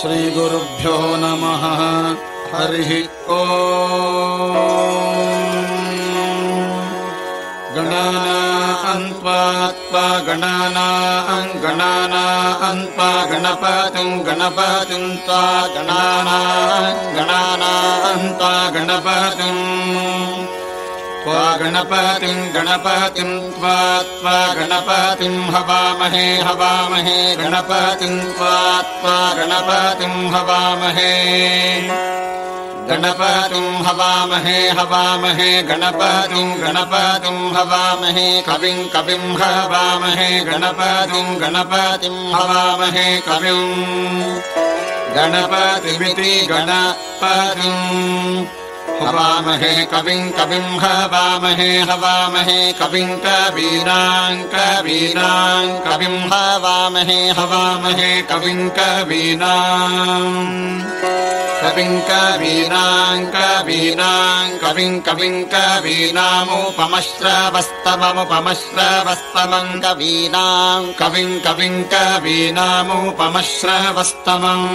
श्रीगुरुभ्यो नमः। हरिः ओ गणाना अन्त्वा गणाना अङ्गणाना अन्त्वा गणपतिम् गणाना गणाना अन्त्वा गणपतिम् त्वा गणपतिम् गणपतिम् त्वा त्वा गणपतिम् हवामहे हवामहे गणपतिम् त्वा त्वा गणपतिम् हवामहे। गणपतिम् हवामहे हवामहे गणपतिम् गणपतिम् हवामहे कविम् कविम् हवामहे गणपतिम् गणपतिम् हवामहे कविम् गणपतिमिति गणपतिम् हवामहे कविम् कविम् हवामहे हवामहे कविम् कवीनाम् कवीनाम् कविम् हवामहे हवामहे कविम् कवीनाम् कविम् कवीनाम् कवीनाम् कविम् कविम् कवीनामुपमश्रवस्तममुपमश्रवस्तमम् कवीनाम् कविम् कविम् कवीनामुपमश्रवस्तमम्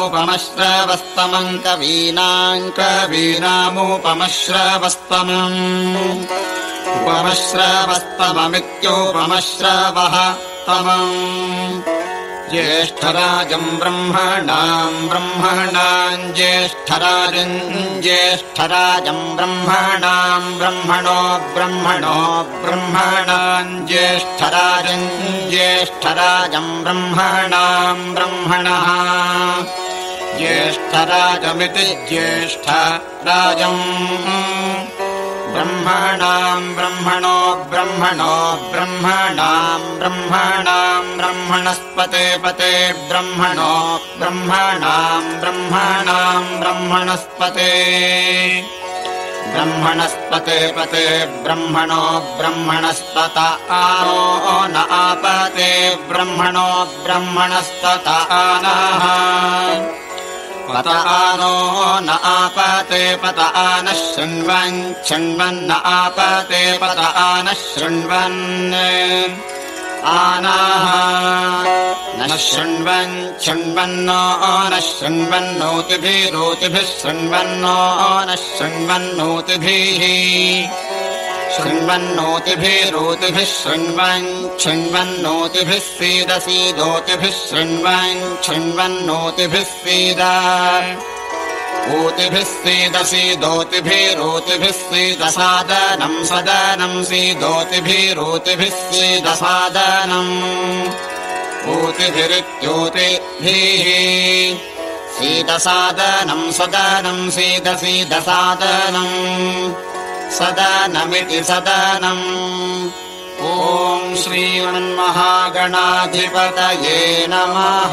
कवीनामुपमश्रवस्तममुपमश्रवस्तमम् कवीनाम् कवीनामुपमश्रवस्तमम्। उपमश्रवस्तममित्योपमश्रवः तमम्। ज्येष्ठराजम् ब्रह्मणाम् ब्रह्मणाम् ज्येष्ठराजम् ज्येष्ठराजम् ब्रह्मणाम् ब्रह्मणो ब्रह्मणो ब्रह्मणाम् ज्येष्ठराजम् ज्येष्ठराजम् ब्रह्मणाम् ब्रह्मणः। ज्येष्ठराजमिति ज्येष्ठराजम् ब्रह्मणाम् ब्रह्मणो ब्रह्मणो ब्रह्मणाम् ब्रह्मणाम् ब्रह्मणस्पते पते ब्रह्मणो ब्रह्मणाम् ब्रह्मणाम् ब्रह्मणस्पते ब्रह्मणस्पते पते ब्रह्मणो ब्रह्मणस्तत आनो न आपते ब्रह्मणो ब्रह्मणस्तत आनाः पत आनो न आपते पत आनः शृण्वन् शृण्वन्न आपते पत आनः शृण्वन् आनाः। न शृण्वन् शृण्वन्नो नः शृण्वन्नोतिभिरोतिभिः शृण्वन्नो नः शृण्वन्नोतिभिः। शृण्वन्नोतिभिरोतिभिः शृण्वन् शृण्वन्नोतिभिः सीदसीदोतिभिः शृण्वन् शृण्वन्नोतिभिः सीद ऊतिभिः सीदसीदोतिभिरोतिभिः सीदसादनम् सदनम् सीदोतिभिरोतिभिः सीदसादनम् ऊतिभिरित्योतिभिः सीदसादनम् सदनम् सीदसीदसादनम्। सदनमिति सदनम्। ॐ श्रीमन्महागणाधिपतये नमः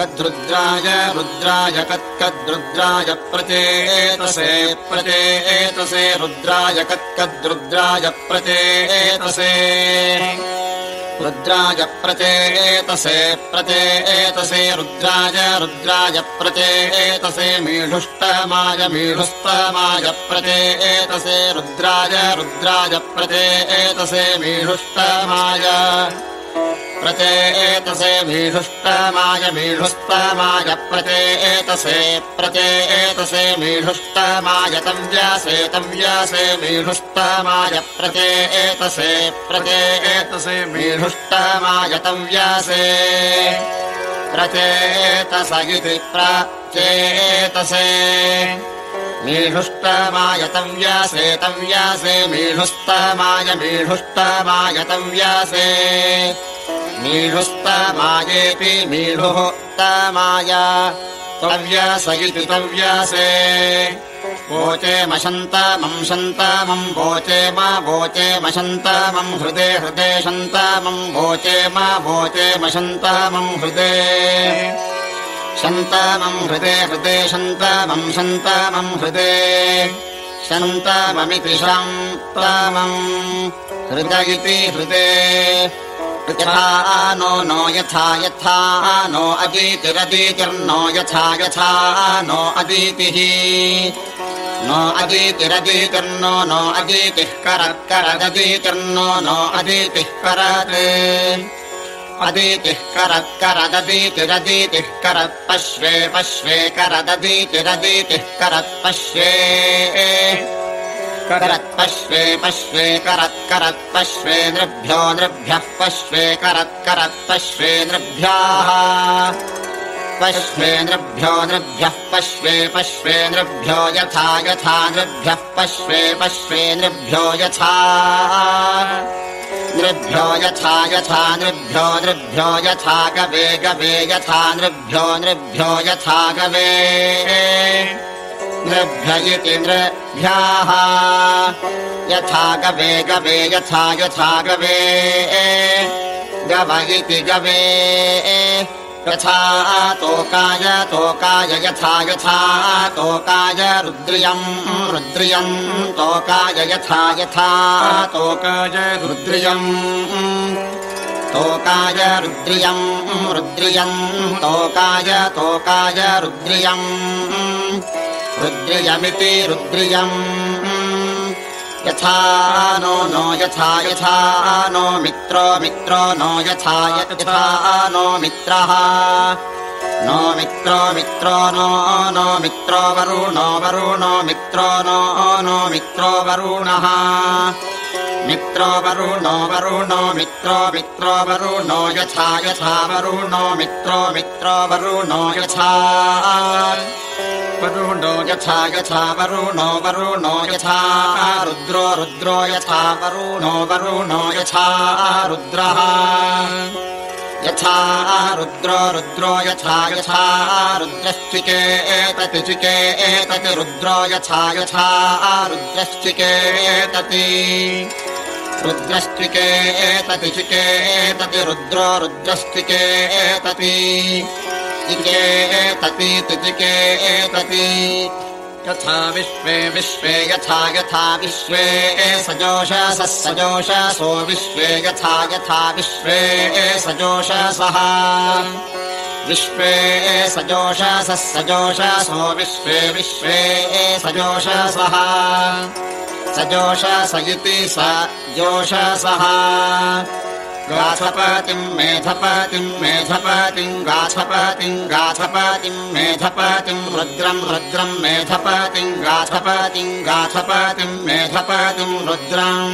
कद्रुद्राय रुद्राय कत्कद्रुद्राय प्रचेतसे प्रचेतसे रुद्राय कत्कद्रुद्राय प्रचेतसे। रुद्राय प्रचेतसे प्रचेतसे रुद्राय रुद्राय प्रचेतसे मीढुष्टमाय मीढुस्तमाय प्रचेतसे रुद्राय रुद्राय प्रचेतसे मीढुष्टमाय प्रचेतसे मीढुष्टमाय मीढुस्तमाय प्रचेतसे प्रचेतसे मीढुष्टमाय तव्यासे तव्यासे मीढुष्टमाय प्रचेतसे प्रचेतसे मीढुष्टमाय तव्यासे प्रचेतस इति प्रचेतसे मीढुष्टमाय तव्यासे तव्यासे मीढुस्तमाय मीढुस्तमायेति मीढुः मशन्तमाय तव्यस इति तव्यसे वोचे मशन्तमम् शन्तमम् वोचे मा वोचे मशन्तमम् हृदे हृदे शन्तमम् वोचे मा वोचे मशन्तमम् हृदे शन्तमम् हृदे हृदे शन्तमम् शन्तमम् हृदे। शन्तममिति शन्तमम् हृद इति हृदे। यथा नो नो यथा यथा नो अदीतिरदीतिर्नो यथा यथा नो अदीतिः। नो अदीतिरदीतिर्नो नो अदीतिः करत्करदीतिर्नो नो अदीतिः करत् अदीतिः करत्करदीतिरदीतिः करत् पश्वे पश्वे करदीतिरदीतिः करत् पश्वे। करत्पश्वे पश्वे करत्करत्पश्वे नृभ्यो नृभ्यः पश्वे करत्करत्पश्वे नृभ्याः पश्वे नृभ्यो पश्वे नृभ्यो यथा यथा नृभ्यः पश्वे पश्वे नृभ्यो यथा नृभ्यो यथा यथा नृभ्यो नृभ्यो यथा गवे गवे यथा नृभ्यो नृभ्यो यथा गवे नृभ्य इति नृभ्याः यथा गवे गवे यथा यथा गवे गव इति गवे यथा तोकाय तोकाय यथा यथा तोकाय रुद्रियम् रुद्रियम् तोकाय यथा यथा तोकाय रुद्रियम् तोकाय रुद्रियम् रुद्रियम् तोकाय तोकाय रुद्रियम् रुद्रियमिति रुद्रियम् यथा नो नो यथा यथा नो मित्रो मित्रो नो यथा यथा नो मित्रः नो मित्रो मित्रो नो नो मित्रो वरुणो वरुणो मित्रो नो नो मित्रो वरुणः मित्रो वरुणो वरुणो मित्रो मित्रो वरुणो यथा यथा वरुणो मित्रो मित्रो वरुणो यथा वरुणो यथा यथा वरुणो वरुणो यथा रुद्रो रुद्रो यथा वरुणो वरुणो यथा रुद्रः यथा रुद्रो रुद्रो यथा यथा रुद्रश्चिके एतति चिके एतति रुद्रो यथा यथा रुद्रश्चिके एतति रुद्रश्चिके एतति चिके एतति रुद्रो रुद्रश्चिके एतति इके एततीति चिके एतति यथा विश्वे विश्वे यथा यथा विश्वे सजोषसः सजोषसो विश्वे यथा यथा विश्वे सजोषसः विश्वे सजोषसः सजोषसो विश्वे विश्वे सजोषसः सजोषस इति स जोषसः गाथपतिम् मेधपतिम् गाथपतिम् मेधपतिम् रुद्रम् रुद्रम् मेधपतिम् गाथपतिम् गाथपतिम् मेधपतिम् रुद्रम्।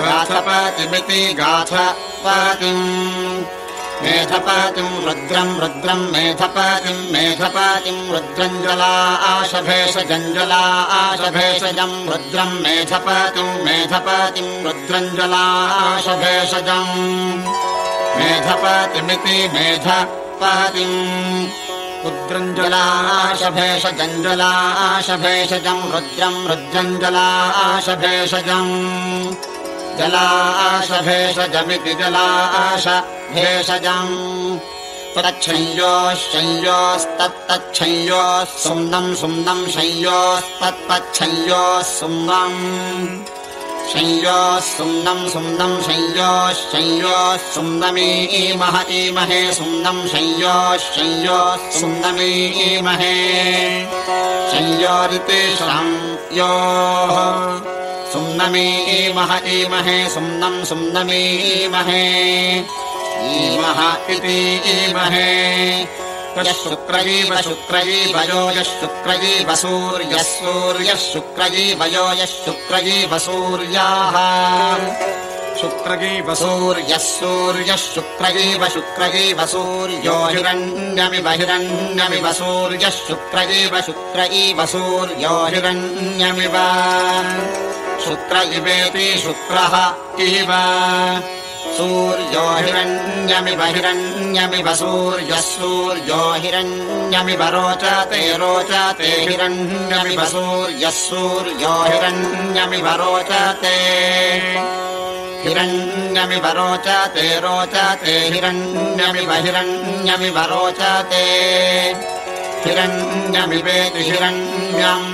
गाथपतिमिति गाथपतिम् मेधपतिम् रुद्रम् रुद्रम् मेधपतिम् मेधपतिम् रुद्रञ्जला आशभेषजञ्जला आशभेषजम् रुद्रम् मेधपतिम् मेधपतिम् रुद्रञ्जला आशभेषजम् मेधपतिमिति मेधपतिम् रुद्रञ्जलाशभेषजञ्जलाशभेषजम् रुद्रम् रुद्रञ्जलाशभेषजम् जलाशभेषजमिति जलाश भेषजम् तच्छञ्योश्चञ्योस्तत्तच्छञ्योः सुम्नम् सुम्नम् शञ्योस्तत्तच्छञ्योः सुम्नम् शञ्योः सुम्नम् सुम्नम् शञ्योश्चञ्योः सुम्नमीमह ईमहे सुम्नम् शञ्योश्चञ्योः सुम्नमीमहे शंयोः सुम्नमीमह ईमहे सुम्नम् सुम्नमीमहे ईमः इति ईमहे यः शुक्रयीव शुक्रयीवयो यः शुक्रयीव सूर्यः सूर्यः शुक्रयीवयो यः शुक्रयीव सूर्याः शुक्रयीव सूर्यः सूर्यः शुक्रयीव शुक्रयीव सूर्यो हिरण्यमिव हिरण्यमिव सूर्यः शुक्रयीव शुक्र इव सूर्यो हिरण्यमिव शुक्र इवेति शुक्रः इव सूर्यो हिरण्यमिव हिरण्यमिव सूर्यः सूर्यो हिरण्यमिव रोचते रोचते हिरण्यमिव सूर्यः सूर्यो हिरण्यमिव रोचते हिरण्यमिव रोचते रोचते हिरण्यमिव हिरण्यमिव रोचते हिरण्यमिवेति हिरण्यम्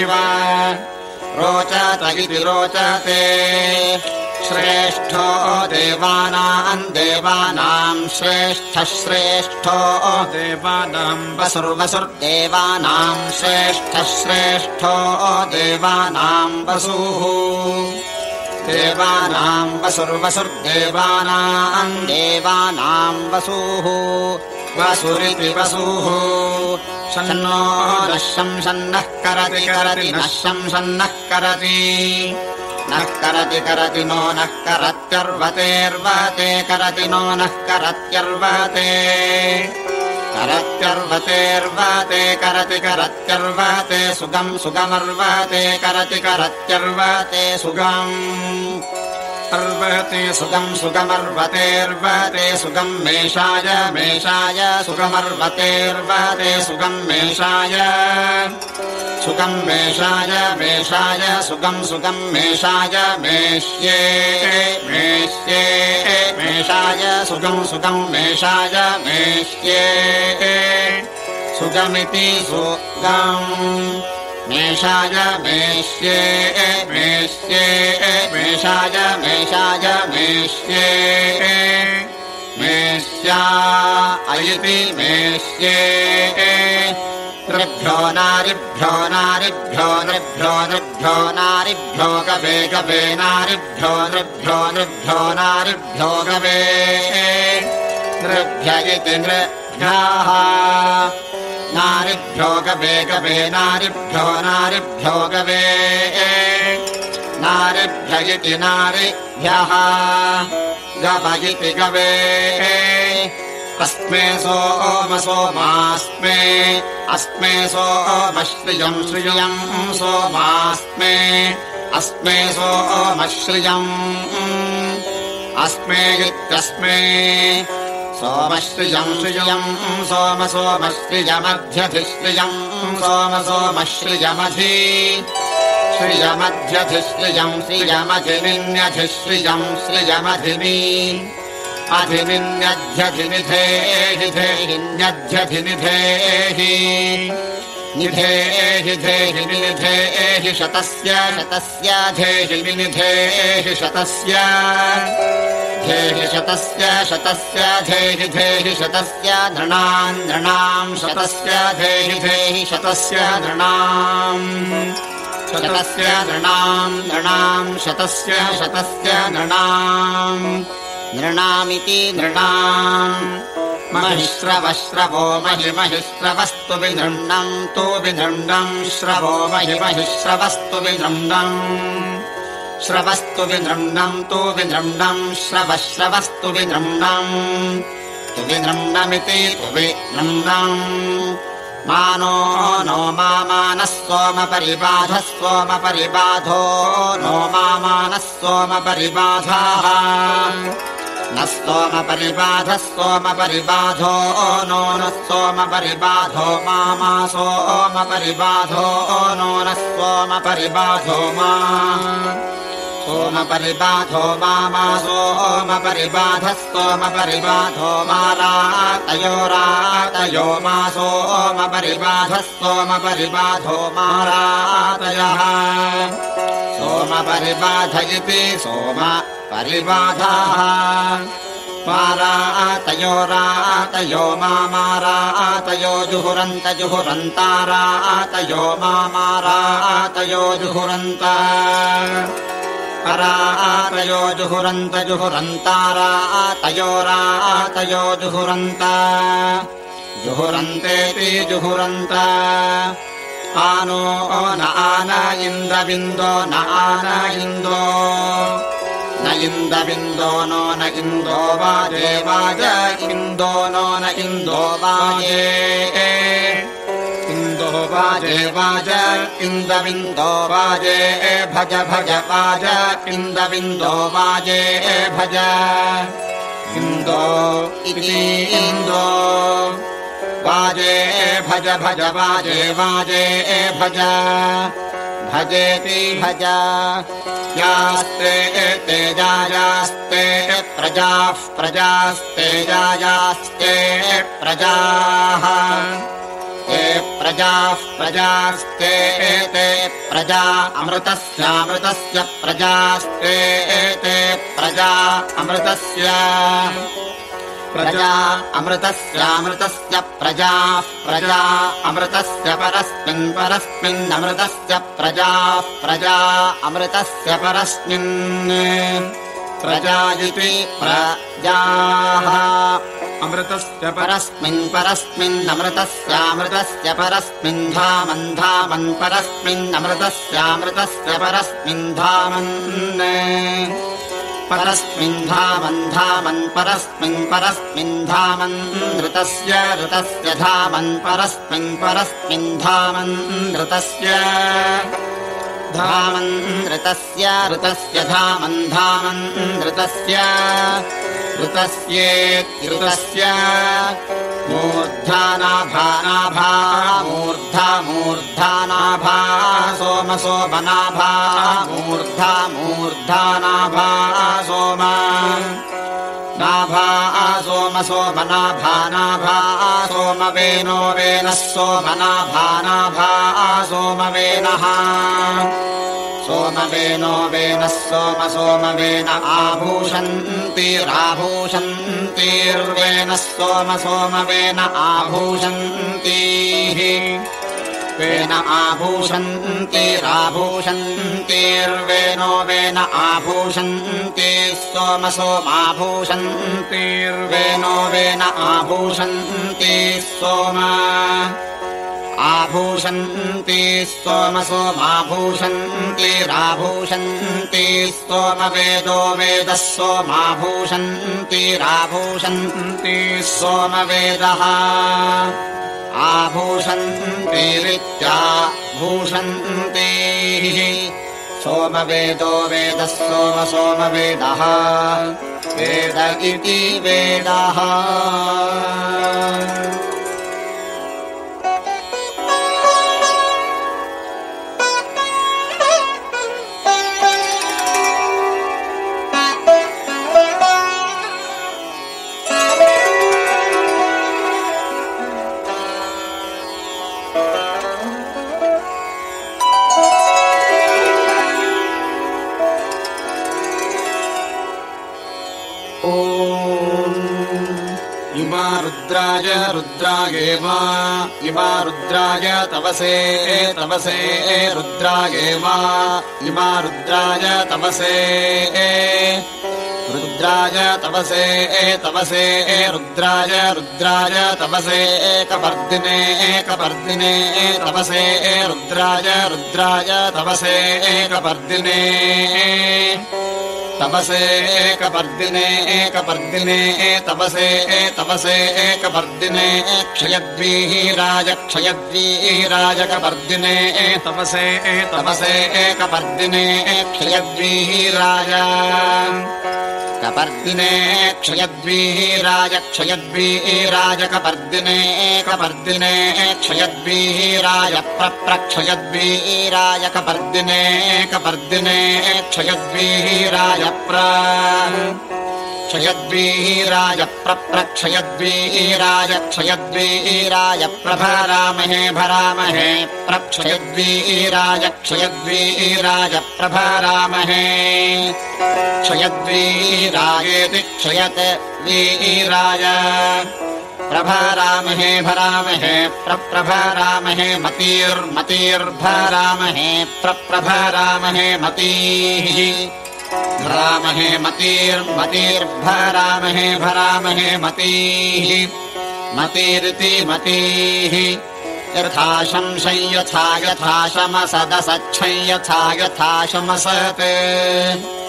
इव रोचत इति रोचते। श्रेष्ठो देवानाम् देवानाम् श्रेष्ठः श्रेष्ठो देवानाम् वसुर्वसुर्देवानाम् श्रेष्ठः श्रेष्ठो देवानाम् वसुः। देवानाम् वसुर्वसुर्देवानाम् देवानाम् वसुः वसुरिति वसुः। शन्नो नः शंसन्नः करति करति नः शंसन्नः करति। नः करति करति नो नः करत्यर्वतेर्वते करति नो नः करत्यर्वते करत्यर्वतेर्वते करति करत्यर्वते सुगम् सुगमर्वते करति करत्यर्वते सुगम् अर्वते सुगम् सुगमर्वतेर्वते सुगम् मेषाय मेषाय सुगमर्वतेर्वते सुगम् मेषाय। सुगम् मेषाय मेषाय सुगम् सुगम् मेषाय, मेष्ये मेष्ये, मेषाय सुगम् सुगम् मेषाय, मेष्ये। सुगमिति सुगम् मेषाय मेष्ये मेष्ये मेषाय मेषाय मेष्ये मेष्या अयिति मेष्ये ऋभ्यो नारिभ्यो नारिभ्यो नृभ्यो नृभ्यो नारिभ्यो गवे गवे नारिभ्यो नृभ्यो नृभ्यो नारिभ्यो गवे नृभ्य इति नृभ्याः नारिभ्यो गवे गवे, नारिभ्यो नारिभ्यो गवे। नारिभ्य इति नारिभ्यः। गव इति गवे। अस्मे सोम सोमास्मे। अस्मे सोमश्रियम् श्रियम् सोमास्मे। अस्मे सोमश्रियम् अस्मे इत्यस्मे। सोमश्रियम् श्रियम् सोम सोमश्रियमध्यधिश्रियम् सोम सोमश्रियमधि श्रियमध्यधिश्रियम् श्रियमधिनिन्यधिश्रियम् श्रियमधिनि अधिनिन्यध्यधिनिधेहि धेहिन्यध्यधिनिधेहि निधेहि धेहि निधेहि शतस्य। शतस्य धेहि निधेहि शतस्य। धेहि शतस्य शतस्य। धेहि धेहि शतस्य नृणाम् शतस्य। धेहि धेहि शतस्य नृणाम् नृणाम् शतस्य शतस्य नृणाम् नृणामिति नृणाम् श्रवो महि महिश्रवस्तु विनृण्णम् श्रवस्तु विनृण्णम् तु विनृण्णम् श्रवश्रवस्तु विनृण्णम् तु विनृण्णमिति तु विनृण्णम् मानो नो मानः सोमपरिबाधः नो मानः सोमपरिबाधाः न स्तोमपरिबाधः सोमपरिबाधो नो नः सोमपरिबाधो मामा सोमपरिबाधो नो नः सोमपरिबाधो मा सोमपरिबाधो मामा सोमपरिबाधः सोमपरिबाधो मारातयो रातयो मा सोमपरिबाधः सोमपरिबाधो मारातयः सोमपरिबाध इति सोम परिबाधाः। मारातयो रातयो मारातयो जुहुरन्त जुहुरन्तारातयो मारातयो जुहुरन्त। परातयो जुहुरन्त जुहुरन्तारातयो रातयो जुहुरन्त। जुहुरन्तेति जुहुरन्त। आनो न आन इन्द्रबिन्दो न आन इन्दो न इन्दबिन्दो नो न इन्दो वाजे वाज इन्दो नो न इन्दो वाजे इन्दो वाजे वाज इन्दविन्दो वाजे भज भज वाज इन्दविन्दो वाजे भज। इन्दो इति इन्दो वाजे भज भज वाजे वाजे भज भजेति भज। यास्ते तेजायास्ते प्रजाः प्रजास्तेजायास्ते प्रजाः। ते प्रजाः प्रजास्ते प्रजा अमृतस्यामृतस्य प्रजास्ते प्रजा अमृतस्य प्रजा अमृतस्यामृतस्य प्रजाः प्रजा अमृतस्य परस्मिन् परस्मिन्नमृतस्य प्रजाः प्रजा अमृतस्य परस्मिन्। प्रजा इति प्रजाः। अमृतस्य परस्मिन् परस्मिन्नमृतस्यामृतस्य परस्मिन् धामन् धामन् परस्मिन्नमृतस्यामृतस्य परस्मिन् धामन् परस्मिन् धामन् धामन् परस्मिन् परस्मिन् धामन् ऋतस्य ऋतस्य धामन् परस्मिन् परस्मिन् धामन् ऋतस्य धामन् ऋतस्य ऋतस्य धामन् धामन् ऋतस्य। ऋतस्येत्युतस्य मूर्धानाभानाभा मूर्धा मूर्धानाभा सोमसोमनाभा मूर्धा मूर्धानाभा सोम नाभा सोमसोमनाभा नाभा सोमवेनो वेनः सोमनाभानाभा सोमवेनः सोमवेनो वेनः सोम सोमवेन आभूषन्तिराभूषन्तिर्वेनः सोम सोमवेन आभूषन्तीः वेन आभूषन्तिराभूषन्तिर्वेनो वेन आभूषन्ति सोम सोमाभूषन्तिर्वेनो वेन आभूषन्ति सोम आभूषन्ति सोम सोमाभूषन्तिराभूषन्ति सोमवेदो वेदः सोमाभूषन्तिराभूषन्ति सोमवेदः आभूषन्तिरित्या भूषन्तिः सोमवेदो वेदः सोम सोमवेदः वेद इति वेदः रुद्राय रुद्रायेव इमा रुद्राय तवसे तवसे रुद्रायेव इमा रुद्राय तवसे रुद्राय तवसे तवसे रुद्राय रुद्राय तवसे एकपर्दिने एकपर्दिने तवसे रुद्राय रुद्राय तवसे एकपर्दिने तपसे एकपर्दिने एकपर्दिने तपसे तपसे एकपर्दिने क्षयद्वीराज क्षयद्वीराजकपर्दिने तपसे तपसे एकपर्दिने क्षयद्वीराज। कपर्दिने क्षयद्वीराज क्षयद्वीराजकपर्दिने एकपर्दिने क्षयद्वीराय प्रप्रक्षयद्वीराजकपर्दिने एकपर्दिने क्षयद्वीराय प्र क्षयद्वीराय प्रप्रक्षयद्वीराय क्षयद्वीराय प्रभरामहे भरामहे प्रक्षयद्वीराय क्षयद्वीराय प्रभरामहे क्षयद्वीरायेति क्षयत् वीराय प्रभरामहे भरामहे प्रप्रभरामहे मतीर्मतीर्भरामहे प्रप्रभरामहे मतीः भरामहे मतीर्मतीर्भरामहे भरामहे मतीः। मतीरिति मतीः। यथा शंसं यथा यथा शमसदसच्छं यथा शमसत्।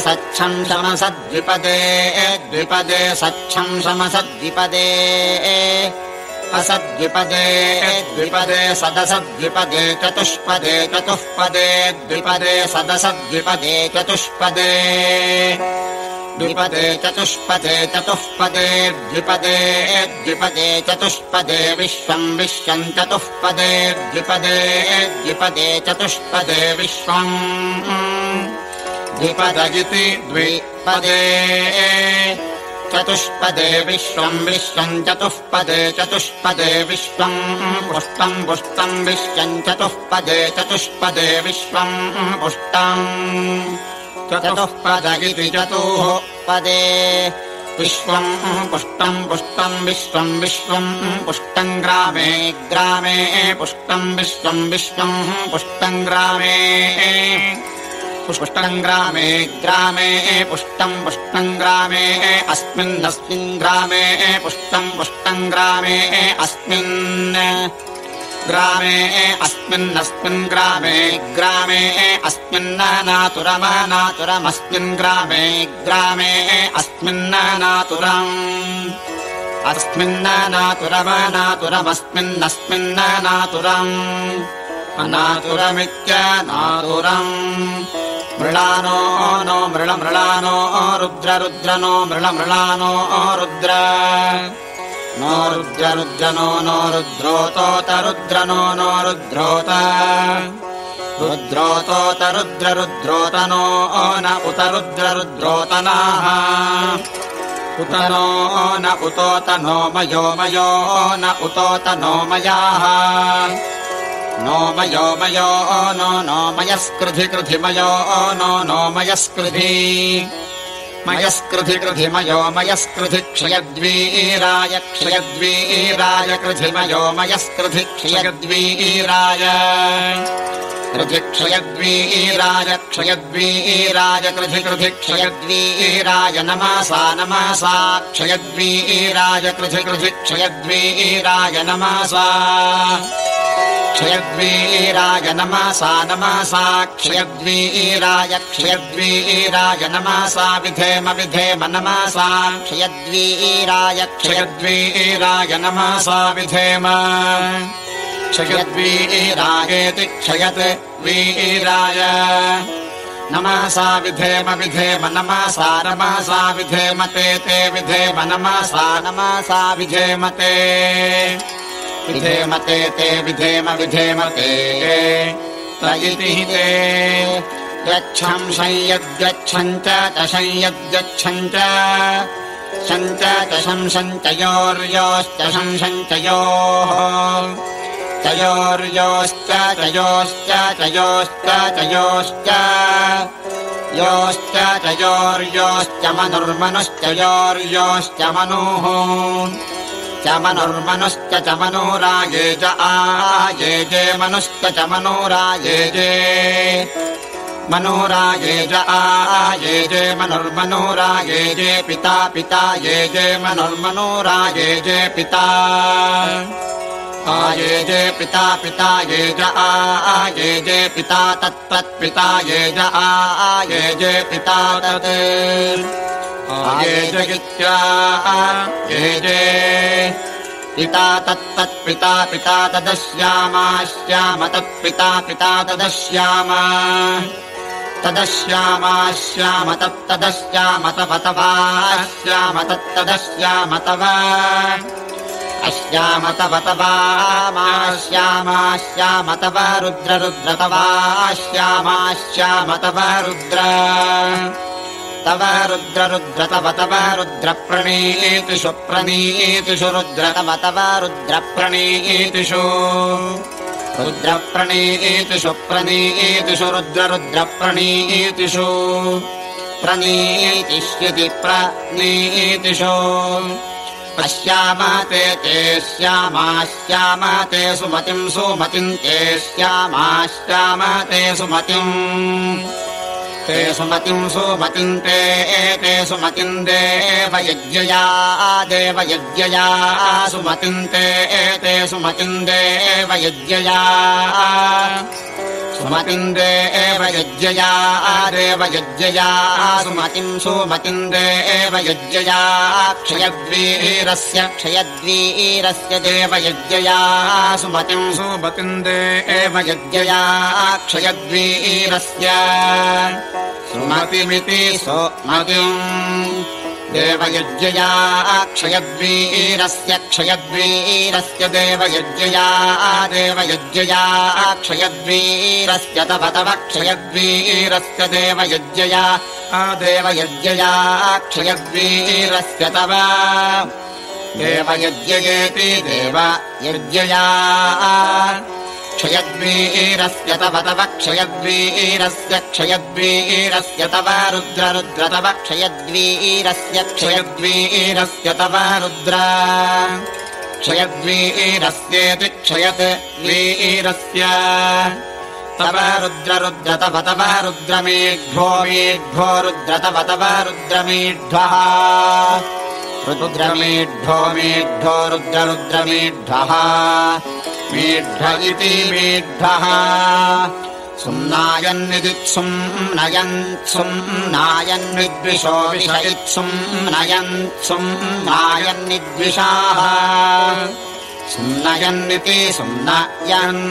सच्छं शमसद्विपदे द्विपदे सच्छं शमसद्विपदे असद्विपदे द्विपदे सदसद्विपदे चतुष्पदे चतुःपदे द्विपदे सदसद्विपदे चतुष्पदे। द्विपदे चतुष्पदे चतुःपदे द्विपदे द्विपदे चतुष्पदे विश्वम् विश्वम् चतुःपदे द्विपदे द्विपदे चतुष्पदे विश्वम् द्विपद इति द्विपदे चतुष्पदे विश्वम् विश्वम् चतुःपदे चतुष्पदे विश्वम् पुष्टम् पुष्टम् विश्वम् चतुःपदे चतुष्पदे विश्वम् पुष्टम् चतुःपद इति चतुः पदे विश्वम् पुष्टम् पुष्टम् विश्वम् विश्वम् पुष्टम् ग्रामे ग्रामे पुष्टम् विश्वम् विश्वम् पुष्टम् ग्रामे पुष्टम् ग्रामे ग्रामे पुष्टम् पुष्टम् ग्रामे अस्मिन्नस्मिन् ग्रामे पुष्टम् पुष्टम् ग्रामे अस्मिन् ग्रामे अस्मिन्नस्मिन् ग्रामे ग्रामे ग्रामे अस्मिन्नातुरमनातुरमस्मिन्नस्मिन्नातुरम् अनातुरमित्यनातुरम् मृळानो नो मृळ मृळानो रुद्र रुद्र। नो मृळ मृळानो रुद्र नो रुद्र रुद्र नो रुद्रोत। रुद्रोतोत रुद्र रुद्रोत नो न उत रुद्र रुद्रोतनाः उत नो न उतोत नो मयो मयो न उतोत नो मयाः नो मयो मयो नो नो मयस्कृधि कृधि मयो नो नो मयस्कृधि। मयस्कृधि कृधि मयो मयस्कृधि क्षयद्वीराय क्षयद्वीराय कृधि मयो मयस्कृधि क्षयद्वीराय। कृधि क्षयद्वीराय क्षयद्वीराय कृधि क्षयद्वीराय नमासा नमासा। क्षयद्वीराय कृधि कृधि क्षयद्वीराय नमासा क्षयद्वीराय नमासा नमासा क्षयद्वीराय क्षयद्वीराय नमासा विधेम विधेम नमासा क्षयद्वीराय क्षयद्वीराय नमासा विधेम। क्षयद्वीरायेति क्षयत् वीराय। नमासा विधेम विधेम नमासा नमासा विधेम ते ते विधेम नमासा नमासा विधेम ते ते विधेम विधेमते त। इति ते गच्छम् संयद्गच्छम् च संयद्गच्छम् च। सञ्च च संसञ्चयोर्योश्च संसञ्चयोः चयोर्योश्च चयोश्च चयोश्च चयोश्च योश्च चयोर्योश्च मनुर्मनुश्च योर्योश्च मनुः च मनुर्मनुश्च च मनोराये च आये जे मनुश्च च मनोराये जे। मनोराये च आये जे मनुर्मनोराये जे पिता पिता ये जे मनुर्मनोराये जे पिता आये जे पिता पिता ये ज आये जे पिता तत्तत्पिता ये ज आये जे पिता तत्। आये ये पिता तत्तत्पिता पिता तदश्यामा श्याम तत्पिता पिता तदश्याम तदश्यामा श्याम तत्तदश्याम तव तवा श्याम तत्तदश्याम तव अश्याम तव तवा श्यामा श्याम तव रुद्र तवा श्याम तव रुद्र तव रुद्र रुद्र तव तव रुद्र प्रणीतिषु प्रणीतिषु रुद्र तव तव रुद्र प्रणीतिषु रुद्र प्रणीतिषु प्रणीतिषु रुद्र रुद्र प्रणीतिषु प्रणीतिष्यति प्रणीतिषु पश्यामा ते ते श्यामा श्यामा ते सुमतिम् सुमतिम् ते श्यामा श्यामा ते सुमतिम् ते सुमतिम् सुमतिम् ते एते सुमतिम् देवयज्ञया देवयज्ञया सुमतिम् ते एते सुमतिम् देवयज्ञया सुमतिन्दे एव यज्ञया देव यज्ञया सुमतिम् सुमतिन्दे एव यज्ञया क्षयद्वीरस्य क्षयद्वीरस्य देव यज्ञया सुमतिम् एव यज्ञया क्षयद्वीरस्य। सुमतिमिति सुमतिम् देवयज्ञया क्षयद्वीरस्य क्षयद्वीरस्य देवयज्ञया देवयज्ञया क्षयद्वीरस्य तव तव क्षयद्वीरस्य देवयज्ञया देवयज्ञया क्षयद्वीरस्य तव देवयज्ञयेति देव यज्ञया क्षयद्वीरस्य तव तव क्षयद्वीरस्य क्षयद्वीरस्य तव रुद्र रुद्र तव क्षयद्वीरस्य क्षयद्वीरस्य तव रुद्र। क्षयद्वीरस्येति क्षयत् वीरस्य रुद्र रुद्र तव तव रुद्रमेढ्वो मेढ्वो रुद्र तव तव रुद्रमेढ्वः मेढ्वो रुद्र रुद्रमेढ्वः मेढ्ढ इति मेढ्ढः सुम्नायन्निदित्सुम् नयन् सुम् नायन्निद्विषो विषयित्सुम् नयन् सुम् नायन्निद्विषाः सुम्नयन्निति सुम्नयन्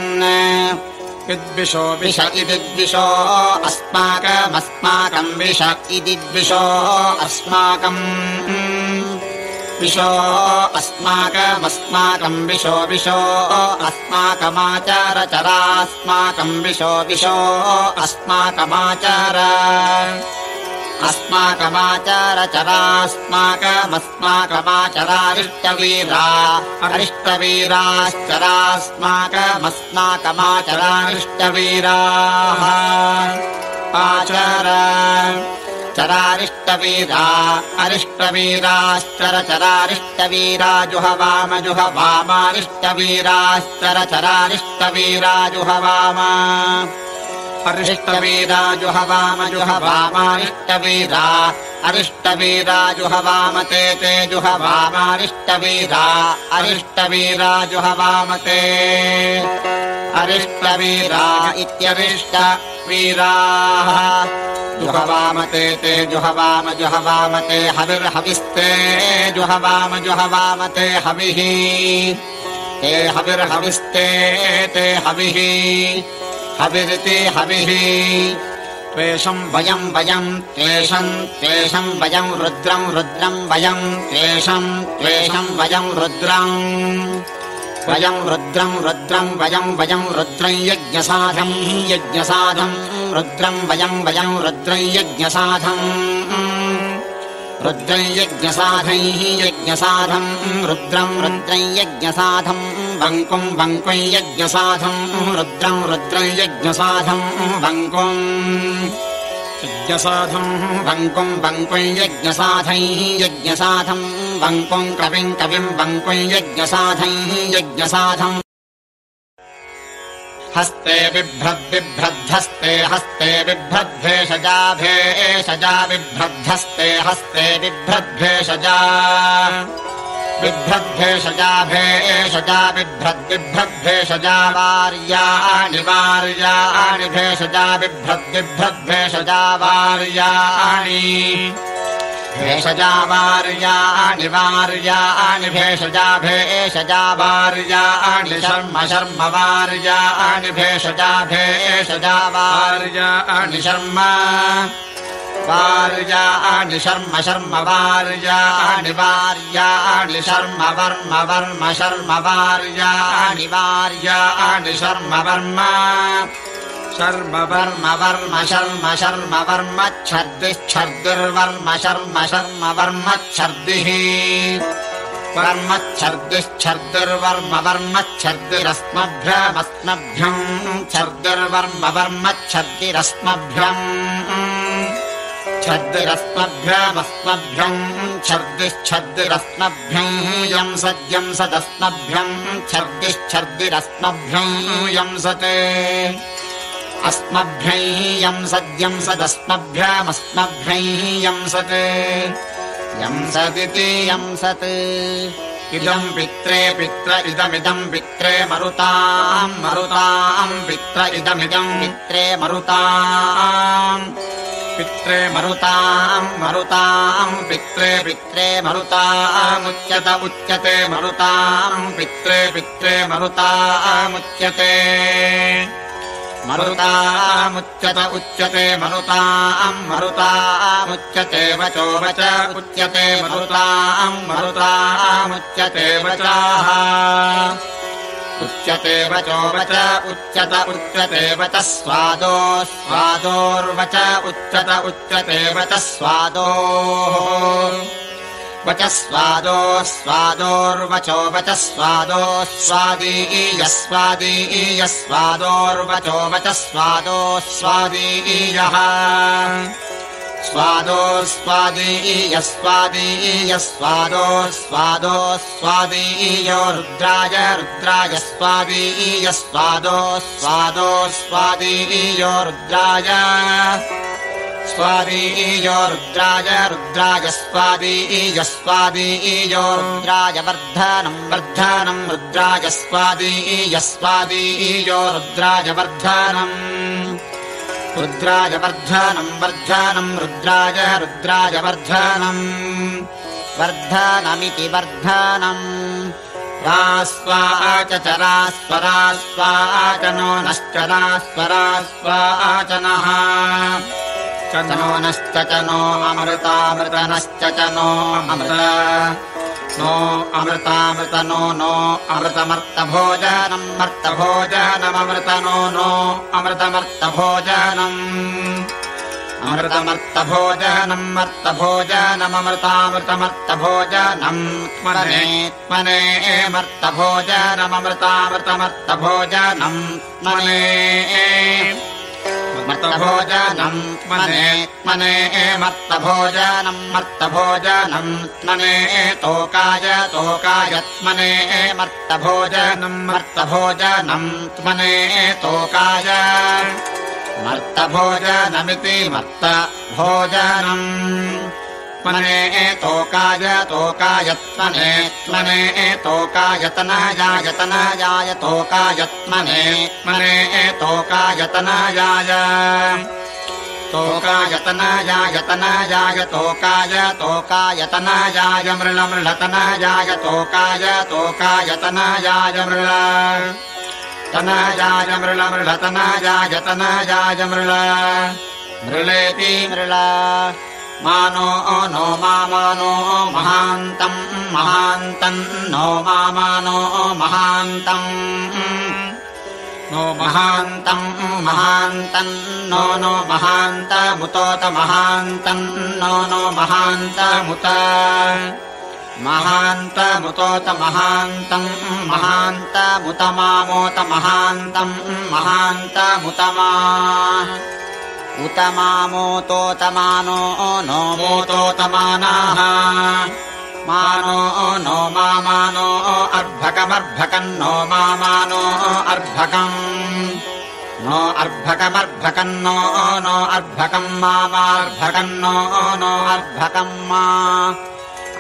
विद्विषो विष इति द्विषो अस्माकमस्माकम् विष इति द्विषो अस्माकम् विशो अस्माकमस्माकम् विशो विशो अस्माकमाचारचरास्माकम् विशो विशो अस्माकमाचार अस्माकमाचारचरास्माकमस्माकमाचरारिष्टवीरा। अरिष्टवीराश्चरास्माकमस्माकमाचरारिष्टवीराः आचार चरारिष्टवीरा अरिष्टवीराश्चर चरारिष्टवीराजुहवामजुह वामारिष्टवीराश्चर अरिष्टवीराजुह वामजुह वामारिष्टवीरा अरिष्टवीराजुह वामते ते जुह वामारिष्टवीरा अरिष्टवीराजुह अरिष्टवीरा इत्यरिष्ट वीराः जुहवामते ते जुहवाम जुहवामते हविर्हविस्ते। जुहवाम जुहवामते हविः। ते हविर्हविस्ते ते हविः हविरिति हविः। त्वेषम् वयम् वयम् त्वेषम् त्वेषम् वयम् रुद्रम् रुद्रम् वयम् त्वेषम् त्वेषम् वयम् रुद्रम्। वयम् रुद्रम् रुद्रम् वयम् वयम् रुद्रम् यज्ञसाधम्। यज्ञसाधम् रुद्रम् वयम् वयम् रुद्रम् यज्ञसाधम् रुद्रम् यज्ञसाधैः यज्ञसाधम् रुद्रम् रुद्रम् यज्ञसाधम् वङ्कुम् वङ्कुम् यज्ञसाधम् रुद्रम् रुद्रम् यज्ञसाधम् वङ्कुम् यज्ञसाधम् वङ्कुम् वङ्कुम् यज्ञसाधैः यज्ञसाधम् वङ्कुम् कविम् कविम् वङ्कुम् यज्ञसाधैः। यज्ञसाधम् हस्ते बिभ्रद्बिभ्रद्धस्ते हस्ते बिभ्रद्भेषजा भेषजा बिभ्रद्धस्ते हस्ते बिभ्रद्भेषजा बिभ्रद्भेषजा भेषजा बिभ्रद्बिभ्रद्भेषजा वार्याणि वार्याणि भेषजा बिभ्रद्बिभ्रद्भेषजा वार्याणि भेषजा वार्याणि वार्याणि भेषजा भेषजा वार्याणि शर्म शर्म वार्याणि भेषजा भेषजा वार्याणि शर्म शर्म शर्म वार्याणि वार्याणि शर्म वर्म वर्म शर्म वार्याणि वार्याणि शर्म वर्म। शर्म वर्म वर्म शर्म शर्म वर्म छर्दिश्छर्दिर्वर्म शर्म शर्म वर्म छर्दिः। वर्म छर्दिश्छर्दिर्वर्म वर्म छर्दिरस्मभ्यमस्मभ्यम् छर्दिर्वर्म वर्म छर्दिरस्मभ्यम् छर्दिरस्मभ्यमस्मभ्यम् छर्दिश्छर्दिरस्मभ्यम् यम् सद्यम् सदस्मभ्यम् छर्दिश्छर्दिरस्मभ्यम् यम् सते अस्मभ्यैः यम् सद्यम् सदस्मभ्यमस्मभ्यैः सदिति यम् सत् इदम् पित्रे पित्र इदमिदम् पित्रे मरुताम् मरुताम् पित्र इदमिदम् पित्रे मरुताम् पित्रे मरुताम् मरुताम् पित्रे पित्रे मरुतामुच्यत उच्यते मरुताम् पित्रे पित्रे मरुतामुच्यते मरुतामुच्यत उच्यते मरुताम् मरुतामुच्यते वचो वच उच्यते मरुताम् मरुतामुच्यते वचाः उच्यते वचो वच उच्यत उच्यते वच स्वादो स्वादोर्वच उच्यत उच्यते वच स्वादोः। वच स्वादो स्वादोर्वचो वच स्वादो स्वादीयस्वादीय स्वादोर्वचो वच स्वादो स्वादीयः स्वादो स्वादीय स्वादीय स्वादो स्वादो स्वादीयो रुद्राय रुद्राय स्वादीय स्वादो स्वादो स्वादीयो रुद्राय स्वादीयो रुद्राय रुद्राय स्वादीय स्वादीयो रुद्राय वर्धनम् वर्धनम् रुद्राय स्वादीय स्वादीयो रुद्राय वर्धनम् रुद्राय वर्धनम् वर्धनम् रुद्राय रुद्राय वर्धनम् वर्धनमिति वर्धनम् रास्वाच च रास्वरास्वाच नो च नो नश्च च नो अमृतामृतनश्च च नो अमृत। नो अमृतामृत नो नो अमृतमर्तभोजनम्। मर्तभोजनममृत नो नो अमृतमर्तभोजनम् अमृतमर्तभोजनम् मर्तभोजनममृतामृतमर्तभोजनम् त्मने त्मने मर्तभोजनममृतामृतमर्तभोजनम् त्मने मर्तभोजनम् त्मने त्मने मर्तभोजनम् मर्तभोजनम्। त्मने तोकाय तोकाय त्मने मर्तभोजनम् मर्तभोजनम्। त्मने तोकाय मर्तभोजनमिति मर्तभोजनम् त्मने तोकाय तोकाय त्मने त्मने तोकायतनायायतनायाय तोकाय त्मने त्मने तोकायतनायाय तोकायतनायायतनायाय तोकाय तोकायतनायाय मृळमृळतनायाय तोकाय तोकायतनायाय मृळ तनायाय मृळमृळतनायाय तनायाय मृळ मृळेति मृळ मानो नो मामानो महान्तम् महान्तम् नो मामानो महान्तम्। नो महान्तम् महान्तम् नो नो महान्तमुतोत महान्तम् नो नो महान्तमुत महान्तमुतोत महान्तम् महान्तमुत मामोत महान्तम् उत मामोतोतमानो नो मोतोतमानाः। मानो नो मामानो अर्भकमर्भकम् नो मामानो अर्भकम्। नो अर्भकमर्भकम् नो नो अर्भकम् मामार्भकम् नो नो अर्भकम्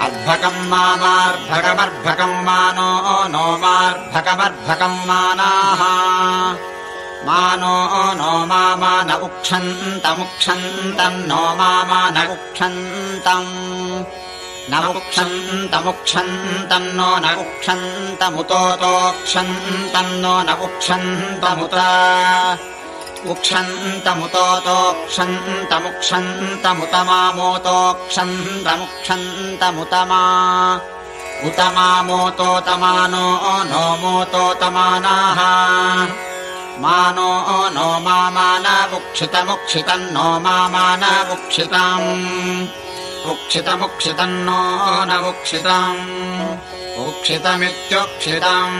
अर्भकम् मामार्भकमर्भकम् मानो नो मार्भकमर्भकम् मानाः। मानो नो मामा न उक्षन्तमुक्षन्तम् नो मामा न उक्षन्तम् न उक्षन्तमुक्षन्तम् नो न उक्षन्तमुतोतोक्षन्तम् नो न उक्षन्तमुत उक्षन्तमुतोतोक्षन्तमुक्षन्तमुत मामोतोक्षन्तमुक्षन्तमुतमा उत मामोतोतमानो नो मोतोतमानाः मानो नो मामानमुक्षितमुक्षितम् नो मामानमुक्षितम् उक्षितमुक्षितम् नो न उक्षितम् उक्षितमित्युक्षितम्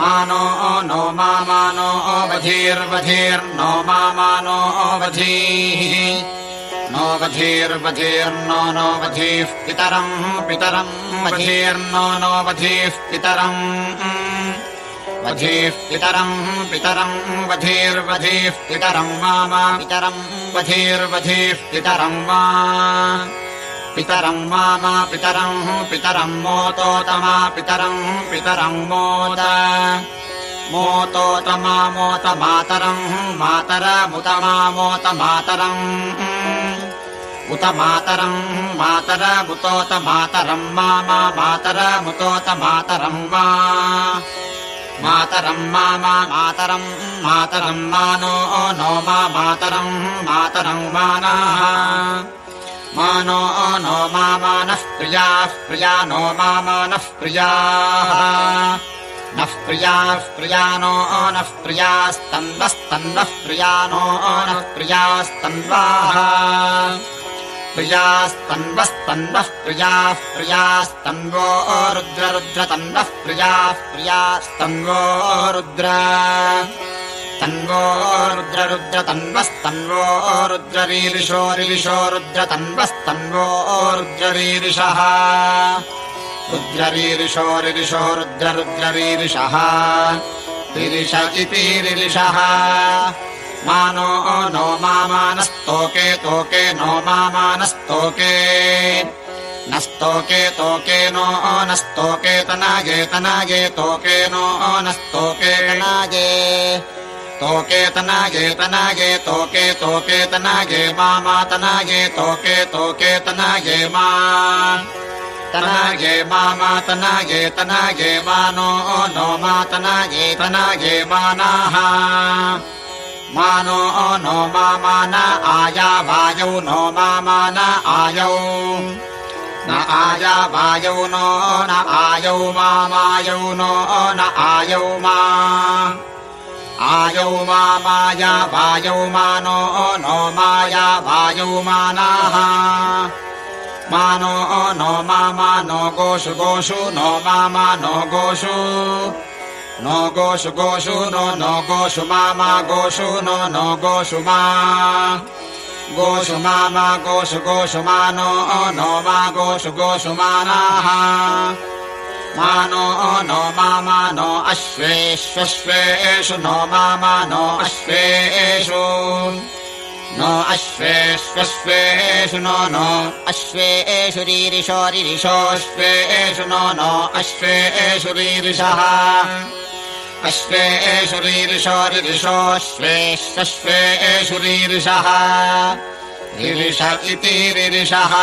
मानो नो मामानो वधीर्वधीर्नो मामानो वधीः नो वधीर्वधीर्नो नो वधीः पितरम् पितरम् वधीर्नो नो वधीः पितरम् वधीः पितरम् पितरम् वधीर्वधीः पितरम् मामा पितरम् वधीर्वधीः पितरम् वा पितरम् मामा पितरम् पितरम् मोतोतमा पितरम् पितरम् मोत मोतोतमा मोत मातरम् मातरमुतमा मोत मातरम् उत मातरम् मातरमुतोत मातरम् मातरमुतोत मातरम् मा मातरम् मामा मातरम् मातरम् मानो नो मा मातरम् मातरम् मानाः मानो नो मा मानः प्रियाः प्रिया नो मा मानः प्रियाः। नः प्रियाः प्रियानो नः प्रियास्तन्वस्तन्वः प्रियानो नः प्रियास्तन्वाः प्रियास्तन्वस्तन्वः प्रियाः प्रियास्तन्वो रुद्ररुद्रतन्वः प्रियाः प्रियास्तन्वो रुद्र। तन्वो रुद्ररुद्रतन्वस्तन्वो रुद्ररीरिषो रिरिषो रुद्रतन्वस्तन्वो रुद्ररीरिषः। रिरिषो रुद्ररुद्ररीरिषः। रिरिषः मानो नो मामानस्तोके तोके नो मामानस्तोके। नस्तोके तोके नो नस्तोके तनागे तनागे तोके नो नस्तोके नागे तोके तनागे तनागे तोके तोके तनागे मामा तनागे तोके तोके तनागे मा तनागे मामा तनागे तनागे मानो नो तनागे तनागे मानाः मानो नो मामान आया वायौ नो मामान आयौ। न आया वायौ नो न आयौ मामायौ नो न आयौ मा। आयौ मामाया वायौ मानो नो माया वायौ मानाः। मानो नो मामा नो गोषु गोषु नो मामा नो गोषु नो गोषु गोषु नो नो गोषु मामा गोषु नो नो गोषु मा। गोषु गोषु गोषु मानो नो मा गोषु गोषु मानाः। मानो नो मामा नो अश्वेष्वश्वेषु नो मामा नो अश्वेषु नो अश्वेष्वश्वेषु नो नो अश्वेषु रीरिषो रिरिषोऽश्वेषु नो नो अश्वेषु रीरिषः। अश्वेषु रीरिषो रिरिषोऽश्वेष्वश्वेषु रीरिषः। रिरिष इति रिरिषः।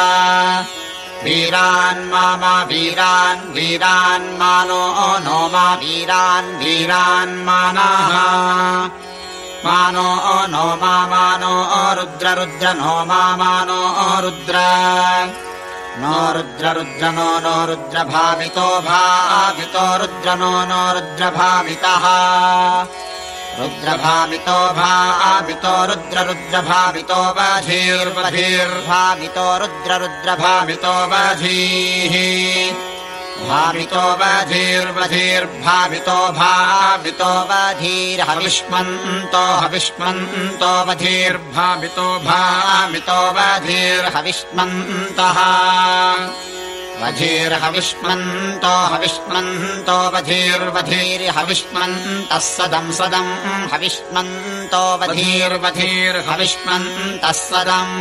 वीरान् मामा वीरान् वीरान् मानो नो मा वीरान् वीरान् मानाः मानो नो मा मानो रुद्र रुद्र नो मा मानो रुद्र। नो रुद्र रुद्र नो नो रुद्र भावितो रुद्र नो नो रुद्र भावितः रुद्र भावितो रुद्र रुद्र भावितो बधीर्बधीर्भावितो रुद्र रुद्र भावितो बधीः भावितो बधीर्बधीर्भावितो भावितो बधीर्हविष्मन्तो हविष्मन्तो बधीर्भावितो भावितो बधीर्हविष्मन्तः बधीर्हविष्मन्तो हविष्मन्तो बधीर्बधीर्हविष्मन्तः सदम् सदम् हविष्मन्तो बधीर्बधीर्हविष्मन्तः सदम्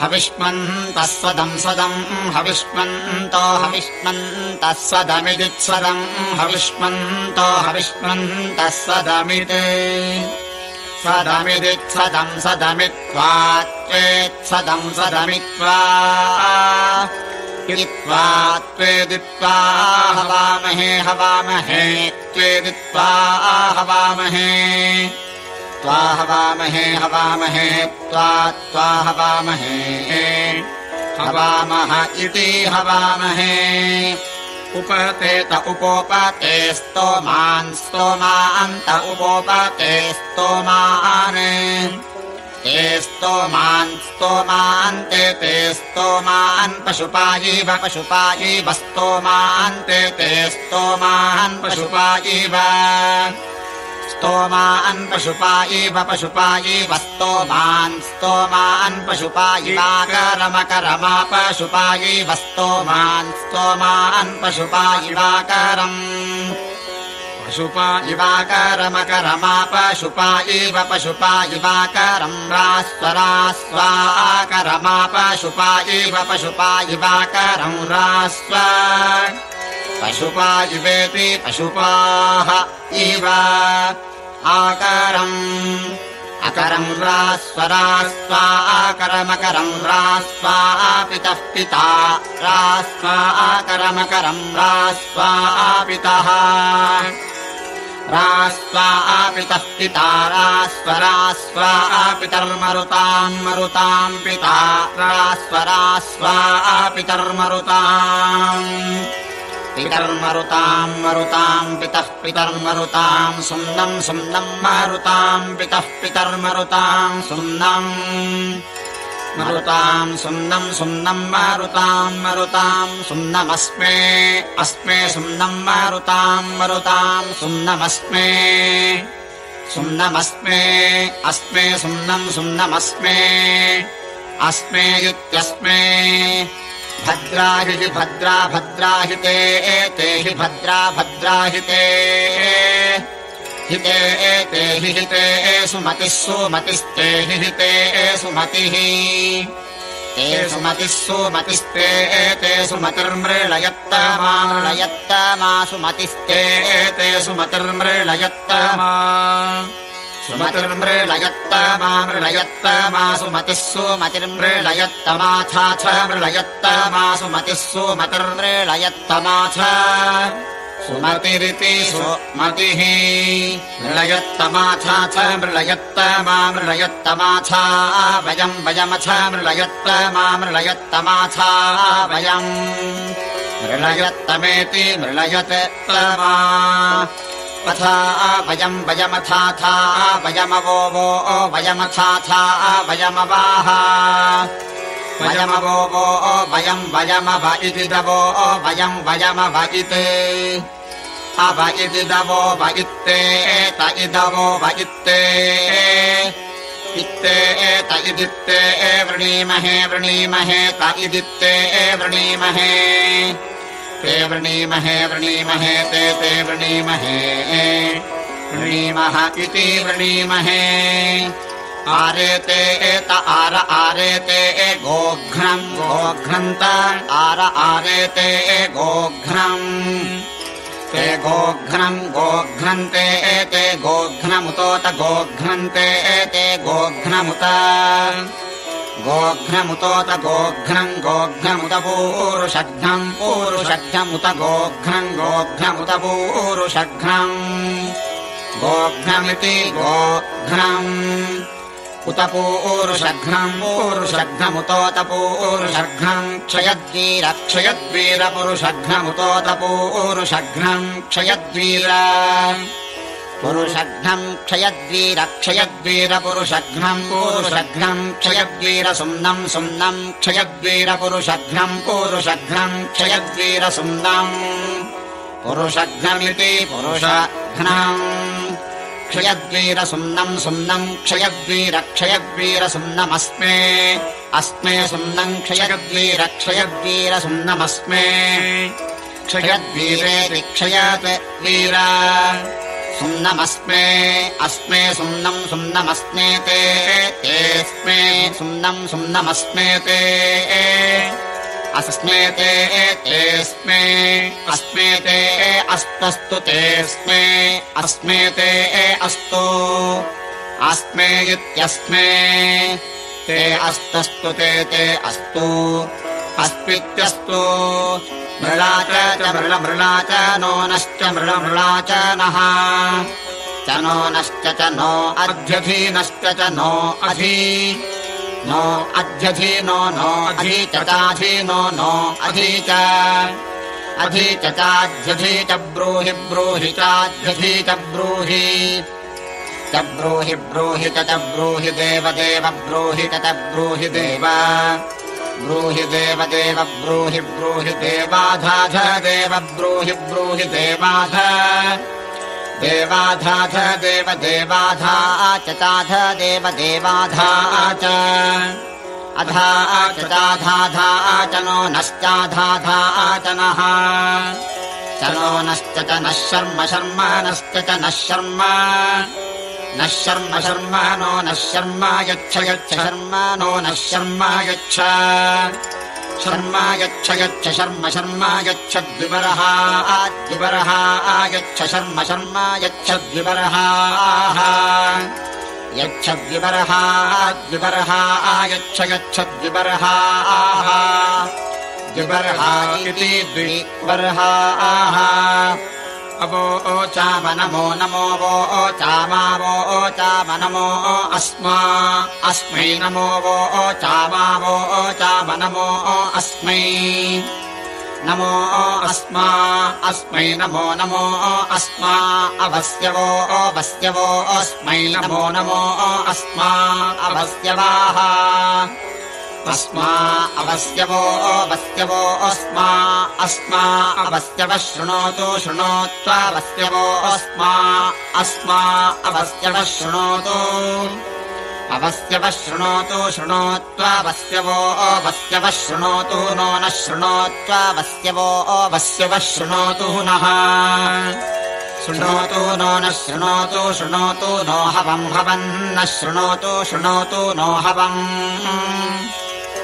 हविष्मन्तः सदम् सदम् हविष्मन्तो हविष्मन्तः सदमिदित्सदम् हविष्मन्तो हविष्मन्तः सदमिति सदमिदित्सदम् सदमित्वा त्वेत्सदम् सदमित्वा इत्वा त्वेदित्वा हवामहे हवामहे त्वेदित्वा हवामहे त्वा हवामहे हवामहे त्वा त्वा हवामहे। हवामः इति हवामहे। उपतेत उपोपते स्तोमान् स्तोमान्त उपोपते स्तोमान् ते स्तोमान् स्तोमान्ते ते स्तोमान् पशुपायीव पशुपायीव स्तोमान्ते ते स्तोमान् पशुपायीव स्तोमान् पशुपायीव पशुपायीव स्तोमान् स्तोमान् पशुपायिवाकरमकरमा पशुपायीव स्तोमान् स्तोमान् पशुपायिवाकरम् पशुपा इवाकरमकरमापशुपा इव पशुपा इवाकरम् रास्वरास्वाकरमापशुपा इव पशुपा इवाकरम् रास्व। पशुपा इवेति पशुपाः इव आकरम् अकरम् रास्वरास्वा आकरमकरम् रास्वा पितः पिता रास्वा आकरमकरम् रास्वा पितः। रास्वा पितः पिता रास्वरास्वा पितर्मरुताम् मरुताम् पिता रास्वरास्वा पितर्मरुताम् पितर्मरुताम् मरुताम् पितः पितर्मरुताम् सुम्नम् सुम्नम् मारुताम् पितः पितर्मरुताम् सुम्नम् मरुताम् सुम्नम् सुम्नम् मारुताम् मरुताम् सुम्नमस्मे अस्मे सुम्नम् मारुताम् मरुताम् सुम्नमस्मे सुम्नमस्मे अस्मे सुम्नम् सुम्नमस्मे अस्मे इत्यस्मे भद्राहि भद्रा भद्राहिते एते हि भद्रा भद्राहिते हिते। एते हि हिते सुमतिः सुमतिस्ते हि हिते सुमतिः। ते सुमतिः सुमतिस्ते एते सुमतिर्मृळयत्तमामृळयत्तमा सुमतिस्ते एते सुमतिर्मृळयत्तमा सुमतिर्मृळयत्तमा मृळयत्तमा सुमतिः सुमतिर्मृळयत्तमाथा च मृळयत्तमा सुमतिः सुमतिर्मृळयत्तमा च सुमतिरिति सुमतिः मृळयत्तमाथा च मृळयत्तमा मृळयत्तमाथा वयम् वयमथ मृळयत्तमा मृळयत्तमाथा वयम् मृळयत्तमेति मृळयत्तमा अथा वयम् वयमथाथा वयमवो वो वयमथाथा वयमवाः वयमवो वो वयम् वयमव इति दवो वयम् वयमव इति। अव इति दवो व इत्ते एत इदवो व इत्ते। इत्ते एत इदित्ते वृणीमहे वृणीमहे त इदित्ते वृणीमहे ते वृणीमहे वृणीमहे ते ते वृणीमहे। वृणीमः इति वृणीमहे। आरेते एत आर आरेते गोघ्नम्। गोघ्नन्त आर आरेते गोघ्नम्। ते गोघ्नम् गोघ्नन्ते एते गोघ्नमुतोत गोघ्नन्ते एते गोघ्नमुत गोघ्नमुतोत गोघ्नम् गोघ्नमुत पूरुषघ्नम् पूरुषघ्नमुत गोघ्नम् गोघ्नमुत पूरुषघ्नम् गोघ्नमिति गोघ्नम् उत पूरुषघ्नम् पूरुषघ्नमुतोत पूरुषघ्नम् क्षयद्वीरक्षयद्वीरपुरुषघ्नमुतोत पूरुषघ्नम् क्षयद्वीर पुरुषघ्नम् क्षयद्वीरक्षयद्वीरपुरुषघ्नम् पूरुषघ्नम् क्षयद्वीरसुम्नम् सुम्नम् क्षयद्वीरपुरुषघ्नम् पूरुषघ्नम् क्षयद्वीरसुम्नम् पुरुषघ्नमिति पुरुषघ्नम् क्षयद्वीरसुम्नम् सुम्नम् क्षयद्वीरक्षयद्वीरसुम्नमस्मे अस्मे सुम्नम् क्षयद्वीरक्षयद्वीरसुम्नमस्मे क्षयद्वीरेति क्षयत् वीर सुम्नमस्मे, अस्मे सुम्नम् सुम्नमस्मे ते तेऽस्मे सुम्नम् सुम्नमस्मेते अस्मेते तेऽस्मे अस्मेते, अस्तस्तु तेऽस्मे अस्मेते, अस्तु, अस्मे इत्यस्मे, ते अस्तस्तु, ते ते अस्तु, अस्मित्यस्तु मृळा च मृळ मृळा च नो। नश्च च नः च नो नश्च च नो अध्यधीनश्च च नो अधि। नो अध्यधि नो अधि चाधीनो नो अधि च। अधि च चाध्यधि च ब्रूहि ब्रूहि चाध्यधि च ब्रूहि। च ब्रूहि ब्रूहि च ब्रूहि देव देव ब्रूहि च ब्रूहि देव ब्रूहि देव देव ब्रूहि ब्रूहि देवाधाध देव ब्रूहि ब्रूहि देवाध। देवाधाध देव देवाधा च चाध देव देवाधा च। अधा च चाधाधा च नो नश्चाधाधा च नः नो नश्च च नः शर्म शर्म नश्च च नः शर्म नः शर्म शर्म नो नः शर्म यच्छ यच्छ शर्म नो नः शर्म यच्छ शर्म यच्छ यच्छ शर्म शर्म यच्छ द्विबरः द्विबरः आगच्छ शर्म शर्म यच्छ द्विबरः यच्छ द्विबरः द्विबरः आगच्छ यच्छ द्विबरः द्विबर्हा इति द्विबर्हा अवो चाम नमो वो चामा वो चाम नमो अस्मा अस्मै नमो नमो अस्मै नमो अस्मा अस्मै नमो नमो अस्मा अवस्यवो अवस्यवो अस्मै नमो नमो अस्मा अवस्यवाः अस्मा अवस्यवो अवस्यवो अस्मा अस्मा अवस्यवः शृणोतु शृणोत्वावस्यवो अस्मा अस्मा अवस्यवः शृणोतु अवस्यवः शृणोतु शृणोत्वावस्यवो अवस्यवः शृणोतु नो न शृणोत्वावस्यवो अवस्यवः शृणोतु नः। नो शृणोतु शृणोतु नो हवम् हवन् न शृणोतु शृणोतु नो हवम्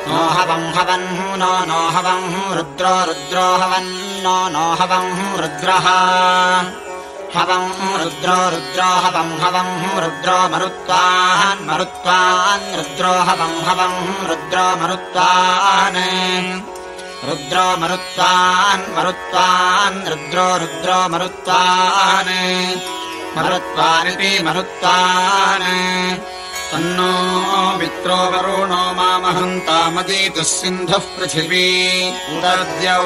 नो हवम् हवन् नो नो हवम् रुद्रो रुद्रो हवन् नो नो हवम् रुद्रः हवम् रुद्रो रुद्रो हवम् हवम् रुद्रो मरुत्वान् मरुत्वान् रुद्रो हवम् हवम् रुद्रो मरुत्वान् रुद्रो मरुत्वान् मरुत्वान् रुद्रो रुद्रो मरुत्वान् मरुत्वानिति मरुत्वान् तन्नो मित्रो वरुणो मामहन्तामदीतुः सिन्धुः पृथिवी उदद्यौ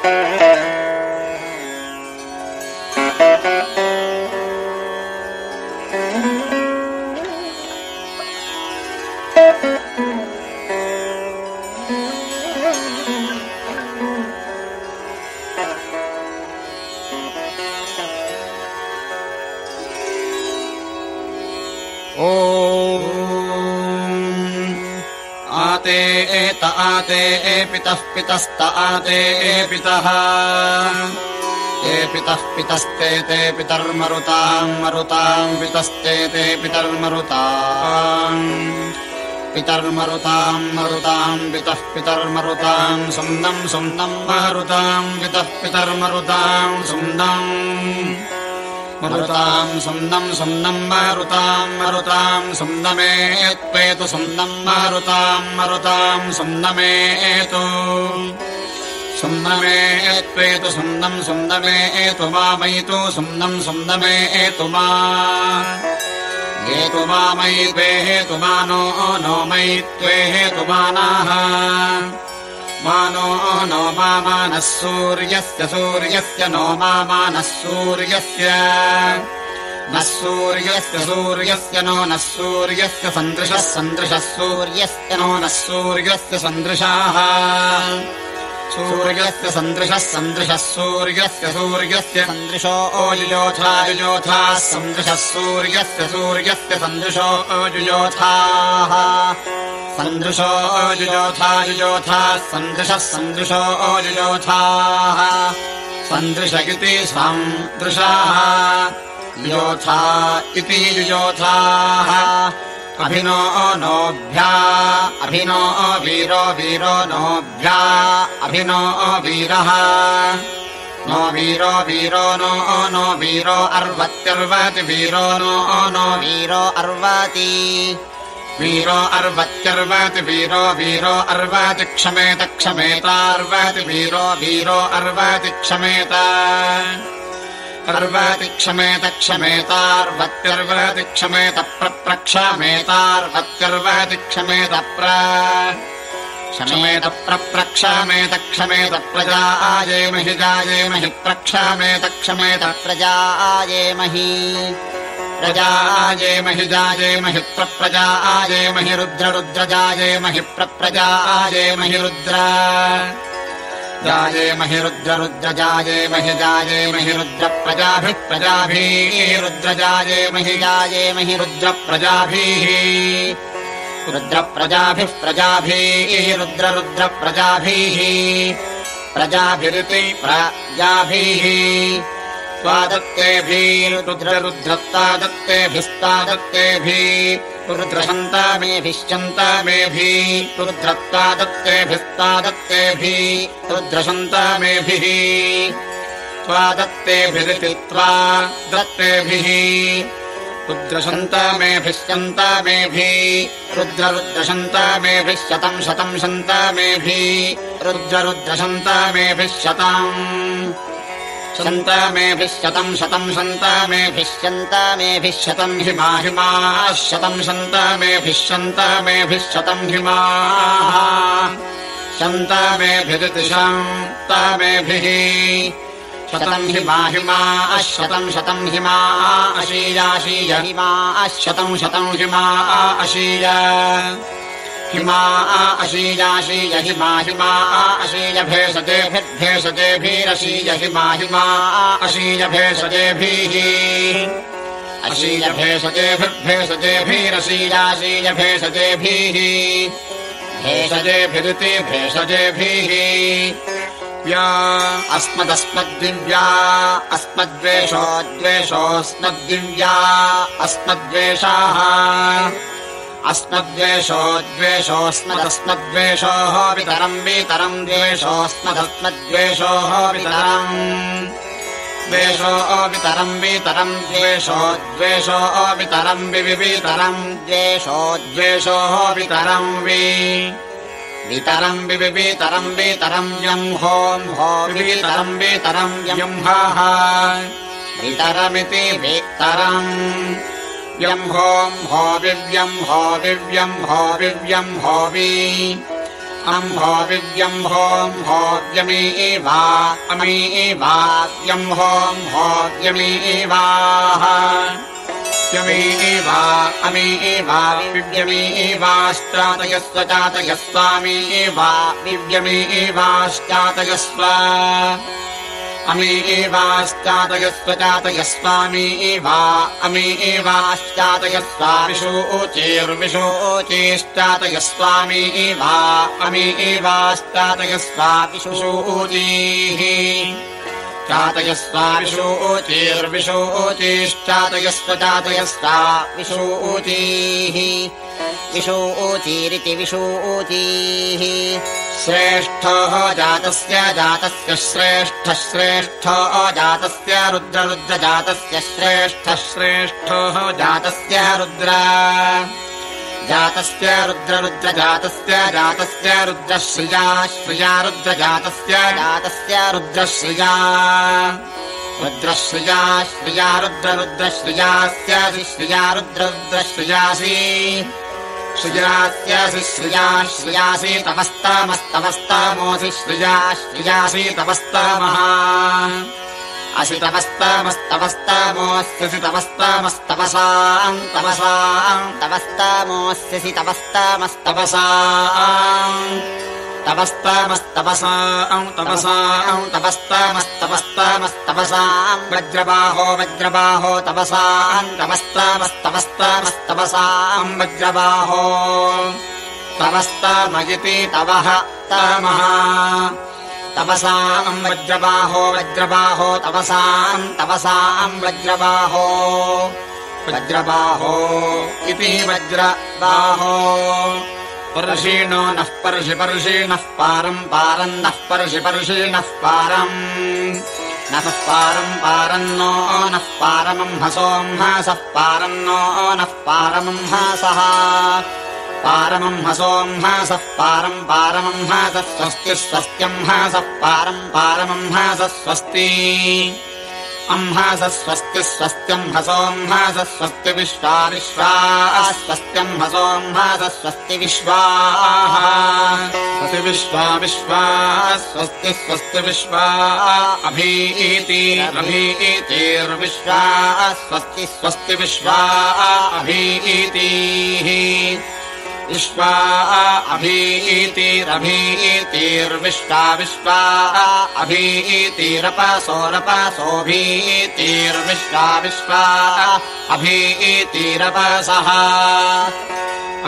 ओ पितस्त आते पितः। पितस्ते ते पितर्मरुताम् मरुताम् पितस्ते ते पितर्मरुताम् पितर्मरुताम् मरुताम् पितः पितर्मरुताम् सुन्दम् सुन्दम् मरुताम् पितः पितर्मरुताम् सुन्दम् मरुताम् सुन्दम् सुन्दम् मरुताम् मरुताम् सुन्दमेत्वेतु सुन्दम् मरुताम् मरुताम् सुन्दमेतु सुन्दमेत्वेतु सुन्दम् सुन्दमेतु मामयितु सुन्दम् सुन्दमेतु मा हेतु मामयि त्वे हेतु मानो नो मयि त्वे हेतु मानाः नो मानः सूर्यस्य सूर्यस्य नो मानः सूर्यस्य। नः सूर्यस्य सूर्यस्य नो नः सूर्यस्य सन्दृशः सन्दृशः सूर्यस्य नो नः सूर्यस्य सन्दृशाः। सूर्यस्य सन्दृशः सन्दृशः सूर्यस्य सूर्यस्य सन्दृशो युयोथाः सन्दृशः सूर्यस्य सूर्यस्य सन्दृशो ओजुयोथाः सन्दृशो ओजुयोथा युयोथाः सन्दृशः सन्दृशो ओजुयोथाः सन्दृश इति सन्दृशाः योथा इति युयोथाः अभिनो नोभ्या अभिनो वीरो वीरो नोभ्या अभिनो वीरः। नो वीरो वीरो नो नो वीरो अर्वत्यर्वति वीरो नो नो वीरो अर्वति वीरो अर्वत्यर्वति वीरो वीरो अर्वति क्षमेत क्षमेतार्वति वीरो वीरो अर्वति क्षमेत अर्वति क्षमेत क्षमेतार्वत्यर्वति क्षमेत प्रप्रक्षमेतार्वत्यर्वति क्षमेत प्र क्षमेत प्रप्रक्षमेत क्षमेत प्रजायेमहि जायेमहि प्रक्षमेत क्षमेत प्रजायेमहि प्रजायेमहि जायेमहि प्रप्रजायेमहि रुद्र रुद्रजायेमहि प्रप्रजायेमहि रुद्र। जायेमहि रुद्र रुद्र जायेमहि जायेमहि रुद्र प्रजाभिः प्रजाभिः रुद्र जायेमहि जायेमहि रुद्र प्रजाभिः। रुद्रप्रजाभिः प्रजाभिः रुद्ररुद्रप्रजाभिः प्रजाभिरिति प्रजाभिः स्वादत्तेभिरुद्ररुद्रत्तादत्तेभिस्तादत्तेभिः रुद्रशन्तामेभिश्चन्तामेभिः रुद्रत्वादत्तेभिस्तादत्तेभिः रुद्रशन्तामेभिः स्वादत्तेभिरिति त्वा दत्तेभिः रुद्रशन्तामेभिश्चन्तामेभिः रुद्ररुद्रशन्तामेभिः शतम् शतम् शन्तामेभिः रुद्ररुद्रशन्तामेभिः शतम् शन्तामेभिः शतम् शतम् शन्तामेभिः शन्तामेभिः शतम् हिमाहिमाः शतम् शन्तामेभिः शन्तामेभिः शतम् हिमाः शन्तामेभिरितिशम् तामेभिः शतम् हिमाहिमाः शतम् शतम् हिमा अशीयाशीय हिमाः शतम् शतम् हिमा अशीय हिमा अशीयाशीय हिमा हिमा अशीय भेषजेभिर्भेषजेभिरशीय हिमा हिमा अशीय भेषजेभिः अशीय भेषजेभिर्भेषजेभिरशीयाशीय भेषजेभिः भेषजेभिरिति भेषजेभिः व्या अस्मदस्मद्दिव्या अस्मद्वेषो द्वेषोऽस्मद्दिव्या अस्मद्वेषाः अस्मद्वेषो द्वेषोऽस्मदस्मद्वेषोः वितरम् वितरम् द्वेषोऽस्मदस्मद्वेषोः द्वेषो वितरम् वितरम् द्वेषो द्वेषो वितरम् विवितरम् द्वेषो द्वेषोः वितरम् वि वितरम् विवितरम् वितरम् यम् होम् हो वितरम् वितरम् यम् हाः वितरमिति वितरम् व्यम् होम् हो विव्यम् हो विव्यम् हो विव्यम् होवि। अम् हो विव्यम् होम् हो व्यमी वा अमी वा व्यम् होम् हो व्यमी वाः व्यमी वा अमी वा विव्यमी वाश्चातयस्व चातयस्वामी वा विव्यमी वाश्चातयस्व अमी एवाश्चातयस्व चातयस्वामी एवा अमी एवाश्चातयस्वामिषूचेर्विषोचेश्चातयस्वामी एवा अमी एवाश्चातयस्वामिषूचीः चातयस्वामिषूचेर्विषोचेश्चातयस्व चातयस्वा विषूचीः विषूचीरिति विषूचीः श्रेष्ठः जातस्य जातस्य श्रेष्ठः श्रेष्ठो जातस्य रुद्ररुद्रजातस्य श्रेष्ठः जातस्य रुद्र। जातस्य रुद्ररुद्रजातस्य जातस्य रुद्रश्रिया श्रिया रुद्रजातस्य जातस्य रुद्रश्रिया रुद्रश्रिया श्रिया। रुद्ररुद्रश्रियास्य श्रिया रुद्ररुद्रश्रियासि श्रियास्यासि श्रिया श्रियासि तपस्तामस्तपस्तामोऽसि श्रिया श्रियासि तपस्तामः असि तपस्तामस्तपस्तामोऽस्यसि तपस्तामस्तपसाम् तपसाम् तपस्तामोऽस्यसि तपस्तामस्तपसाम् तपस्तामस्तपसाम् तपसाम् तपस्तामस्तपस्तामस्तपसाम् वज्रबाहो वज्रबाहो तपसाम् तपस्तामस्तपस्तामस्तपसाम् वज्रबाहो तपस्तामयिति तवः तामः। तपसाम् वज्रबाहो वज्रबाहो तपसाम् तपसाम् वज्रबाहो। वज्रबाहो इति वज्रबाहो पर्षीणो नः पर्षि पर्षीणः पारम् पारम् नः पर्षि पर्षीणः पारम्। नः पारम् पारन्नो नः पारमम् हसोम् हसः पारन्नो नः पारमम् हसः। पारमम् हसोम् हसः पारम् पारमम् हसः स्वस्ति स्वस्त्यम् हसः पारम् पारमम् हसः स्वस्ति स्वस्ति स्वस्त्यम् हसोऽह्स स्वस्ति विश्वा विश्वा स्वस्त्यम् हसोऽह्स स्वस्ति विश्वाः। स्वस्ति विश्वा विश्वा स्वस्ति स्वस्ति विश्वा अभीतिरभीतिर्विश्वा स्वस्ति स्वस्ति विश्वा अभीतिः विश्वा अभीतिरभीतिर्विश्वा विश्वा अभीतिरपसोरपसोभीतिर्विश्वा विश्वा अभीतिरपसः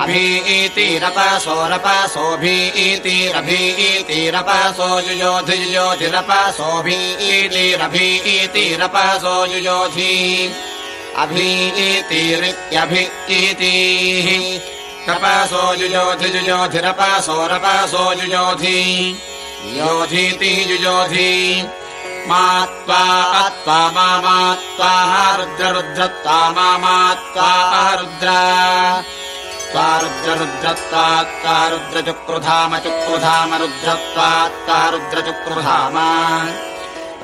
अभीतिरपसोरपसोभीतिरभीतिरपसो युयोधियोधिरपसोभीतिरभीतिरपसो युयोधि अभीतिरित्यभीतिः तपसो युयोधि युयोधिरपसोरपसो युयोधि योधीति युयोधि मा त्वा त्वा मा त्वा रुद्ररुद्रत्वा मा त्वा रुद्र त्वा रुद्ररुद्रत्वात्त्वा रुद्रचुक्रुधाम चुक्रुधाम रुद्रत्वात्त्वा रुद्रचुक्रुधाम रुद्रचुक्रुधाम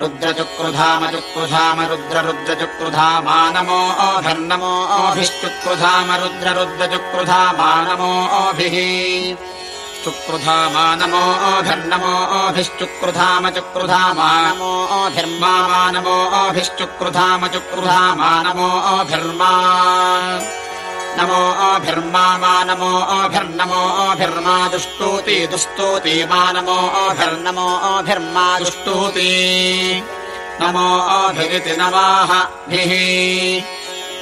चुक्रुधाम रुद्ररुद्रचुक्रुधामा नमो ओभिर्नमो ओभिश्चुक्रुधाम रुद्ररुद्रचुक्रुधामा नमो ओभिः चुक्रुधामा नमो ओभिर्नमो ओभिश्चुक्रुधाम चुक्रुधामा नमो ओभिर्मा नमो ओभिश्चुक्रुधाम चुक्रुधामा नमो ओभिर्मा नमो ओभिर्मा नमो ओभिर्नमो ओभिर्मा दुष्टूति मा नमो ओभिर्नमो ओभिर्मा दुष्टूति नमो ओभिरिति नमाहभिः।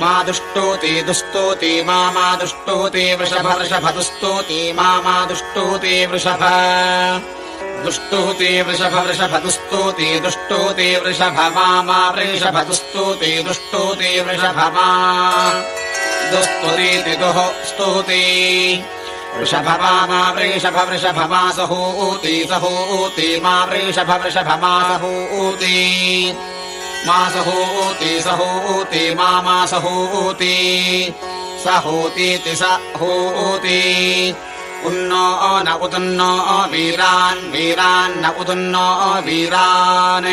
मा दुष्टूति दुस्तूति मा मा दुष्टूति वृषभ वृषभ दुस्तूति मा मा दुष्टूति वृषभ। दुष्टूति वृषभ वृषभ दुस्तूति दुष्टूति वृषभ मा मा वृषभ दुस्तूति दुष्टूति वृषभ मा दुः स्तूति। वृषभ मा वृषभ वृषभ सहूति मा सहूति सहूति मा मा सहूति सहूतीति सहूति। उन्नो न उदुन्नो वीरान् वीरान्न उदुन्नो वीरान्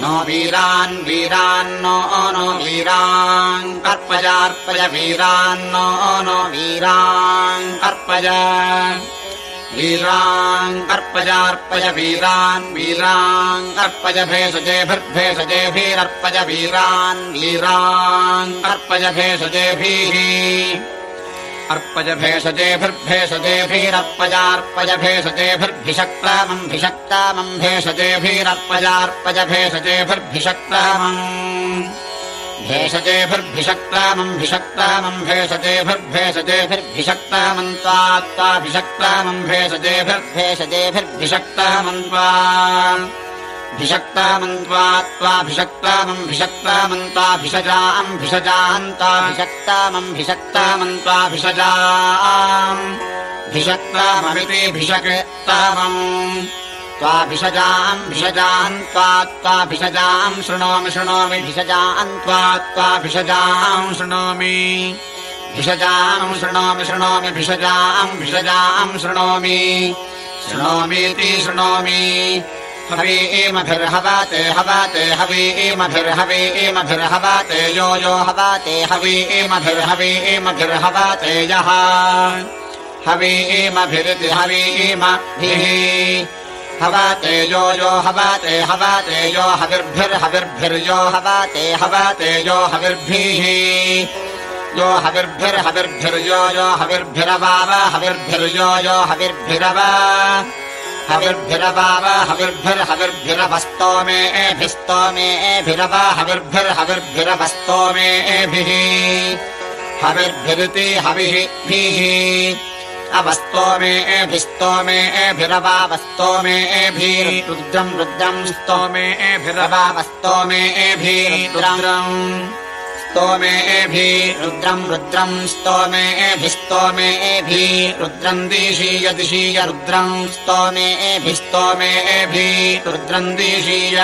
नो वीरान् वीरान्नो नो वीरान् कर्पजार्पय वीरान्नो नो वीरान् कर्पज वीरान् कर्पजार्पय वीरान् वीरान् कर्पज भेषजेभिर्भेषजेभिरर्पज वीरान् वीरान् कर्पज भेषजेभिः अर्पज भेषजेभिर्भेषजेभिरर्पजार्पज भेषजेभिर्भिषक्तामम् भिषक्तामम् भेषजेभिरर्पजार्पज भेषजेभिर्भिषक्तामम् भेषजेभिर्भिषक्तामम् भिषक्तामम् भेषजेभिर्भेषजेभिर्भिषक्तामम् त्वा त्वाभिषक्तामम् भेषजेभिर्भेषजेभिर्भिषक्तामम् त्वा भिषक्तामन्त्वा त्वाभिषक्तामम् भिषक्तामन्त्वाभिषजाम् भिषजान्त्वाभिषक्तामम् भिषक्तामन्त्वाभिषजाम् भिषक्ताममिति भिषक्तामम् त्वाभिषजाम् भिषजान् त्वा त्वाभिषजाम् शृणोमि शृणोमि भिषजान् त्वा त्वाभिषजाम् शृणोमि भिषजाम् शृणोमि शृणोमि भिषजाम् भिषजाम् शृणोमि शृणोमीति शृणोमि हवि एमभिर्हवाते हवाते हवि एमभिर्हवि एमभिर्हवाते यो यो हवाते हवि एमभिर्हवि एमभिर्हवाते यः हवि एमभिरिति हवि एमभिः हवाते यो यो हवाते हवाते यो हविर्भिर्हविर्भिर्यो हवाते हवाते यो हविर्भिः यो हविर्भिर्हविर्भिर्यो यो हविर्भिरवाव हविर्भिर्यो यो हविर्भिरवा हविर्भिरवाव हविर्भिर्हविर्भिरवस्तो मे एभिस्तो मे एभिरव हविर्भिर्हविर्भिरवस्तो मे एभिः। हविर्भिरिति हविः भीः। अवस्तो मे एभिस्तो मे एभिरवावस्तो मे एभिरुद्रम् रुद्रम् स्तो मे एभिरवावस्तो मे एभि रुद्रम् रुद्रम् स्तोमे एभिस्तोमे एभि रुद्रम् दिशीय। दिशीय रुद्रम् स्तोमे एभिस्तोमे एभि रुद्रम् दिशीय।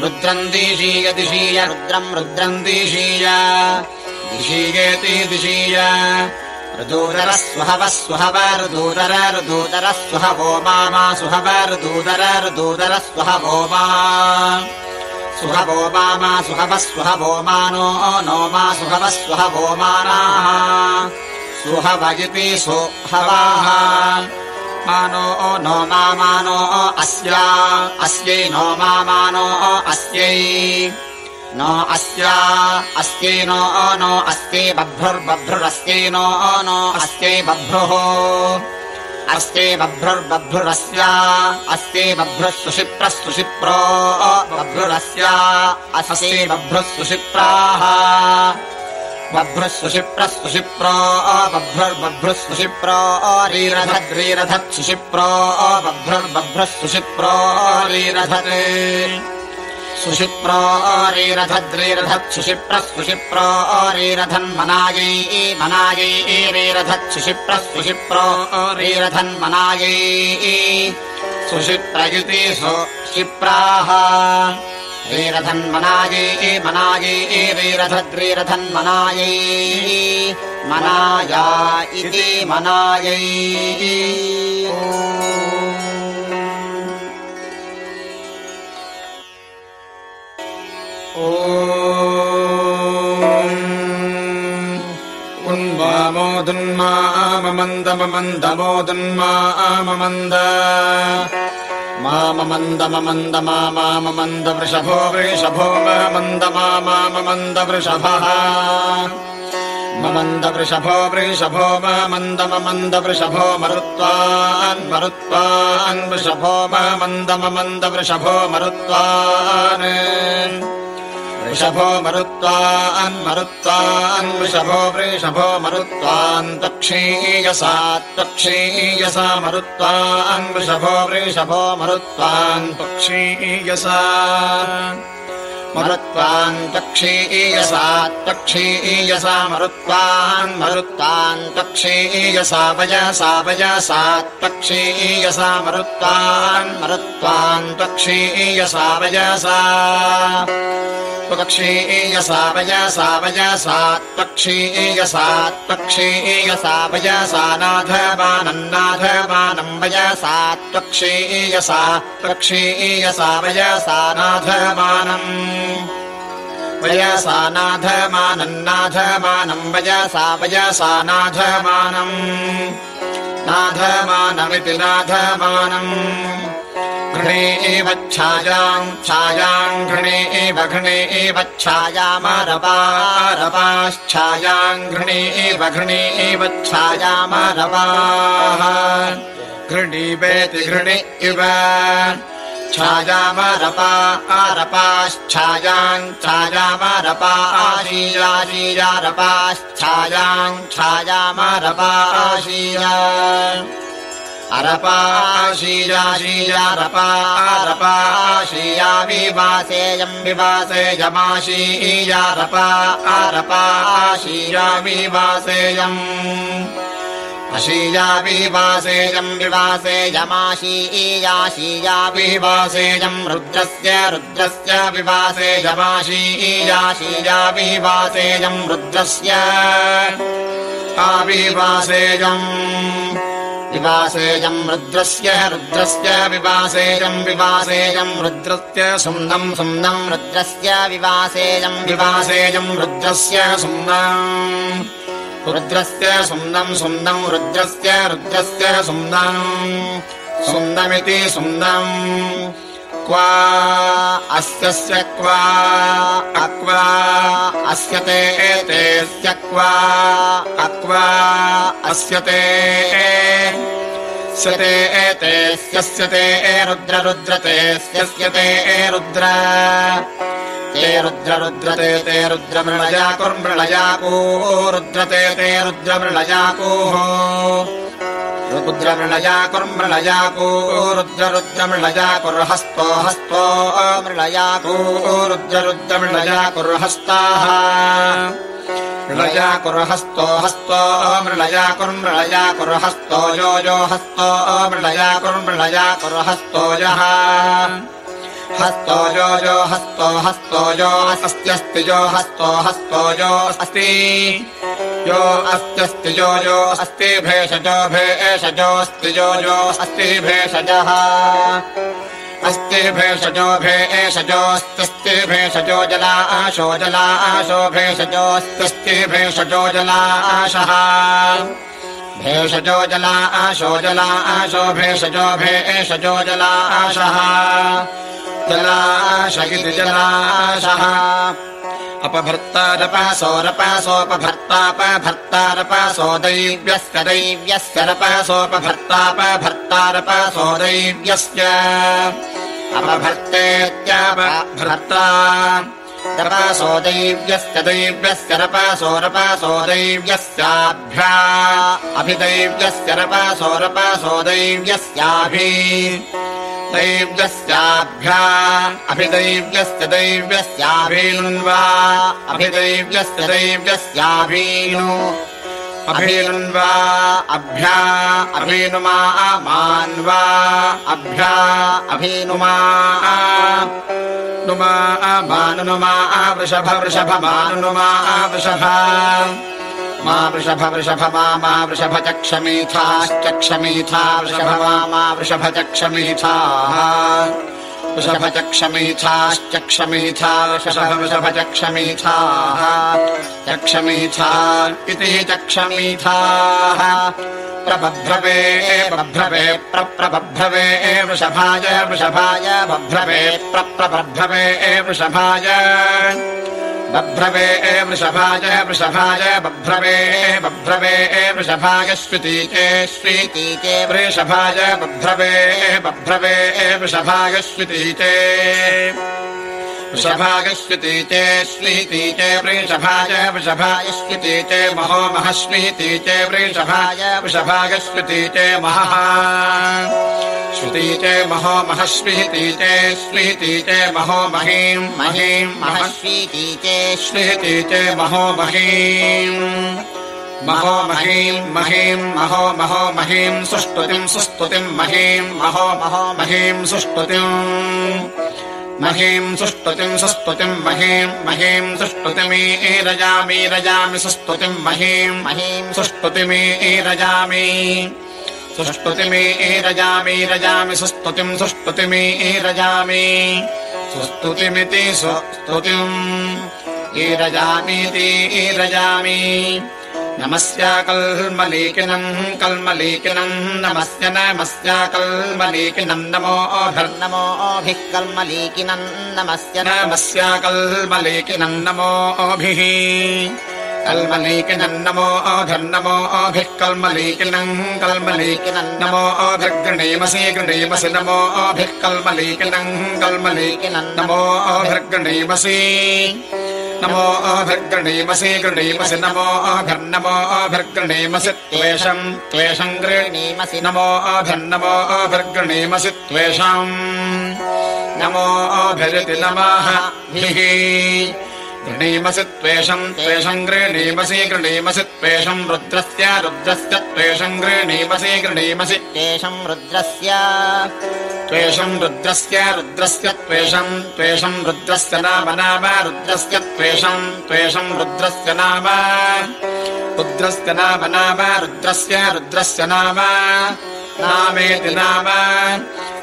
रुद्रम् दिशीय दिशीय रुद्रम् रुद्रम् दिशीय दिशीयेति दिशीय। ऋदूदरः स्वहवः स्वहव ऋदूदर ऋदूदरः स्वहवो मा सुहव ऋदूदर ऋदूदरः स्वहवो मा सुहवो मा सुहवः स्वहवो मानो नो मा सुहवः स्वहवो मानाः। सुहव इति सुहवाः। मानो नो मा मानो अस्या अस्यै नो मा मानो अस्यै। नो अस्या अस्यै नो नो अस्यै बभ्रुर्बभ्रुरस्यै नो नो अस्यै बभ्रुः अस्ते बभ्रुर्बभ्रुरस्या अस्ते बभ्रुः सुषिप्रः सुषिप्रो बभ्रुरस्या अस्ते बभ्रुः सुषिप्राः बभ्रुः सुषिप्रः सुषिप्रो बभ्रुर्बभ्रुः सुषिप्रो रीरधद्रीरधत् सुषिप्रो बभ्रुर्बभ्रुः सुषिप्रो रीरधते सुषिप्रो रीरधद्रीरधत् सुषिप्रः सुषिप्रो रीरधन्मनायै मनायै रीरधत् सुषिप्रः सुषिप्रो रीरधन्मनायै सुषिप्रयुति सुषिप्राः वीरधन्मनायै मनायै वीरधद्वीरधन्मनायै मनाया इति मनायै ओ उन्मामोदुन्मामन्दमन्दमोदुन्मा आममन्द माममन्दममन्द माममन्द वृषभो वृषभो ममन्द माममन्द वृषभः ममन्द वृषभो वृषभो ममन्द ममन्द वृषभो मरुत्वान् मरुत्वान् वृषभो वृषभो मरुत्वान् वृषभो मरुत्वान् मरुत्वान् वृषभो वृषभो मरुत्वान् तक्षीयसा मरुत्वान् वृषभो वृषभो मरुत्वान् पक्षीयसा मरुत्वान् तक्षीयसा तक्षीयसा मरुत्वान् मरुत्वान् तक्षीयसा वयसा वयसा तक्षीयसा मरुत्वान् मरुत्वान् तक्षीयसा वयसा त्वक्षीयसा वयसा वयसा त्वक्षीयसा त्वक्षीयसा वयसा नाथवानन्नाथवानम् वयसा त्वक्षीयसा त्वक्षीयसा वयसा नाथवानम् वयसा नाथमानन्नाथमानम् वयसा वयसा नाथमानम् नाथमानमिति नाथमानम् घृणे एव छायाम् छायाम् घृणे एव घृणे एव छायामारवारवाश्छायाम् घृणे एव घृणे एव छायामारवाः घृणीवेति घृणि इव छायामरपा आरपाश्छायाम् छायामरपा आशीयाशीयारपाश्छायाम् छायामरपा आशीया। अरपाशीयाशीयारपारपाशीया विवासेयम् विवासेयमाशीयारपा आरपाशीया विवासेयम् अशीया विवासेयम् विवासेयमाशीयाशीया विवासेयम् रुद्रस्य रुद्रस्य विवासेयम् रुद्रस्य आविवासेयम् विवासेयम् रुद्रस्य रुद्रस्य विवासेयम् विवासेयम् रुद्रस्य सुम्नम् सुम्नम् रुद्रस्य विवासेयम् विवासेयम् रुद्रस्य सुम्नम् रुद्रस्य सुम्नम् सुम्नम् रुद्रस्य रुद्रस्य सुम्नम् सुम्नमिति सुम्नम् क्वा अस्यस्य क्वा अक्वा अस्य ते एतेस्य क्वा अक्वा अस्य ते स्य ते एतेस्यस्य ते रुद्र रुद्रते स्यस्य ते रुद्र। ते रुद्र रुद्रते ते रुद्रमृळयाकुर्मृळयाकू रुद्रते ते रुद्रमृळयाकूः रुद्रमृळयाकुर्मृळयाकू रुद्र रुद्रमृळयाकुर्हस्तो हस्तो मृळयाकू रुद्र रुद्रमृळयाकुर्हस्ताः मृळयाकुर्हस्तो हस्तो मृळयाकुर्मृळयाकुर्हस्तो यो यो हस्तो मृळयाकुर्मृळयाकुर्हस्तो यः हस्तो यो यो हस्तो हस्तो यो अस्त्यस्ति यो हस्तो हस्तो यो अस्ति। यो अस्त्यस्ति यो यो अस्ति भेषजो भेषजोऽस्ति यो यो अस्ति भेषजः अस्ति भेषजो भेषजोऽस्त्यस्ति भेषजो जलाशो जलाशो भेषजोऽस्त्यस्ति भेषजो जलाशः भेषजो जलाशो जलाशो भेषजो भेषजो जलाशः जलाश इति जलाशः अपभर्तारपासोरपासोपभर्तापभर्तारपासो दैव्यस्य दैव्यस्य रपासोपभर्तापभर्तारपासो दैव्यस्य अपभर्तेत्यापभर्ता रपासो दैव्यस्य दैव्यस्य रपासो रपासो दैव्यस्याभ्या। अभिदैव्यस्य रपासो रपासो दैव्यस्याभि। दैव्यस्याभ्या। अभिदैव्यस्य दैव्यस्याभीनुन्वा अभिदैव्यस्य दैव्यस्याभीनु अभीनुन्वा अभ्या अभीनुमा मान्वा अभ्या अभीनुमा नुमा मानुनुमा वृषभ वृषभ मानुनुमा वृषभ। मा वृषभ वृषभ मा मा वृषभ मा मा वृषभ चक्षमीथाः वृषभ चक्षमीथाश्चक्षमीथा वृषभ वृषभ चक्षमीथाः चक्षमीथा इति चक्षमीथाः प्रबभ्रवे बभ्रवे प्रप्रबभ्रवे वृषभाय वृषभाय बभ्रवे प्रप्रबभ्रवे वृषभाय बभ्रवे वृषभाय वृषभाय बभ्रवे बभ्रवे वृषभाय श्रुतीके श्रीतीके वृषभाय बभ्रवे बभ्रवे वृषभाय श्रुतीके वृषभागश्रुतीचे श्रीतीचे वृषभाय वृषभाय श्रुतीचे महो महश्रीतीचे वृषभाय वृषभागश्रुतीचे महः। श्रुतीचे महो महश्रीतीचे श्रीतीचे महो महीम्। महीम् श्रीतीचे महो महीम्। महो महीम् महीम् महो महो महीम् सुस्तुतिम् सुस्तुतिम् महीम्। महो महो महीम् सुस्तुतिम् महीम् सुस्तुतिम् सुस्तुतिम् महीम् महीम् सुस्तुतिमी रजामि रजामि सुस्तुतिम् महीम् महीम् सुस्तुतिमी रजामि सुस्तुतिमी रजामि रजामि सुस्तुतिम् सुस्तुतिमी रजामि सुस्तुतिमिति सुस्तुतिम् ईरजामीति ईरजामि नमस्या कल्मलीकिनम् कल्मलीकिनम् नमस्य नमस्या कल्मलीकिनम् नमोभिर्नमोभिः कल्मलीकिनम् नमस्य नमस्या कल्मलीकिनम् नमोभिः कल्मलीकिनम् कल्मलीकिनम् नमोभिर्गृणीमसि गृणीमसि नमोभिः कल्मलीकिनम् कल्मलीकिनम् नमोभिर्गृणीमसि नमो अभिर्गृणीमसि गृणीमसि नमो अभिर्नमो अभिर्गृणीमसि त्वेषम्। त्वेषम् गृणीमसि। नमो अभिर्नमो अभिर्गृणीमसि त्वेषम्। नमो अभिरिति नमः गृणीमसि त्वेषम् त्वेषम् गृणीमसि गृणीमसि त्वेषम् रुद्रस्य रुद्रस्य त्वेषम् गृणीमसि गृणीमसि त्वेषम् रुद्रस्य त्वेषम् रुद्रस्य रुद्रस्य त्वेषम् त्वेषम् रुद्रस्य नाम नाम रुद्रस्य त्वेषम् त्वेषम् रुद्रस्य नाम रुद्रस्य नाम नाम रुद्रस्य रुद्रस्य नाम नामेति नाम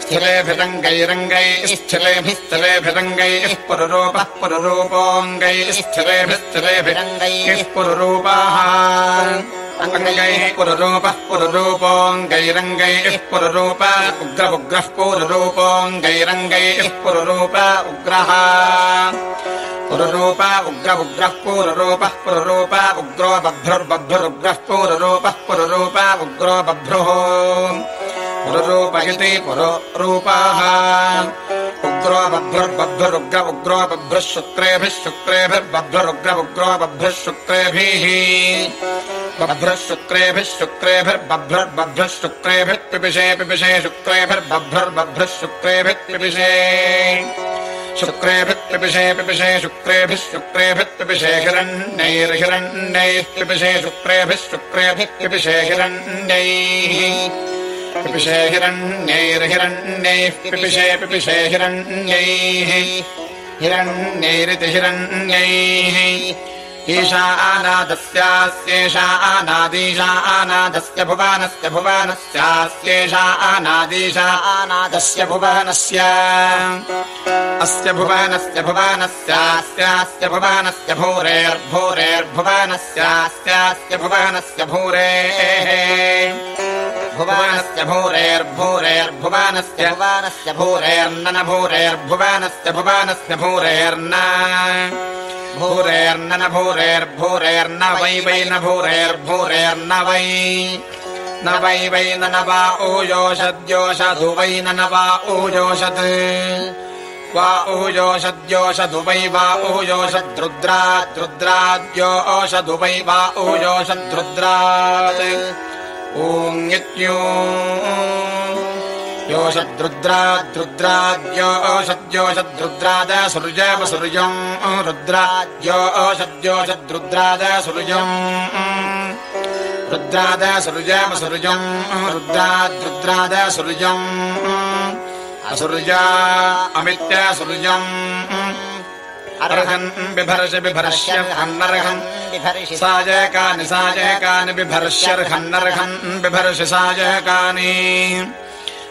स्थिरेभिरङ्गैरङ्गैः स्थिरेभिस्थिरेभिरङ्गैः पुरुरूपः पुरुरूपोऽङ्गैः स्थिरेभिस्थिरेभिरङ्गैः पुरुरूपाः अङ्गैः पुरुरूपः पुरुरूपोऽङ्गैरङ्गैः पुरुरूप उग्र उग्रः पुरुरूपोऽङ्गैरङ्गैः पुरुरूप उग्रः पुरुरूप उग्र उग्रः पुरुरूपः पुरुरूप उग्रो बभ्रुर्बभ्रुरुग्रः पुरुरूपः पुरुरूप उग्रो बभ्रुः इति पुरुरूपाः। उग्रो बभ्रुर्बभ्रुरुग्र उग्रो बभ्रुः शुक्रेभिः शुक्रेभिर्बभ्रुरुग्र उग्रो बभ्रुः शुक्रेभिः बभ्रुः शुक्रेभिः शुक्रेभिर्बभ्रुर्बभ्रुः शुक्रेभिः पिपिषे पिपिषे शुक्रेभिर्बभ्रुर्बभ्रुः शुक्रेभिः पिपिषे। शुक्रेभिः पिपिषे पिपिषे शुक्रेभिः शुक्रेभिः पिपिषे हिरण्यैर्हिरण्यैः पिपिषे शुक्रेभिः शुक्रेभिः पिपिषे हिरण्यैः पिपिषे हिरण्यैर्हिरण्यैः पिपिषे पिपिषे हिरण्यैः। हिरण्यैरिति हिरण्यैः ईशा अनादस्यास्येषा अनादीशा अनादस्य भुवानस्य भुवानस्यास्येषा अनादीशा अनादस्य भुवानस्य अस्य भुवानस्य भुवानस्यास्यास्य भुवानस्य भूरेर्भूरेर्भुवानस्यास्यास्य भुवानस्य भूरेः भुवानस्य भूरेर्भूरेर्भुवानस्य भुवानस्य भूरेर्नन भूरेर्भुवानस्य भुवानस्य भूरेर्न भूरेर्नन भूरेर्भूरेर्न वै वै न भूरेर्भूरेर्न वै। न वै वै न न वा ऊयोषद्योषधु वै न न वा ऊयोषत् वा ऊयोषद्योषधुवै वा ऊयोषद्रुद्राद्रुद्राद्यो ओषधुवै वा ऊयोषद्रुद्रात् ऊङ्गित्यो योषद्रुद्राद्रुद्राद्यो ओषद्योषद्रुद्राद ओषद्योषद्रुद्राद सुर्यम् रुद्राद सुर्यमसुर्यम् रुद्राद्रुद्राद सुर्यम् असुर्या अमित्यसुर्यम् अर्हन् बिभर्ष बिभर्ष्यर्हन्नर्हन् बिभर्षि साजकानि साजकानि बिभर्ष्यर्हन्नर्हन् बिभर्षि साजकानि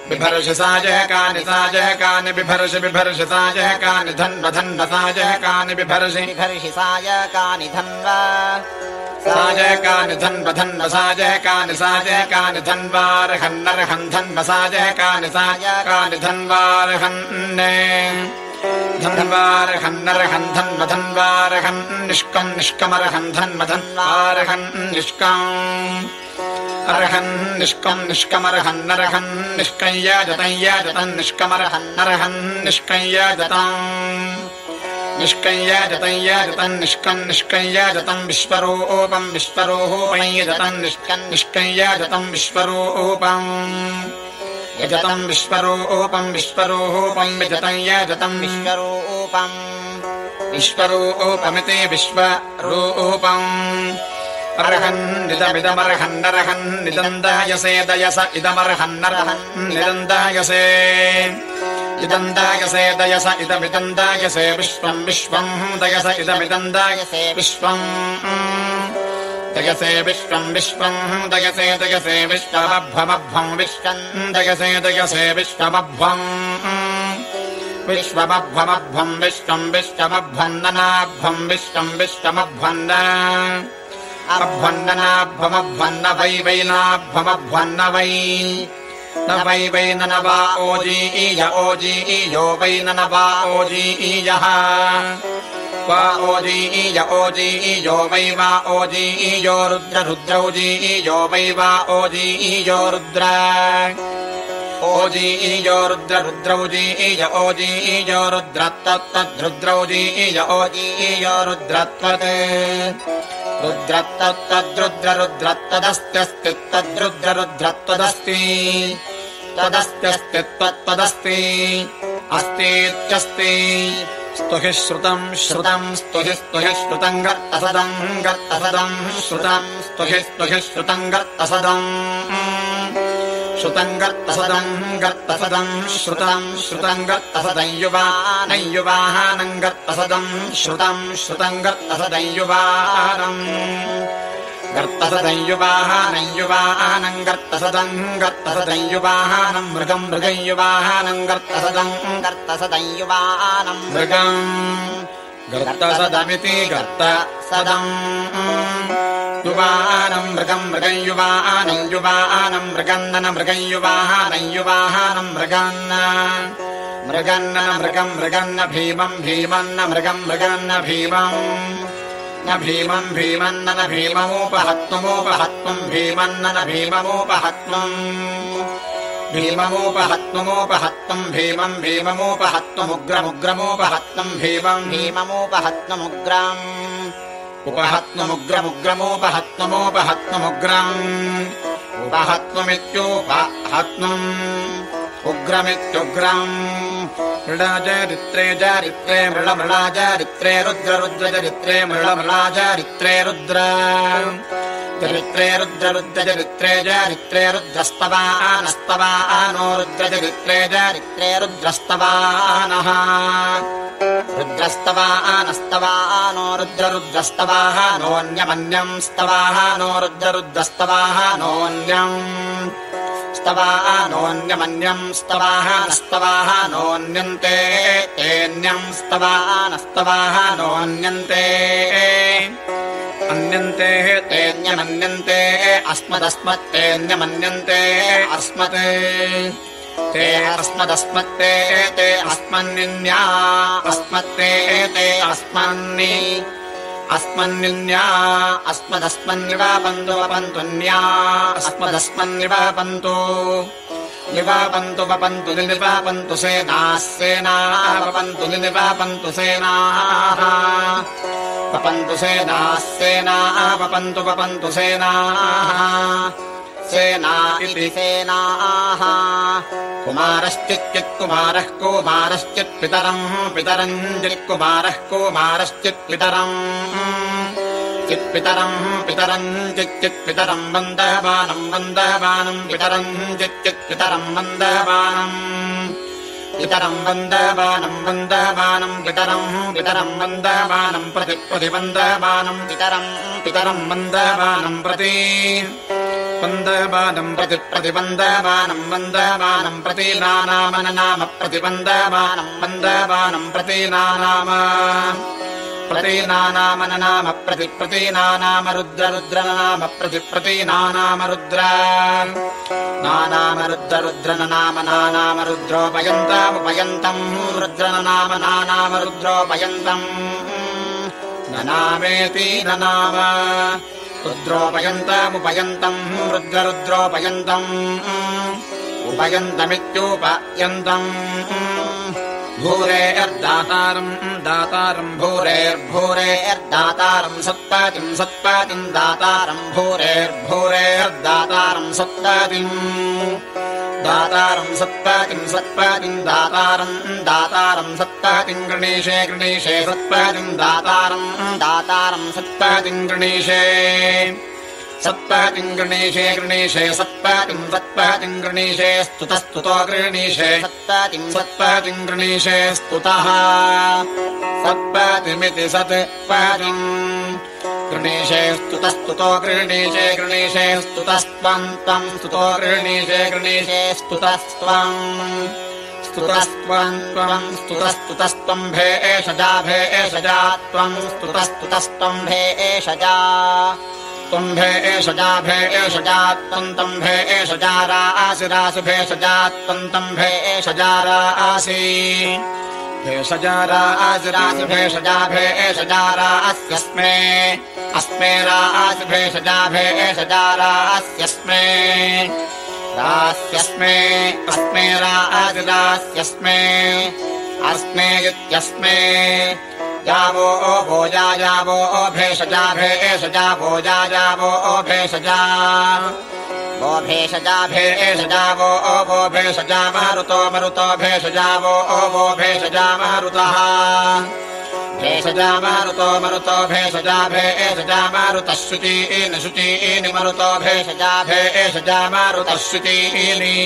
बिभर्षि साजकानि साजकानि बिभर्षि बिभर्षि साजकानि धन्व धन्व साजकानि बिभर्षि बिभर्षि सायकानि धन्वा साजकानि धन्व धन्व साजकानि साजकानि धन्वार्हन्नर्हन् धन्व साजकानि साजकानि धन्वार्हन् धन्वार्हन्नर्हन् धन्व धन्वार्हन् निष्कम् निष्कमर्हन् धन्व धन्वार्हन् निष्कम् अर्हन् निष्कम् निष्कमर्हन्नर्हन् निष्कय्य जतय्य जतन् निष्कमर्हन्नर्हन् निष्कय्य जतम् निष्कय्य जतय्य जतन् निष्कम् निष्कय्य जतम् विश्वरूपम् विश्वरूपय्य जतन् निष्कम् निष्कय्य जतम् विश्वरूपम् यजतम् विश्वरूपम् विश्वरूपम् विजतय्य जतम् विश्वरूपम् विश्वरूपमिति विश्वरूपम् दयस इदमिदन्दायसे विश्वम् विश्वम् दयस इदमिदन्दायसे विश्वम् दयसे विश्वम् विश्वम् दयसे दयसे विश्वमभ्वमभ्वम् विश्वम् दयसे दयसे विश्वमभ्वम् विश्वमभ्वमभ्वम् विश्वम् विश्वमभ्वन्दनाभ्वम् विश्वम् विश्वमभ्वन्न अभ्वन्दनाभ्वमभ्वन्न वै वैनाभ्वमभ्वन्न वै न वै वै न न वा ओजी ईय ओजी ईयो वै न न वा ओजी ईयः वा ओजी ईय ओजी ईयो वै वा ओजी ईयो रुद्र रुद्रौजी ईयो वै वा ओजी ईयो रुद्र ओजी ईयो रुद्र रुद्रौजी ईय ओजी ईयो रुद्रत्तद्रुद्रौजी ईय ओजी ईयो रुद्रत्वत् रुद्रत्तद्रुद्र रुद्रत्वदस्त्यस्ति तद्रुद्र रुद्रत्वदस्ति तदस्त्यस्ति त्वत्तदस्ति अस्तीत्यस्ति। स्तुहि श्रुतम् श्रुतम् स्तुहि स्तुहि श्रुतम् गर्तसदम् गर्तसदम् श्रुतम् श्रुतम् गर्तसदम् श्रुतम् गर्तसदम् श्रुतम् श्रुतम् गर्तसदम् युवा नैयुवाहानम् गर्तसदम् श्रुतम् श्रुतम् गर्तसदम् युवानम् गर्तसदम् युवाहानम् गर्तसदम् गर्तसदम् युवाहानम् मृगम् युवाहानम् गर्तसदम् गर्तसदञ्युवानम् मृगम् गर्तसदमिति गर्तसदम् युवानम् मृगम् मृगम् युवानम् युवानम् मृगन्नन मृगम् युवाहानम् युवाहानम् मृगन्न। मृगन्न मृगम् मृगन्न भीमम् भीमन्न मृगम् मृगन्न भीमम् न भीमम् भीमन्न न भीममुपहत्वमुपहत्वम् न भीममुपहत्वम् भीममुपहत्वमुपहत्वम् भीमम् भीममुपहत्वमुग्रमुग्रमुपहत्वम् भीमम् भीममुपहत्वमुग्राम्। उपहत्वमुग्रमुग्रमुपहत्वमुपहत्वमुग्रम् उपहत्वमित्युपहत्वम् उग्रमित्युग्रम्। मृळाचरित्रे चारित्रे मृळमृळाचारित्रे रुद्र रुद्रचरित्रे मृळमृळाचारित्रे रुद्र। चरित्रे रुद्र रुद्रचरित्रे चारित्रे रुद्रस्तवानस्तवानो रुद्रचरित्रे चारित्रे रुद्रस्तवानः। रुद्रस्तवानस्तवानो रुद्र रुद्रस्तवाः नोऽन्यमन्यम् स्तवाः नो रुद्र रुद्रस्तवाः नोऽन्यम् स्तवाः नोऽन्यमन्यम् स्तवाः नस्तवाः नोऽन्यन्ते तेऽन्यम् स्तवानस्तवाः नोऽन्यन्ते। अन्यन्ते तेऽन्यमन्यन्ते अस्मदस्मत्तेऽन्यमन्यन्ते अस्मत्। ते अस्मदस्मत्ते ते अस्मन्निन्या अस्मत्ते ते अस्मन्नि। अस्मन्निन्या अस्मदस्मन्निवापन्तु वपन्तुन्या अस्मदस्मन्निवापन्तु निपापन्तु पपन्तु निपापन्तु सेनाः सेनाः पपन्तु निपापन्तु सेनाः पपन्तु सेनाः सेनाः पपन्तु पपन्तु सेनाः सेना इति सेनाः कुमारश्चित्कुमारः कुमारश्चित्पितरम् पितरम् चित्कुमारः कुमारश्चित्पितरम् पितरम् चिच्चित्पितरम् वन्दहमानम् वन्दहमानम् पितरम् चिच्चित्पितरम् वन्दहमानम् पितरम् वन्दहमानम् वन्दहमानम् पितरम् पितरम् वन्दहमानम् प्रति प्रतिवन्दहमानम् पितरम् पितरम् वन्दहमानम् प्रति। वन्दमानम् प्रति प्रतिबन्धमानम् वन्दमानम् प्रति नानामन नाम प्रतिबन्धमानम् वन्दमानम् प्रति नानाम प्रतीनानामन नाम प्रति प्रतीनानाम रुद्र रुद्र नाम प्रति प्रतीनानाम रुद्र नानाम रुद्र रुद्र नाम नानाम रुद्रोपयन्तामुपयन्तम् रुद्र नाम नानाम रुद्रोपयन्तम् न नामेति न नाम उपयन्तमित्युपयन्तम् भूरेर्दातारम् दातारम् भूरेर्भूरेर्दातारम् सत्पातिम् सत्पातिम् दातारम् भूरेर्भूरेर्दातारम् सत्पातिम् दातारम् सत्पातिम् सत्पातिम् दातारम् दातारम् सत्पातिम् गणेशे गणेशे सत्पातिम् दातारम् दातारम् सत्पातिम् गणेशे सत्पातिम् गणेशे गणेशे सत्पातिम् सत्पातिम् गणेशे स्तुतस्तुतो गृणीशे सत्पातिम् सत्पातिम् गणेशे स्तुतः। सत्पातिमिति सत्पातिम् गृणीशे स्तुतस्तुतो गृणीशे गृणीशे स्तुतस्त्वम् त्वम् स्तुतो गृणीशे गृणीशे स्तुतस्त्वम् स्तुतस्त्वम् त्वम् स्तुतस्तुतस्त्वम् भे एषजा भे त्वम् स्तुतस्तुतस्त्वम् भे एषजा। त्वम् एषजा भे एषजारा आसि रासि भेषजा त्वम् तम् भे एषजारा आसि भेषजारा आसि रासि भेषजा भे एषजारा अस्यस्मे। अस्मे रा आसि भेषजा भे एषजारा अस्यस्मे। रास्यस्मे अस्मे रा रास्यस्मे अस्मे इत्यस्मे यावो ओ भोजा यावो ओ भेषजा भे एषजा भोजा यावो ओ भेषजा वो भेषजा भे एषजा वो ओ वो भेषजा मारुतो मरुतो भेषजा वो ओ वो भेषजा मारुतः भेषजा मारुतो मरुतो भेषजा भे एषजा मारुतः शुचीनि शुचीनि मरुतो भेषजा भे एषजा मारुतः शुचीनि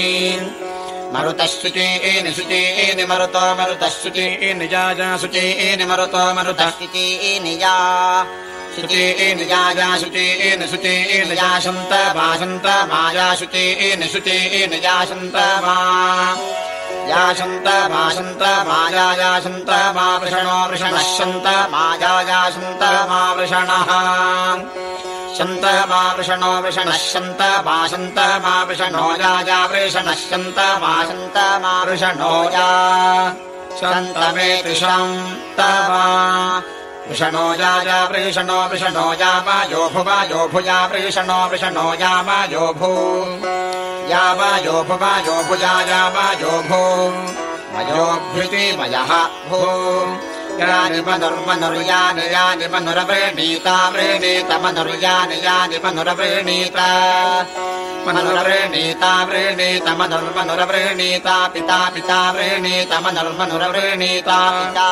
मरुतः शुचीनि शुचीनि मरुतो मरुतः शुचीनि जाजा शुचीनि मरुतो भाषन्त याशन्त मा भाषन्त वृषणो वृषणः शन्त माया याशन्त मा वृषणः शन्त मा वृषणो वृषणः शन्त मा वृषणो याया वृषणः शन्त मा शन्त मा वृषणो या शन्तमेतिषम् तवा। वृषणो वृषणो वृषणो यावायो भुवायो भुजा वृषणो वृषणो यावायो भू यावायो भुवायो भुजा यावायो भू मयोभ्युति मयः भू यानि मनुर्मनुर्यानि यानि मनुरवृणीता वृणीत मनुर्यानि यानि मनुरवृणीता मनुरवृणीता वृणीत मनुर्मनुरवृणीता पिता पिता वृणीत मनुर्मनुरवृणीता पिता।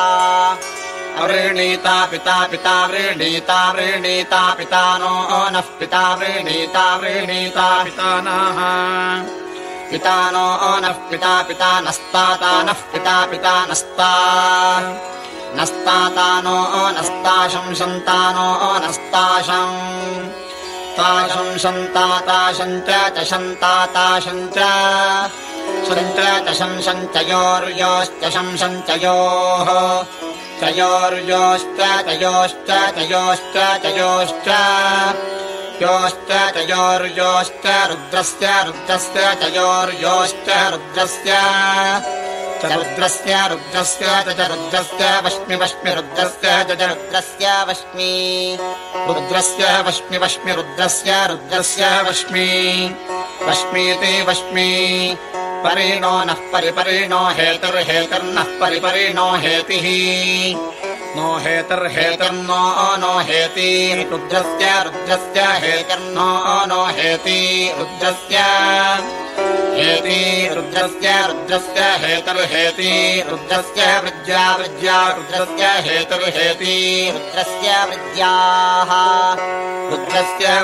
वृणीता पिता पिता वृणीता वृणीता पिता नो नः पिता वृणीता वृणीता पितानः। पिता नो नः पिता पिता नस्ताता नः पिता पिता नस्ता नस्ताता नो नस्ताशं सन्तानो नस्ताशम् ताशं सन्ताताशम् च शन्ताताशम् च सञ्च च शंसञ्चयोर्योश्च शंसञ्चयोः तयोर्योश्च तयोश्च तयोश्च तयोश्च योश्च तयोर्योश्च रुद्रस्य रुद्रस्य तयोर्योश्च रुद्रस्य। च रुद्रस्य रुद्रस्य च रुद्रस्य वश्मि वश्मि रुद्रस्य च रुद्रस्य वश्मि। रुद्रस्य वश्मि वश्मि रुद्रस्य रुद्रस्य वश्मि। वश्मीति वश्मि। परिपरिणो नः परिपरिणो हेतुर्हेतुर्नः परिपरिणो हेतिः। नो हेतुर्हेतुर्नो नो हेति। रुद्रस्य रुद्रस्य हेतुर्नो नो हेति। रुद्रस्य हेति। रुद्रस्य रुद्रस्य हेतुर्हेति। रुद्रस्य वृद्या वृद्या रुद्रस्य हेतुर्हेति। रुद्रस्य वृद्याः रुद्रस्य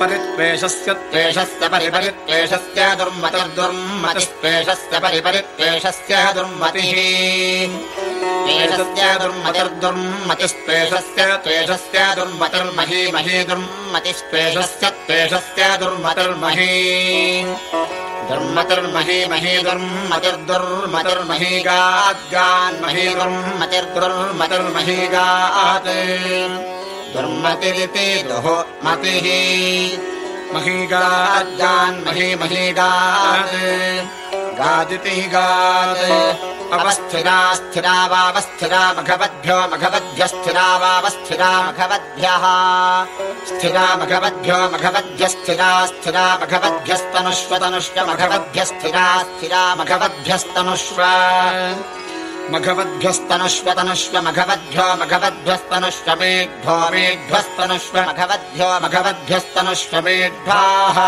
परित्वेषस्य त्वेषस्य परिपरित्वेषस्य दुर्मतिर्दुर्मतिस्त्वेषस्य परिपरित्वेषस्य दुर्मतिः। त्वेषस्य दुर्मतिर्दुर्मतिस्त्वेषस्य त्वेषस्य दुर्मतिर्मही मही दुर्मतिस्त्वेषस्य त्वेषस्य दुर्मतिर्मही। दुर्मतिर्मही मही दुर्मतिर्दुर्मतिर्मही गाद्गान्मही दुर्मतिर्दुर्मतिर्मही गात् दुर्मतिरिति मतिः। मही गाद्गान्मही मही गात्। गादिति गात्। अवस्थिरा स्थिरा वावस्थिरा मघवद्भ्यो स्थिरा वावस्थिरा मघवद्भ्यः। स्थिरा मघवद्भ्यो मघवद्भ्य स्थिरा स्थिरा मघवद्भ्यस्तनुष्वतनुष्व मघवद्भ्य स्थिरा स्थिरा मघवद्भ्यस्तनुष्व मघवद्भ्यस्तनुष्वतनुष्व मघवद्भ्यो मघवद्भ्यस्तनुष्व मेढ्भो मेढ्भस्तनुष्व मघवद्भ्यो मघवद्भ्यस्तनुष्व मेढ्भाः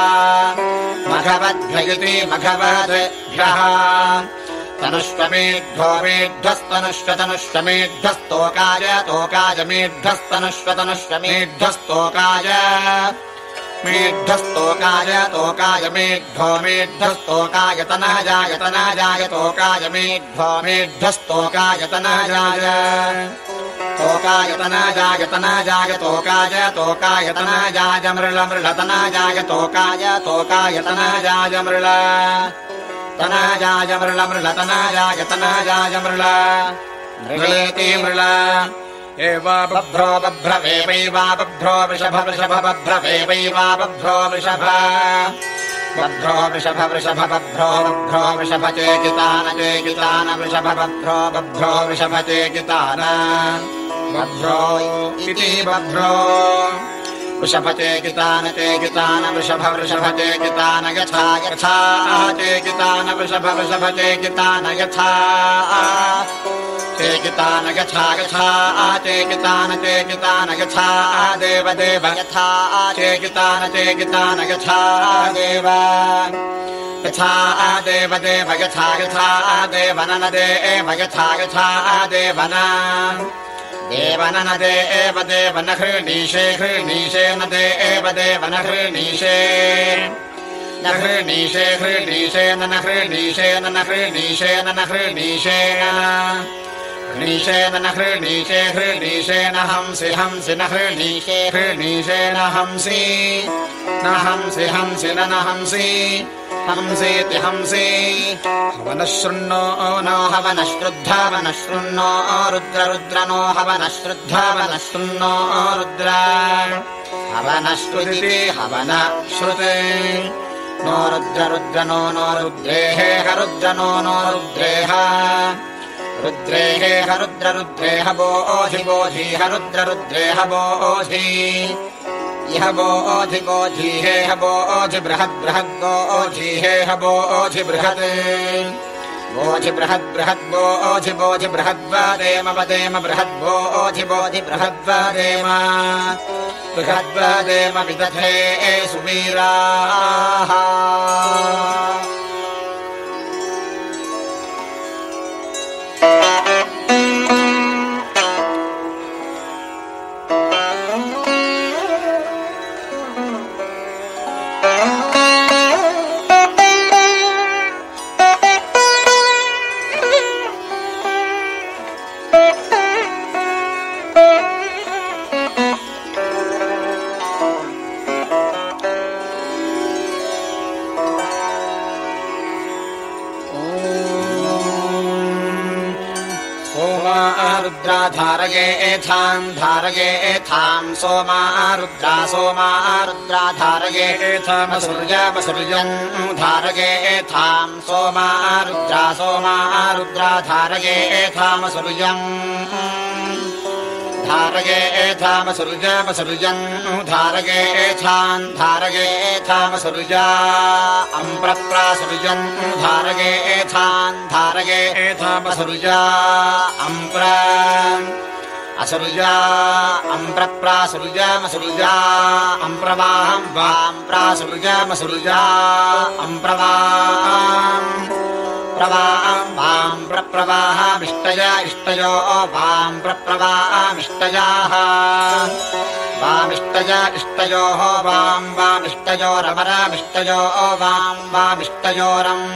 मघवद्भ्य इति मघवद्भ्यः तनुष्वमेढ्भो मेढ्भस्तनुष्वतनुष्वमेढ्भस्तोकाय तोकाय मेढ्भस्तनुष्वतनुष्वमेढ्भस्तोकाय मेढ्भस्तोकाय तोकाय मेढ्भो मेढ्भस्तोकाय तनजाय तनजाय तोकाय मेढ्भो मेढ्भस्तोकाय तनजाय तोकाय तनजाय तनजाय तोकाय तोकाय तनजाय मृळ तोकाय तनजाय मृळ। तनजाय मृळ मृळतनजाय तनजाय मृळ। मृळेति मृळ एवा बभ्रो बभ्रवेवैवा बभ्रो वृषभ वृषभ बभ्रवेवैवा बभ्रो वृषभ बभ्रो वृषभ वृषभ बभ्रो बभ्रो वृषभ चेकितान चेकितान वृषभ बभ्रो बभ्रो वृषभ चेकितान बभ्रो इति बभ्रो वृषभ चेकितान चेकितान वृषभ वृषभ चेकितान यथा यथा चेकितान वृषभ वृषभ चेकितान यथा चेकितान यथा यथा चेकितान चेकितान यथा देव देव यथा चेकितान चेकितान यथा देव यथा देव देव यथा यथा देवनन देव यथा यथा देवन देव न देव देवन हृणीशे न हृणीशे हृणीशे न हृणीशे न हृणीशे न हृणीशे हृणीशेन न हृणीशे हृणीशेन हंसि हंसि न हृणीशे हृणीशेन हंसि न हंसि हंसि न हंसि हंसीति हंसि। हवनशृण्णो नो हवनश्रुद्धावनशृण्णो रुद्र रुद्र नो हवनश्रुद्धावनशृण्णो रुद्र। हवनश्रुतिति हवन श्रुते नो रुद्र रुद्र नो नो रुद्रेः हरुद्र नो नो रुद्रेः रुद्रेः हरुद्र रुद्रेह बोधि बोधि हरुद्र रुद्रेह बोधि इह बोधि बोधि हे ह बोधि बृहद् बृहद् बोधि हे ह बोधि बृहत्। बोधि बृहद् बृहद् बोधि बोधि बृहद्वदेम वदेम बृहद् बोधि बोधि बृहद्वदेम बृहद्वदेम विदधे सुवीराः धारये एथाम् धारये एथाम् सोमा रुद्रा सोमा रुद्रा धारये एथामसुर्यमसुर्यम् धारये एथाम् सोमा रुद्रा सोमा रुद्रा धारये एथामसुर्यम् धारये एथामसुरुजामसुरुजम् धारये एथान् धारये एथामसुरुजा अम्प्रप्रासुरुजम् धारये एथान् धारये एथामसुरुजा अम्प्र असुरुजा अम्प्रप्रासुरुजामसुरुजा अम्प्रवाहम् वाम् प्रासुरुजामसुरुजा अम्प्रवाहम् प्रवाम् वाम् प्रप्रवाहामिष्टय इष्टयो वाम् प्रप्रवाहामिष्टयाः वामिष्टय इष्टयोः वाम् वामिष्टयोरमरामिष्टयो वाम् वामिष्टयोरम्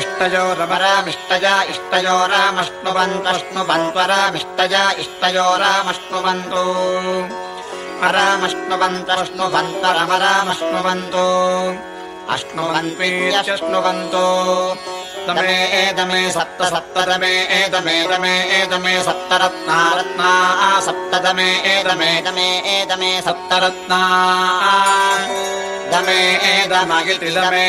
इष्टयोरमरामिष्टय इष्टयोरामश्नुवन्तश्नुवन्त्वरामिष्टय इष्टयोरामश्नुवन्तु अरामश्नुवन्तश्नुवन्तरमरामश्नुवन्तु अश्नुवन्त्वीयश्नुवन्तो दमे एदमे सप्त सप्तदमे एदमे दमे एदमे सप्तरत्ना रत्ना सप्तदमे एदमे दमे एदमे सप्तरत्ना। दमे एदमगिति दमे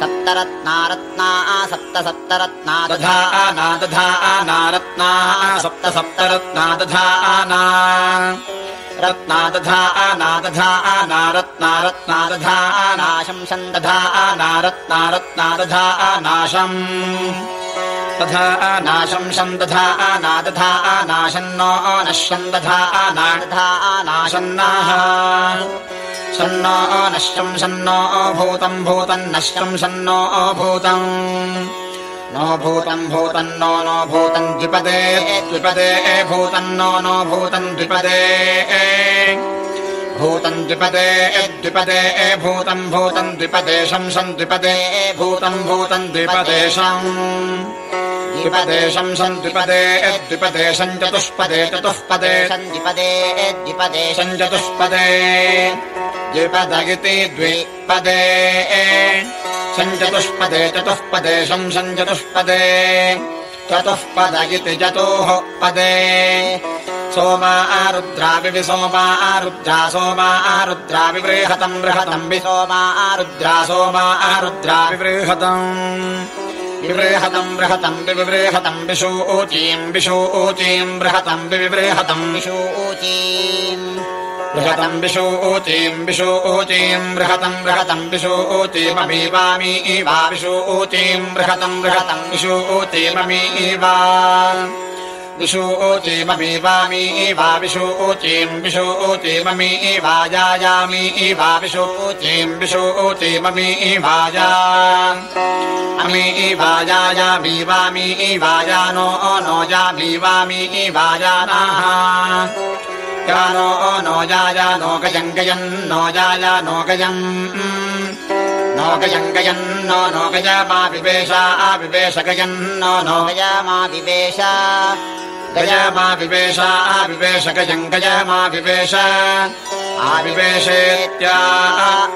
दमे सप्तरत्ना रत्ना सप्त सप्तरत्ना दधा आना दधा आना रत्ना सप्त सप्तरत्ना दधा। आना रत्ना दधा आना दधा आना रत्ना रत्ना दधा आनाशं दधा। आना रत्ना रत्ना दधा आनाशम् तथा आनाशं शं दधा आना दधा आनाशन्नो नश्यम् दधा आना दधा आनाशन्नाः शन्नो नश्यम् शन्नो भूतम् भूतम् नश्यम् शन्नो भूतम्। नो भूतम् भूतन्नो नो भूतम् द्विपदे द्विपदे भूतन्नो नो भूतम् द्विपदे भूतम् द्विपदे द्विपदे ए भूतम् भूतम् द्विपदेशम् सम् द्विपदे भूतम् भूतम् द्विपदेशम् द्विपदेशम् सम् द्विपदे द्विपदेशम् चतुष्पदे चतुष्पदे। द्विपदे द्विपदेशम् चतुष्पदे। द्विपद इति द्विपदे सञ्चतुष्पदे चतुष्पदे शंसञ्चतुष्पदे चतुःपद इति चतुः पदे। सोमा आरुद्रापि सोमा आरुद्रा सोमा आरुद्रापि बृहतम् बृहतम् विसोमा आरुद्रा सोमा आरुद्रापि बृहतम् विबृहतम् बृहतम् विबृहतम् विशूचीम् विशूचीम् बृहतम् विबृहतम् विशूचीम् बृहतम् विशूचीम् विशूचीम् बृहतम् बृहतम् विशूचीममीवामी वा विशूचीम् बृहतम् बृहतम् विशूचीममी वा विशूचीममीवामी वा विशूचीम् विशूचीममी वाजायामी वा विशूचीम् विशूचीममी वाजा अमी वाजायामी वामी वाजानो नो जामी वामी वाजानाः नो नो जाया नो गजम् गजम् नो जाया नो गजम् नो गजम् गजम् नो नो गज मा विवेशा आविवेश गजम् नो नो गज मा विवेश गज मा विवेश आविवेश। गजम् गज मा विवेश आविवेशेत्या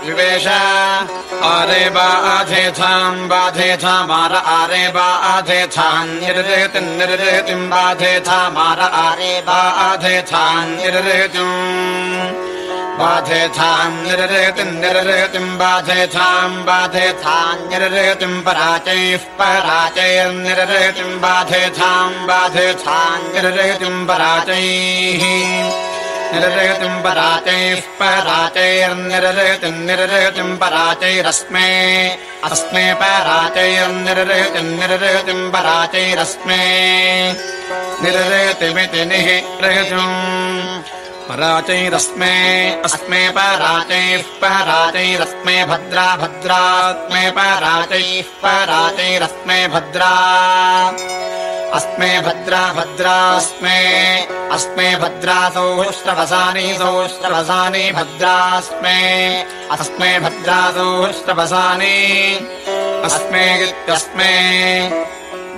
विवेश आरे बाधेथाम् बाधेथामार आरे बाधेथाम् निर्रेतिम् निर्रेतिम् बाधेथामार आरे बाधेथाम् निर्रेतिम् बाधेथाम् निररेतिम् निररेतिम् बाधेथाम् बाधेथाम् निररेतिम् पराचैः पराचैर्निररेतिम् बाधेथाम् बाधेथाम् निररेतिम् पराचैः निररेतिम् पराचैः पराचैर्निररेतिम् निररेतिम् पराचैरस्मे अस्मे पराचैर्निररेतिम् निररेतिम् पराचैरस्मे निररेतिमिति निः रेतुम् पराचैरस्मे अस्मे पराचैः पराचैरस्मे भद्रा भद्रात्मे पराचैः पराचैरस्मे भद्रा अस्मे भद्रा भद्रास्मे। अस्मे भद्रासौ श्रवसानि सौश्रवसानि भद्रास्मे। अस्मे भद्रासौ श्रवसानि अस्मे इत्यस्मे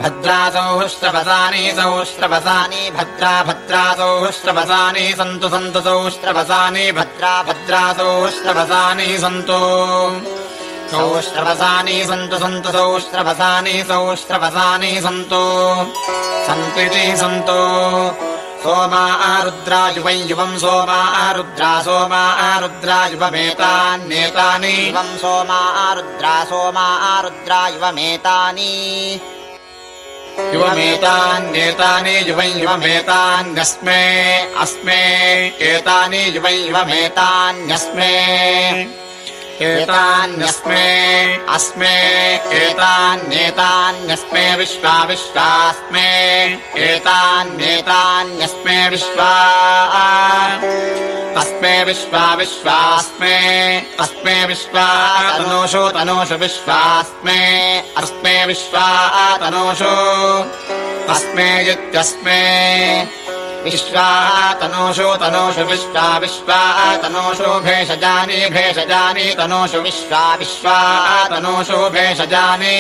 भद्रासौ श्रवसानि सौश्रवसानि भद्रा भद्रासौ श्रवसानि सन्तु सन्तु सौश्रवसानि भद्रा भद्रासौ श्रवसानि सन्तु सौश्रवसानि सन्तु सन्तु सौश्रवसानि सौश्रवसानि सन्तु। सन्त्विति सन्तु। सोमा आरुद्रायुवै युवम् सोमा आरुद्रा सोमा आरुद्रा युवमेतान्येतानि युवम् सोमा आरुद्रा सोमा आरुद्रा युवमेतानि। युवमेतान्येतानि युवै युवमेतान्यस्मे अस्मे। एतानि युवै युवमेतान्यस्मे एतान्यस्मे अस्मे एतान्येतान्यस्मे विश्वा विश्वास्मे एतान्येतान्यस्मे विश्वा अस्मे विश्वा विश्वास्मे अस्मे विश्वा तनोषु तनोषु विश्वास्मे अस्मे विश्वा तनोषु अस्मे इत्यस्मे विश्वा तनोषु तनोषु विश्वा विश्वा तनोषु भेषजानि भेषजानि तनोषु विश्वा विश्वा तनोषु भेषजानि।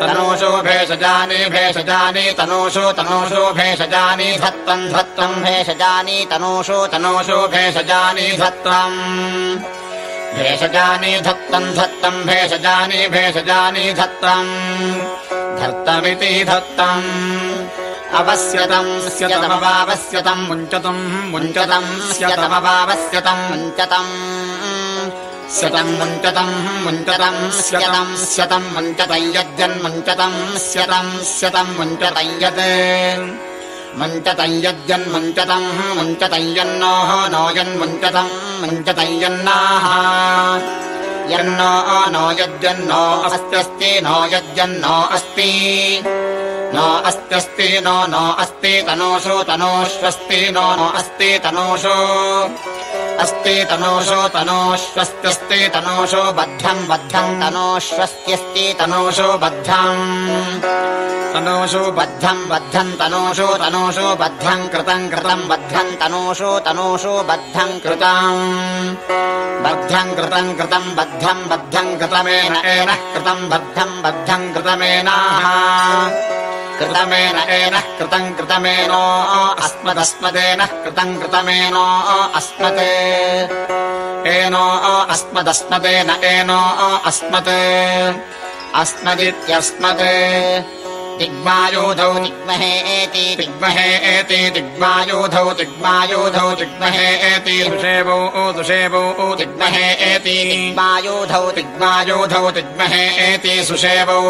तनोषु भेषजानि भेषजानि तनोषु तनोषु भेषजानि धत्तम् धत्तम् भेषजानि तनोषु तनोषु भेषजानि धत्तम् भेषजानि धत्तम् धत्तम् भेषजानि भेषजानि धत्तम् धर्तमिति धत्तम् अवस्यतम् स्यतमवावस्यतम् मुञ्चतम् मुञ्चतम् स्यतमवावस्यतम् मुञ्चतम्। स्यतम् मुञ्चतम् मुञ्चतम् स्यतम् स्यतम् मुञ्चतम् यद्यन्मुञ्चतम् स्यतम् स्यतम् मुञ्चतम् यत्। मुञ्चतम् यद्यन्मुञ्चतम् मुञ्चतम् यन्नोः नो यन्मुञ्चतम् मुञ्चतम् यन्नाः। यन्नो नो यद्यन्नो अस्त्यस्ति नो यद्यन्नो अस्ति नो अस्त्यस्ति नो नो अस्ति तनोषु तनोष्वस्ति नो नो अस्ति तनोषु। अस्ति तनोषु तनोष्वस्त्यस्ति तनोषु बद्धम् बद्धम् तनोष्वस्त्यस्ति तनोषु बद्धम् तनोषु बद्धम् बद्धम् तनोषु तनोषु बद्धम् कृतम् कृतम् बद्धम् तनोषु तनोषु बद्धम् कृतम्। बद्धम् कृतम् कृतम् बद्धम् बद्धम् कृतमेन एनः कृतम् बद्धम् बद्धम् कृतमेनाः कृतमेन एनः कृतम् कृतमेनो अस्मदस्मदेनः कृतम् कृतमेनो अस्मत्। एनो अस्मदस्मदेन एनो अस्मत्। अस्मदित्यस्मत्। दिग्मायोधौ दिग्महे एति दिग्महे एति दिग्मायोधौ दिग्मायोधौ दिग्महे एति दुषेवौ दुषेवौ दिग्महे एति दिग्मायोधौ दिग्मायोधौ दिग्महे एति सुषेवौ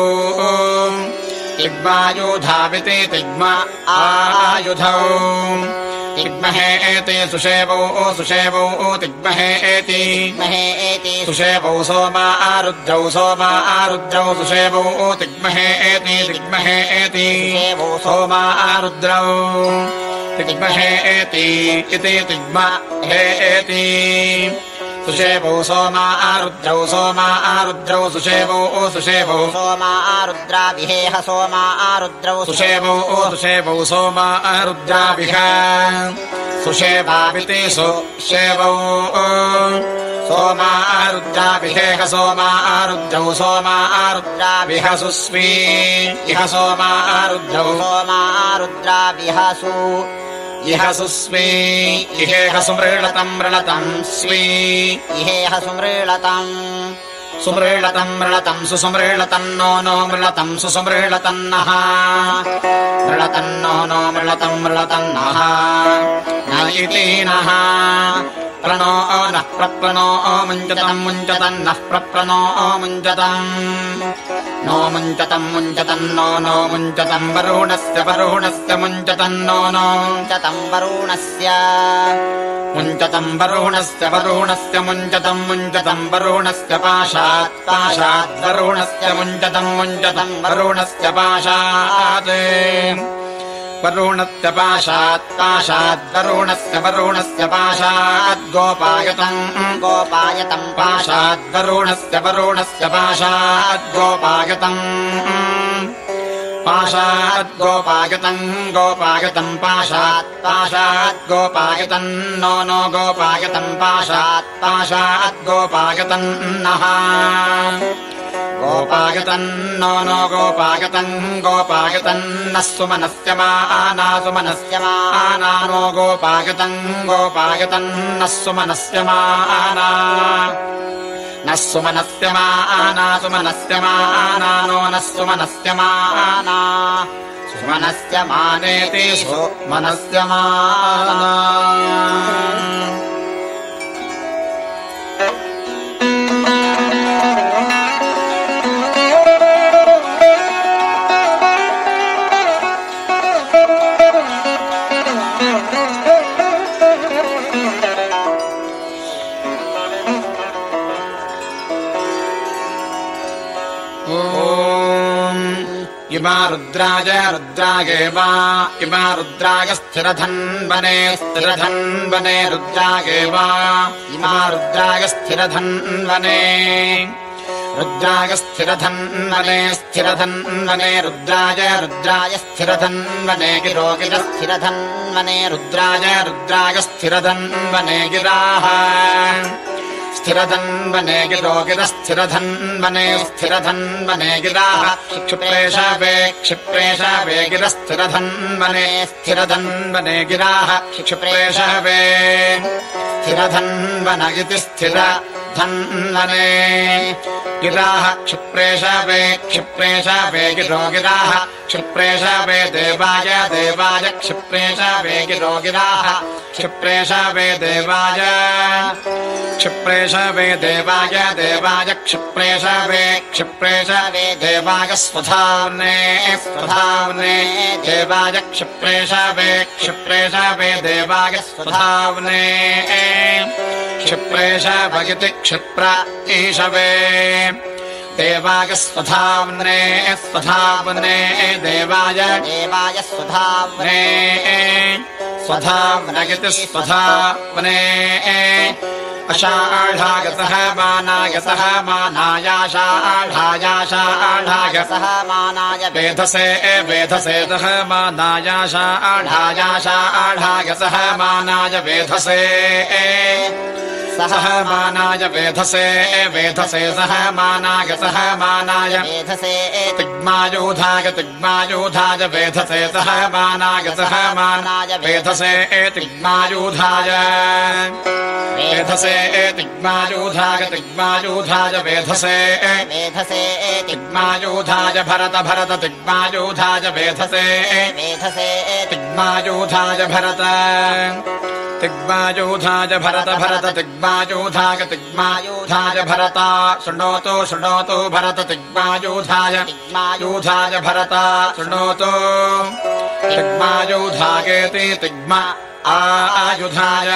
तिग्मायुधाविति तिग्मा आयुधौ। तिग्महे एति सुषेवौ सुषेवौ तिग्महे एति। महे एति सुषेवौ सोमा आरुद्रौ सोमा आरुद्रौ सुषेवौ तिग्महे एति तिग्महे एति। सुषेवौ सोमा आरुद्रौ तिग्महे एति इति तिग्मा हे एति सुषेवौ सोमा आरुद्रौ सोमा आरुद्रौ सुषेवौ सुषेवौ। सोमा आरुद्रा विहेह सोमा आरुद्रौ सुषेवौ। सुषेवौ सोमा आरुद्राभिः सुषेवाविति सुषेवौ सोमा आरुद्राभिहेह सोमा आरुद्रौ सोमा आरुद्राभिह सुस्वी। इह सोमा आरुद्रौ। सोमा आरुद्रा विहसु इह सुस्वी इहेह सुमृळतम् मृळतम् स्वी इहेह सुमृळतम् सुमृळतम् मृळतम् सुसुमृळतम् नो नो मृळतम् सुसुमृळतन्नः मृळतन्नो नो मृळतम् मृळतम् नः। न इति नः प्रणो नः प्रप्रणो मुञ्चतम् मुञ्चतम् नः प्रप्रणो मुञ्चतम् नो मुञ्चतम् मुञ्चतम् नो नो मुञ्चतम् वरुणस्य वरुणस्य मुञ्चतम् नो नो। मुञ्चतम् वरुणस्य। मुञ्चतम् वरुणस्य वरुणस्य मुञ्चतम् मुञ्चतम् वरुणस्य पाशात् पाशात् वरुणस्य मुञ्चतम् मुञ्चतम् वरुणस्य पाशात् वरुणस्य पाशात् पाशात् वरुणस्य पाशात् गोपायतम् पाशात् वरुणस्य वरुणस्य पाशात् गोपायतम् पाशात् पाशात् गोपायतम् नो नो गोपायतम् पाशात् पाशात् गोपायतम् नः। गोपायतम् नो नो गोपायतम् गोपायतम् नः सुमनस्य माना सुमनस्य माना नो गोपायतम् गोपायतम् नः सुमनस्य माना न नः सुमनस्यमाना सुमनस्यमानानो नः सुमनस्यमाना। सुमनस्य मानेति सुमनस्यमाना इमा रुद्राय रुद्रागेव इमा रुद्राय स्थिरधन्वने स्थिरधन्वने रुद्रागेव इमा रुद्राय स्थिरधन्वने रुद्राय स्थिरधन्वने स्थिरधन्वने रुद्राय रुद्राय स्थिरधन्वने गिरो गिरस्थिरधन्वने रुद्राय रुद्राय स्थिरधन्वने गिराः स्थिरधन्वने गिरो गिरस्थिरधन्वने स्थिरधन्वने गिराः क्षिप्रेश वे क्षिप्रेश गिरस्थिरधन्वने स्थिरधन्वने गिराः क्षिप्रेश वे स्थिरधन्वन इति स्थिर धन्वने गिराः क्षिप्रेश वे देवाय देवाय क्षिप्रेश वे गिरो गिराः क्षिप्रेश देवाय क्षिप्रेश वे देवाय देवाय क्षिप्रेश वे क्षिप्रेश वे देवाय स्वधाम्ने स्वधाम्ने देवाय क्षिप्रेश वे क्षिप्रेश वे देवाय स्वधाम्ने क्षिप्रेश भगिति क्षिप्र ईशवे देवाय स्वधाम्ने स्वधाम्ने देवाय। देवाय स्वधाम्ने स्वधाम्नगिति स्वधाम्ने अषाढागतः मानागतः मानायाषाढायाषाढागतः सः मानाय। वेधसे वेधसेतः मानायाषाढायाषाढागतः मानाय वेधसे सः मानाय वेधसे वेधसे सः मानागतः मानाय वेधसे। तिग्मायूधाय तिग्मायूधाय वेधसे सः मानागतः मानाय वेधसे तिग्मायूधाय। वेधसे तिग्मायूधाय तिग्मायूधाय वेधसे। वेधसे। तिग्मायूधाय भरत भरत तिग्मायूधाय वेधसे। वेधसे। तिग्मायूधाय भरत। तिग्मायूधाय भरत भरत तिग्मायूधाय तिग्मायूधाय भरता। शृणोतु शृणोतु भरत तिग्मायूधाय। तिग्मायूधाय भरता शृणोतु। तिग्मायूधायेति तिग्मा आयुधाय।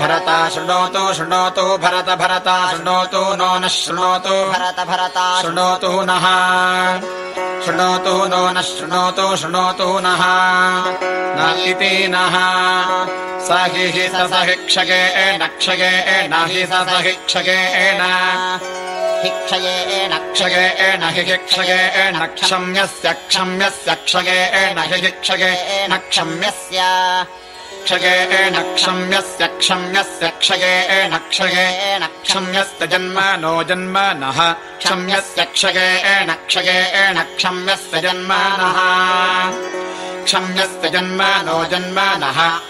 भरता शृणोतु शृणोतु भरत भरता शृणोतु नो न शृणोतु। भरत भरता शृणोतु नः। शृणोतु नो न शृणोतु शृणोतु नः। न इति नः। स हि हि स हि क्षगेण क्षगेण हि स हि क्षगेण हि हि क्षगेण क्षम्यस्य हि क्षम्यस्य। क्षगेण क्षम्यस्य क्षम्यस्य क्षगेण क्षगेण क्षम्यस्य जन्म नो जन्म नः क्षम्यस्य क्षगेण क्षगेण क्षम्यस्य जन्म नः क्षम्यस्य जन्म नो जन्म नः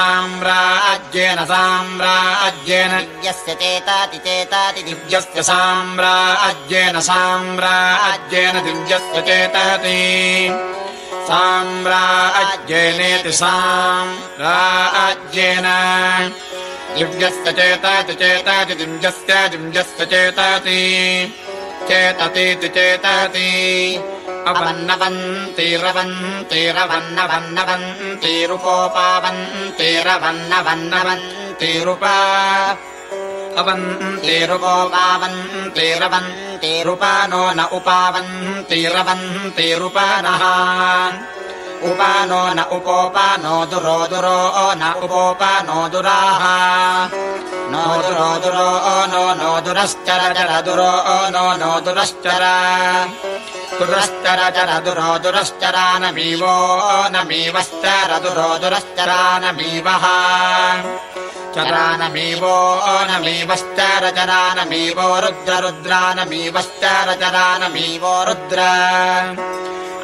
साम्राज्येन साम्राज्येन यस्य चेताति चेताति दिव्यस्य साम्राज्येन साम्राज्येन दिव्यस्य चेतति। साम्राज्येनेति साम्राज्येन दिव्यस्य चेतति चेतति दिव्यस्य दिव्यस्य चेतति। चेततीति चेतति अवन्नवन्तिरवन्तिरवन्नवन्तिरुपोपावन्तिरवन्नवन्नवन्तिरुपा अवन्तिरुपोपावन्तिरवन्तिरुपा नो न उपावन्तिरवन्तिरुपनः उपानो न उपोपानो दुरो दुरो न उपोपानो दुराः। नो दुरो दुरो नो नो दुरश्चर चर दुरो नो नो दुरश्चर। दुरश्चर चर दुरो दुरश्चरानमीवो नमीवश्चर दुरो दुरश्चरानमीवः। चरानमीवो नमीवश्चर चरानमीवो रुद्र रुद्रानमीवश्चर चरानमीवो रुद्र।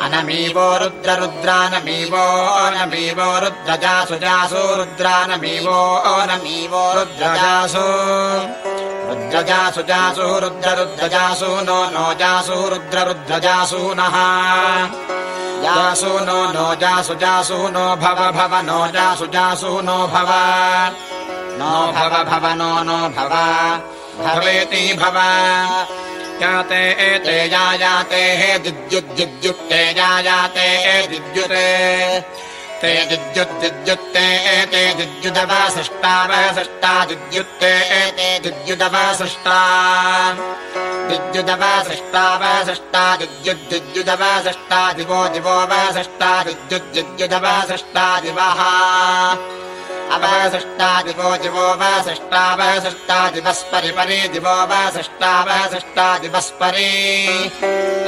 अनमीवो रुद्र रुद्रानमीवो अनमीवो रुद्रजासु जासु रुद्रानमीवो अनमीवो रुद्रजासु। रुद्रजासु जासु रुद्र रुद्रजासु नो नो जासु रुद्र रुद्रजासु नः। जासु नो नो जासु जासु नो भव भव नो जासु जासु नो भव। नो भव भव नो नो भव। भवेति भव याते एते यायाते हे दिद्युद्युद्युक्ते यायाते दिद्युते ते दिद्युद्दिद्युत्ते एते दिद्युदवसृष्टावसृष्टा दिद्युत्ते एते दिद्युदवसृष्टा दिद्युदवसृष्टावसृष्टा दिद्युद्दिद्युदवसृष्टा दिवो दिवोऽवसृष्टा विद्युद्दिद्युदवसृष्टा दिवः अवसृष्टा दिवो दिवोऽवसृष्टावसृष्टा दिवस्परि परि दिवोऽवसृष्टावसृष्टा दिवस्परि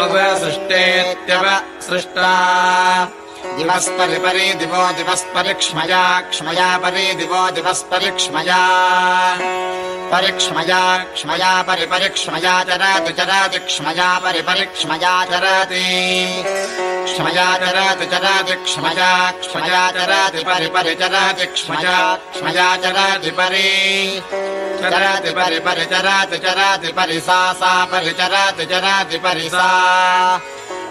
अवसृष्टेत्यवसृष्टा। दिवस्परि परि दिवो दिवस्परिक्ष्मया क्ष्मया परि दिवो दिवस्परिक्ष्मया। परिक्ष्मया क्ष्मया परि परिक्ष्मया चरति क्ष्मया परि परिक्ष्मया चरति। क्ष्मया चरति चरति क्ष्मया क्ष्मया चरति परि परि चरति क्ष्मया क्ष्मया चरति परि। चरति परि परि चरति चरति परि सा सा परि चरति चरति परि सा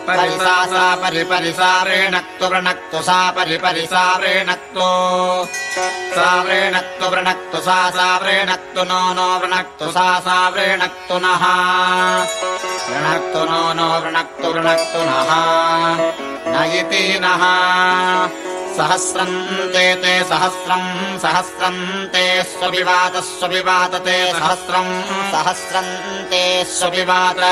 परिसा सा परिपरिसा वृणक्तु सा वृणक्तु सा वृणक्तु वृणक्तु सा सा वृणक्तु नो नो वृणक्तु सा सा वृणक्तु नः वृणक्तु नो नो वृणक्तु वृणक्तु नः न इति नः सहस्रम् ते ते सहस्रम् सहस्रम् ते स्वविवात स्वविवातते सहस्रम् सहस्रम् ते स्वविवात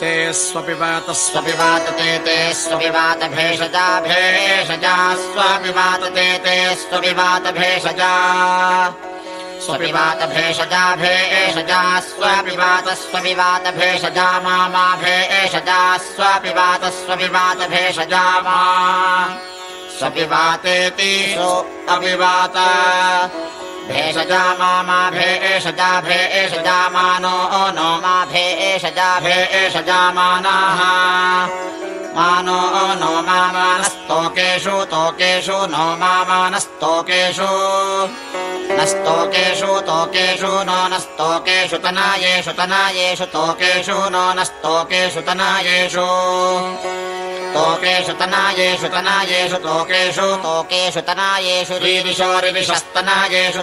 ते स्वपिवात स्वपिवातते ते स्वपिवात भेषजा भेषजा स्वपिवातते ते स्वपिवात भेषजा। भेषजा स्वपिवात स्वपिवात भेषजा मा मा भेषजा स्वपिवात स्वपिवात भेषजा मा। स्वपिवातेति अपिवात भेषजा मा मा भेषजा भेषजा मानो नो मा भेषजा भेषजा मानाः। नो मा मानस्तोकेषु तोकेषु नो मा मानस्तोकेषु नस्तोकेषु तोकेषु नो नस्तोकेषु तनायेषु तनायेषु तोकेषु नो नस्तोकेषु तनायेषु। तोकेषु तनायेषु तनायेषु तोकेषु तोकेषु तनायेषु रीरिषो रिरिषस्तनायेषु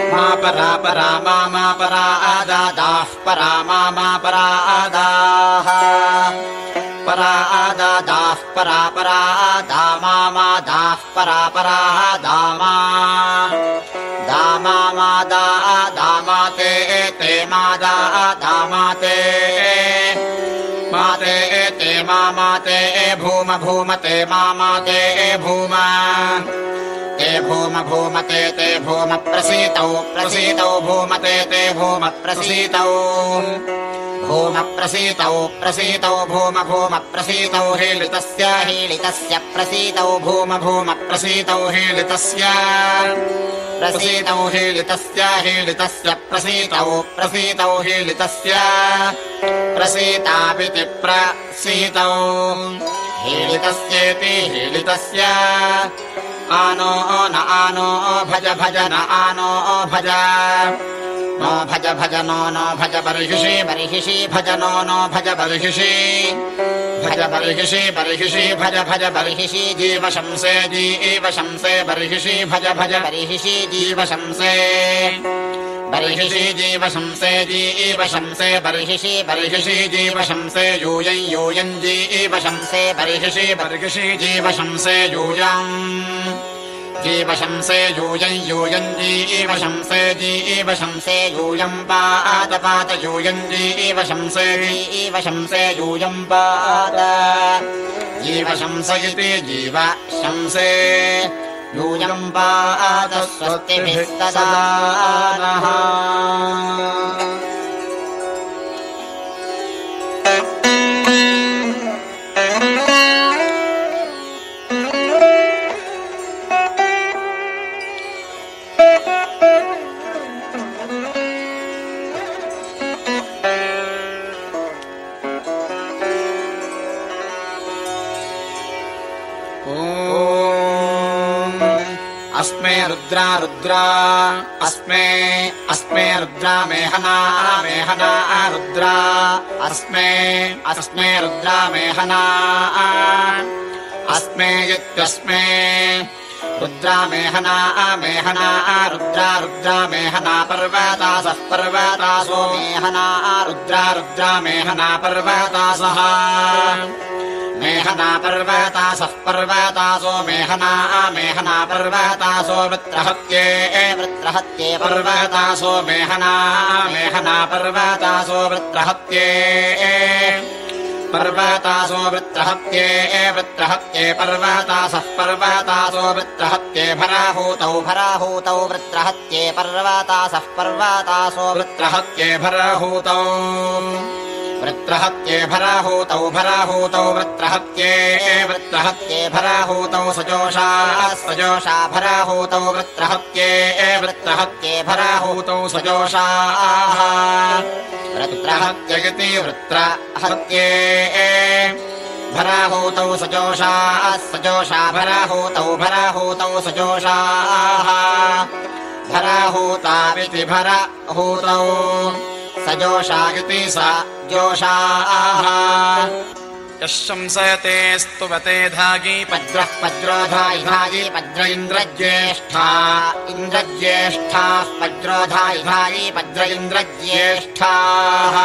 मा परा मा परा मा मा परा आदादाः परा मा मा परा आदाः परा आदादाः परा परा दामा मा दाः परा परा दामा दामा मा दा दामा ते ते मा दा दामा ते ते मा माते भूम, भूमते मा माते भूम। ते भूम, भूमते, ते भूम, प्रसीतौ प्रसीतौ, भूमते, ते भूम, प्रसीतौ। भूम, प्रसीतौ प्रसीतौ, भूम भूम, प्रसीतौ, हीलितस्य हीलितस्य, प्रसीतौ, भूम भूम, प्रसीतौ, हीलितस्य। प्रसीतौ हीलितस्य हीलितस्य प्रसीतौ प्रसीतौ हीलितस्य। प्रसीतापिति प्रसीतौ। हीलितस्येति हीलितस्य आनो न आनो भज भज न आनो भज। नो भज भज नो नो भज बर्हिषि बर्हिषि भज नो नो भज बर्हिषि। भज बर्हिषि बर्हिषि भज भज बर्हिषि जीव शंसे जीव शंसे बर्हिषि भज भज बर्हिषि जीव शंसे बर्हिषि जीव शंसे जीव शंसे बर्हिषि बर्हिषि जीव शंसे यूयं यूयं जीव शंसे बर्हिषि बर्हिषि जीव शंसे यूयम् जीवशंसे यूयं यूयं जीव शंसे जीव शंसे यूयं पात पात यूयं जीव शंसे जीव शंसे यूयं पात जीव शंस इति जीव शंसे यूयं पात स्वस्तिभिः सदा नः अस्मे रुद्रा रुद्रा अस्मे अस्मे रुद्रा मेहना मेहना रुद्रा अस्मे अस्मे रुद्रा मेहना अस्मे इत्यस्मे रुद्रा मेहना मेहना रुद्रा पर्वतासः मेहना रुद्रा रुद्रा मेहना पर्वतासः मेहना पर्वतासः पर्वतासो मेहना मेहना पर्वतासो वृत्रहत्ये वृत्रहत्ये पर्वतासो मेहना मेहना पर्वतासो वृत्रहत्ये पर्वतासो वृत्रहत्ये वृत्रहत्ये पर्वतासः पर्वतासो वृत्रहत्ये भराहूतौ भराहूतौ वृत्रहत्ये पर्वतासः पर्वतासो वृत्रहत्ये भराहूतौ। वृत्रहत्ये भराहूतौ भराहूतौ वृत्रहत्ये वृत्रहत्ये भराहूतौ सजोषा सजोषा भराहूतौ वृत्रहत्ये वृत्रहत्ये भराहूतौ सजोषाः। वृत्रहत्यगति वृत्रहत्ये भराहूतौ सजोषा सजोषा भराहूतौ भराहूतौ सजोषाः। भराहूतामिति भरहूतौ सजोषा इति स जोषाः यः शंसयते स्तुवते धागी पद्रः पद्रोधायि धायि पद्र इन्द्रज्येष्ठा। इन्द्रज्येष्ठाः पद्रोधायि धायि पद्र इन्द्रज्येष्ठाः।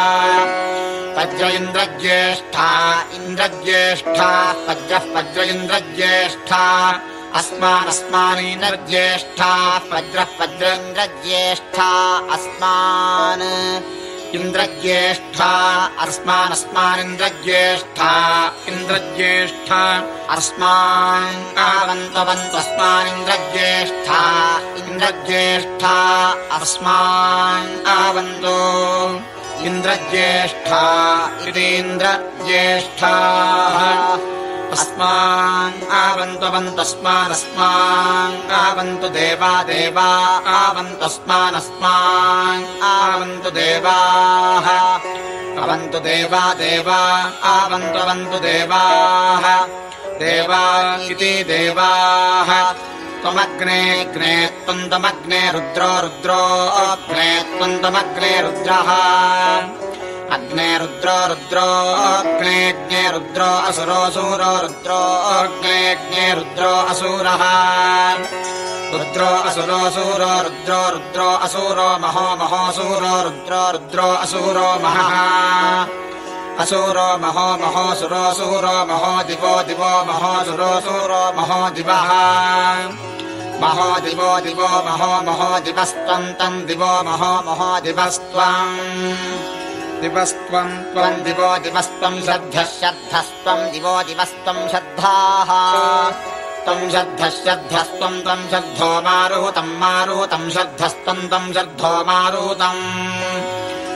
पद्र इन्द्रज्येष्ठा इन्द्रज्येष्ठाः पद्रः पद्र इन्द्रज्येष्ठा। अस्मानस्मानीन्द्रज्येष्ठाः पद्रः पद्रेन्द्रज्येष्ठा अस्मान् इन्द्रज्येष्ठा अस्मानस्मानिन्द्रज्येष्ठा इन्द्रज्येष्ठा अस्मान् आवन्तवन्तस्मानिन्द्रज्येष्ठा इन्द्रज्येष्ठा अस्मान् आवन्तो इन्द्रज्येष्ठा इतीन्द्रज्येष्ठाः आवन्तवन्तस्मानस्मान् आवन्तु देवा देवा आवन्तस्मानस्मान् आवन्तु देवाः अवन्तु देवा देवा आवन्तवन्तु देवाः देवा इति देवाः त्वमग्ने ग्ने त्वन्तमग्ने रुद्रो रुद्रो अग्ने त्वन्तमग्ने रुद्रः अग्ने रुद्रो रुद्रो अग्नेऽग्ने रुद्रो असुरोऽसूरो रुद्रो अग्नेऽग्ने रुद्रो असुरः रुद्रो असुरोऽसूरो रुद्रो रुद्रो असुरो महो महोऽसूरो रुद्रो रुद्रो असुरो महः असुरो महो महोऽसुरोऽसूरो महो दिवो दिवो महोऽसुरोऽसूरो महो दिवः महो दिवो दिवो महो महो दिवस्त्वम् तम् दिवो महो महो दिवस्त्वम् दिवस्त्वम् त्वम् दिवो दिवस्त्वम् श्रद्धः श्रद्धस्त्वम् दिवो दिवस्त्वम् श्रद्धाः। त्वम् श्रद्धः श्रद्धस्त्वम् त्वम् श्रद्धो मारुतम् मारुतम् श्रद्धस्त्वम् त्वम् श्रद्धो मारुतम्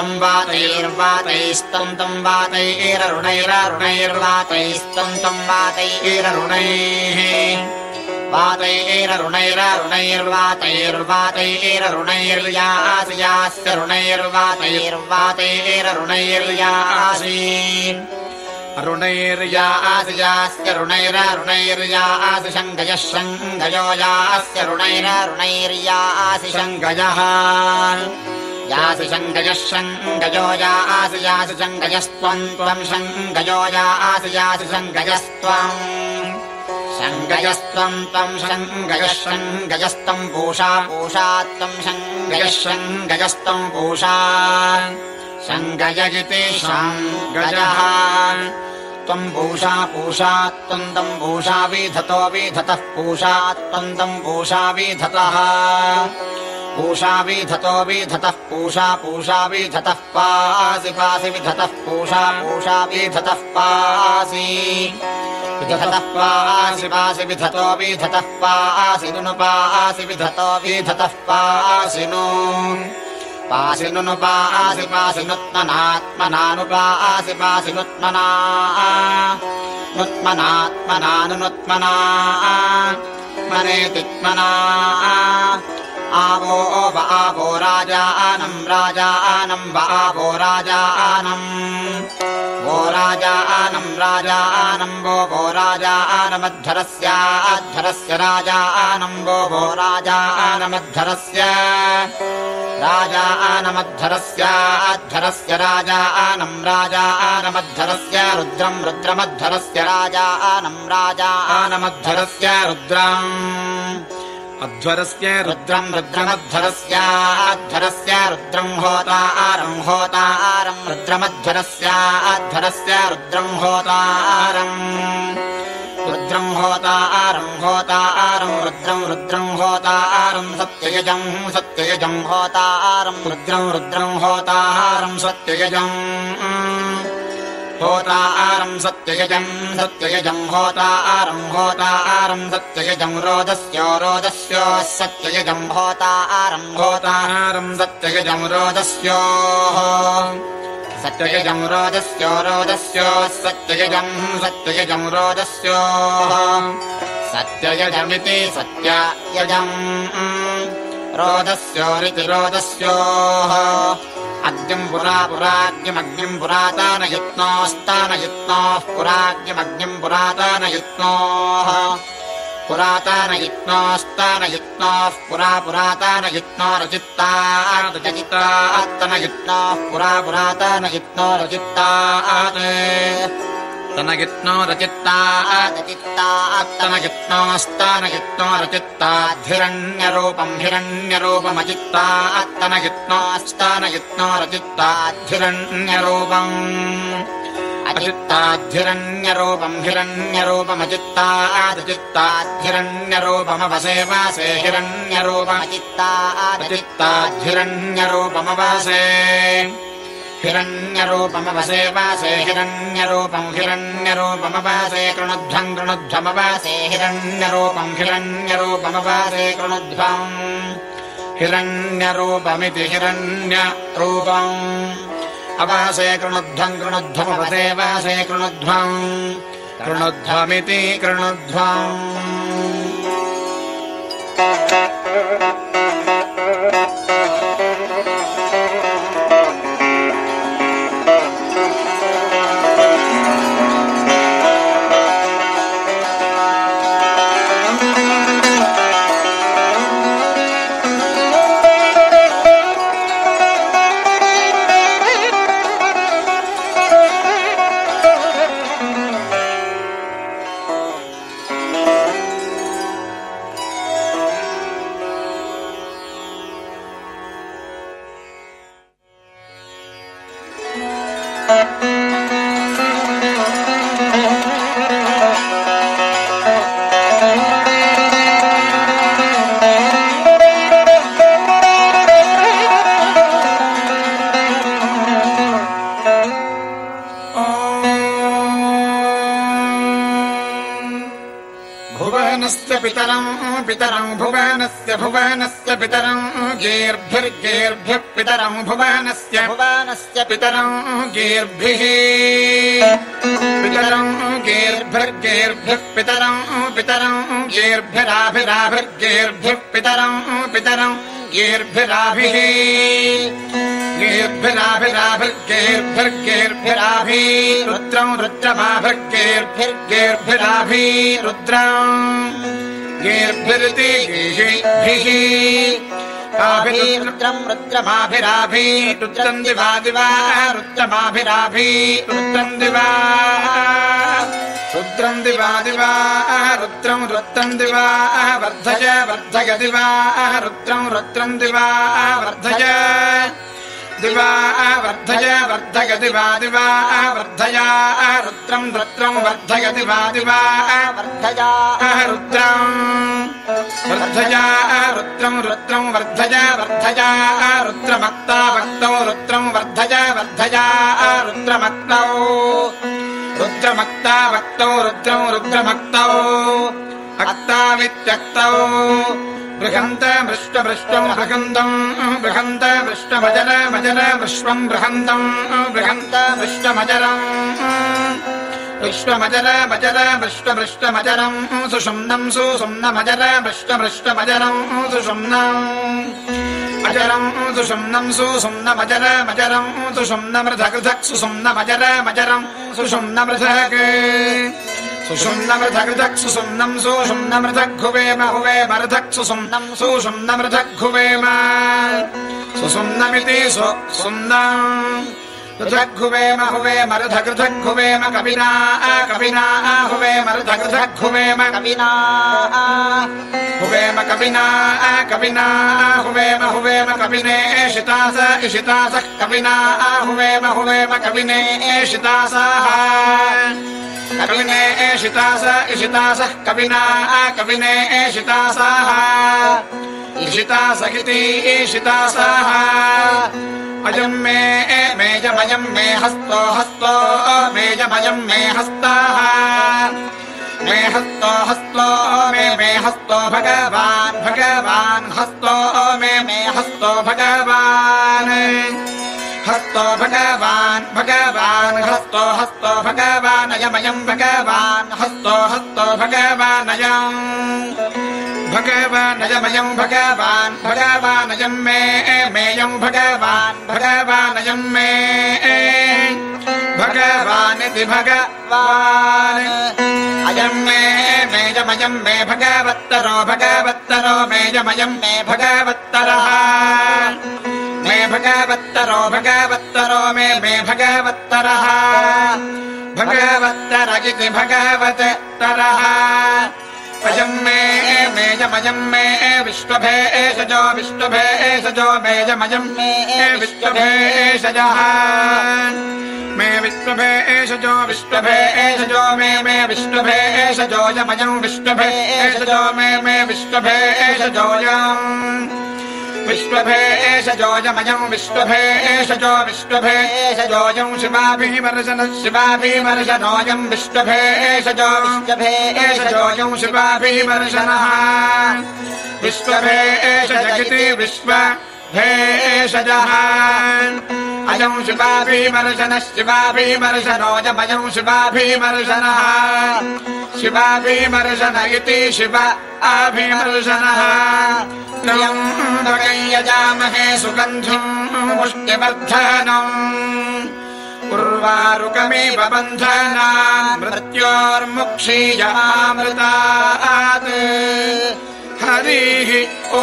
तम् वातैर्वातैस्तम् तम् वातैररुणैररुणैर्वातैस्तम् तम् वातैररुणैः वातैररुणैररुणैर्वातैर्वातैररुणैर्यास्य रुणैर्वातैर्वातैररुणैर्यासि अरुणैर्या आसियास्य रुणैररुणैर्यासि शङ्गयः शङ्गयो यास्य रुणैररुणैर्यासि शङ्गयः यासि शङ्गयः शङ्गयो यासि यासि शङ्गयस्त्वम् त्वम् शङ्गयो यासि यासि शङ्गयस्त्वम् शङ्गयस्त्वम् त्वम् शङ्गयः शङ्गयस्तम् पूषा पूषा त्वम् शङ्गयः शङ्गयस्तम् पूषा। शङ्गय इति शङ्गयः त्वम् पूषा विधतो विधतः पूषा त्वन्दम् पूषा विधतः। पूषा विधतो विधतः पूषा पूषा विधतः पासि पासि विधतः पूषा पूषा विधतः पासि। विधतः पासि पासि विधतो विधतः पासि नु पासि विधतो विधतः पासि नु पासि नु पासि पासि नुत्मनात्मनानुपासि पासि नुत्मना नुत्मनात्मनानुनुत्मना मनेतित्मना आवो व आवो राजानम् राजानम् व आवो राजानम् वो राजानम् राजानम् वो वो राजानमद्धरस्याद्धरस्य राजानम् वो वो राजानमद्धरस्य राजानमद्धरस्याद्धरस्य राजानम् राजानमद्धरस्य रुद्रम् रुद्रमद्धरस्य राजानम् राजानमद्धरस्य रुद्रम् अध्वरस्य रुद्रम् रुद्रमध्वरस्याद्धरस्य रुद्रम् होतारम् होतारम् रुद्रमध्वरस्याद्धरस्य रुद्रम् होतारम् रुद्रम् होतारम् होतारम् रुद्रम् रुद्रम् होतारम् सत्ययजम् सत्ययजम् होतारम् रुद्रम् रुद्रम् होतारम् सत्ययजम् होतारम् सत्ययजम् सत्ययजम् होतारम् होतारम् सत्ययजम् रोदस्यो रोदस्यो सत्ययजम् होतारम् होतारम् सत्ययजम् रोदस्योः। सत्ययजम् रोदस्यो रोदस्यो सत्ययजम् सत्ययजम् रोदस्योः। सत्ययजमिति सत्ययजम् रोदस्योरिति रोदस्योः। अग्निम् पुरा पुराग्निमग्निम् पुरातानयत्नोस्तानयत्नोः पुराग्निमग्निम् पुरातानयत्नोः। पुरातानयत्नोस्तानयत्नोः पुरा पुरातानयत्नो रचित्तात्तनयत्नोः पुरा पुरातानयत्नो रचित्तात् तनयत्नो रचित्तात्तनयत्नोस्तानयत्नो रचित्ताद्धिरण्यरूपम् हिरण्यरूपमचित्तात्तनयत्नोस्तानयत्नो रचित्ताद्धिरण्यरूपम् अचित्ताद्धिरण्यरूपम् हिरण्यरूपमचित्तादचित्ताद्धिरण्यरूपमवसे वासे हिरण्यरूपमवसे वासे हिरण्यरूपम् हिरण्यरूपमवासे कृणुध्वम् कृणुध्वमवासे हिरण्यरूपम् हिरण्यरूपमवासे कृणुध्वम् हिरण्यरूपमिति हिरण्यरूपम्। अवासे कृणुध्वम् कृणुध्वमवसे वासे कृणुध्वम् कृणुध्वमिति कृणुध्वम् पितरम् भुवनस्य भुवनस्य पितरम् गीर्भिर्गेर्भ्यः पितरम् भुवनस्य भुवनस्य पितरम् गीर्भिः। पितरम् गीर्भिर्गेर्भ्यः पितरम् पितरम् गीर्भिराभिराभिर्गेर्भ्यः पितरम् पितरम् गीर्भिराभिः। गीर्भिराभिराभिर्गेर्भिर्गेर्भिराभि रुद्रम् रुद्रमाभिर्गेर्भिर्गेर्भिराभि रुद्रम् गीर्भिरिति गीषिभिः रुद्रम् रुद्रमाभिराभि माभिराभि रुद्रम् दिवा दिवा रुद्रमाभिराभि रुद्रम् दिवा रुद्रम् दिवा दिवा रुद्रम् रुद्रम् दिवा वर्धय वर्धय दिवा रुद्रम् रुद्रम् दिवा वर्धय दिवा वर्धय वर्धय दिवा दिवा वर्धया रुद्रम् रुद्रम् वर्धय दिवा दिवा वर्धया रुद्रम् रुद्रमक्ता भक्तौ रुद्रम् वर्धया वर्धया रुद्रमक्तौ रुद्रमक्ता भक्तौ रुद्रम् रुद्रमक्तौ अक्तामित्यक्तौ बृहन्त मृष्टमृष्टम् बृहन्तम् बृहन्त मृष्टमजर मजर विश्वम् बृहन्तम् बृहन्त मृष्टमजरम् विश्वमजर मजर मृष्टमृष्टमजरम् सुषुम्नम् सुसुम्नमजर मृष्टमृष्टमजरम् सुषुम्नम्। अजरम् सुषुम्नम् सुसुम्नमजर मजरम् सुषुम्नमृधकृधक् सुसुम्नमजर मजरम् सुषुम्नमृधक् सुषुम्नमृधकृधक् सुसुम्नम् सुषुम्नमृधग्भुवेम हुवेम ऋधक् सुसुम्नम् ऋधग्भुवेम हुवेम ऋधकृधग्भुवेम कविना कविना हुवेम ऋधकृधग्भुवेम कविना हुवेम कविना कविना हुवेम हुवेम कविने एषितास इषितासः कविना हुवेम हुवेम कविने एषितासाः कविने एषितास इषितासः कविना कविने एषितासाः इषितास इति ईशितासाः अयम् मे मे हस्तो हस्तो मेजमयम् मे हस्ताः। मे हस्तो हस्तो मे मे हस्तो भगवान् भगवान् हस्तो मे मे हस्तो भगवान् हस्तो भगवान् भगवान् हस्तो हस्तो भगवानयमयम् भगवान् हस्तो हस्तो भगवानयम् भगवानयमयम् भगवान् भगवानयम् मे मेयम् भगवान् भगवानयम् मे। भगवानिति भगवान्। अयम् मे मेजमयम् मे भगवत्तरो भगवत्तरो मेजमयम् मे भगवत्तरः मे भगवत्तरो भगवत्तरो मे मे भगवत्तरः। भगवत्तर इति भगवत्तरः। अयम् मे मेजमयम् मे विश्वभेषजो विश्वभेषजो मेजमयम् मे विश्वभेषजः मे विश्वभेषजो विश्वभेषजो मे मे विश्वभेषजोयमयम् विश्वभेषजो मे मे विश्वभेषजोयम् विश्वभेषजोजमयम् विश्वभेषजो विश्वभेषजोजम् शिवाभिवर्षन शिवाभिवर्षनोऽयम् विश्वभेषजो विश्वभेषजोजम् शिवाभिवर्षनः विश्वभेषजगिति विश्व भेषजः अयम् शिवाभिमर्शनः शिवाभिमर्शनोऽजमजं शिवाभिमर्शनः। शिवाभिमर्शन इति शिव अभिमर्शनः। नयम् यजामहे सुगन्धिम् पुष्ण्यवर्धनम् उर्वारुकमी बन्धना मृत्योर्मुक्षीयामृतात् हरिः ओ।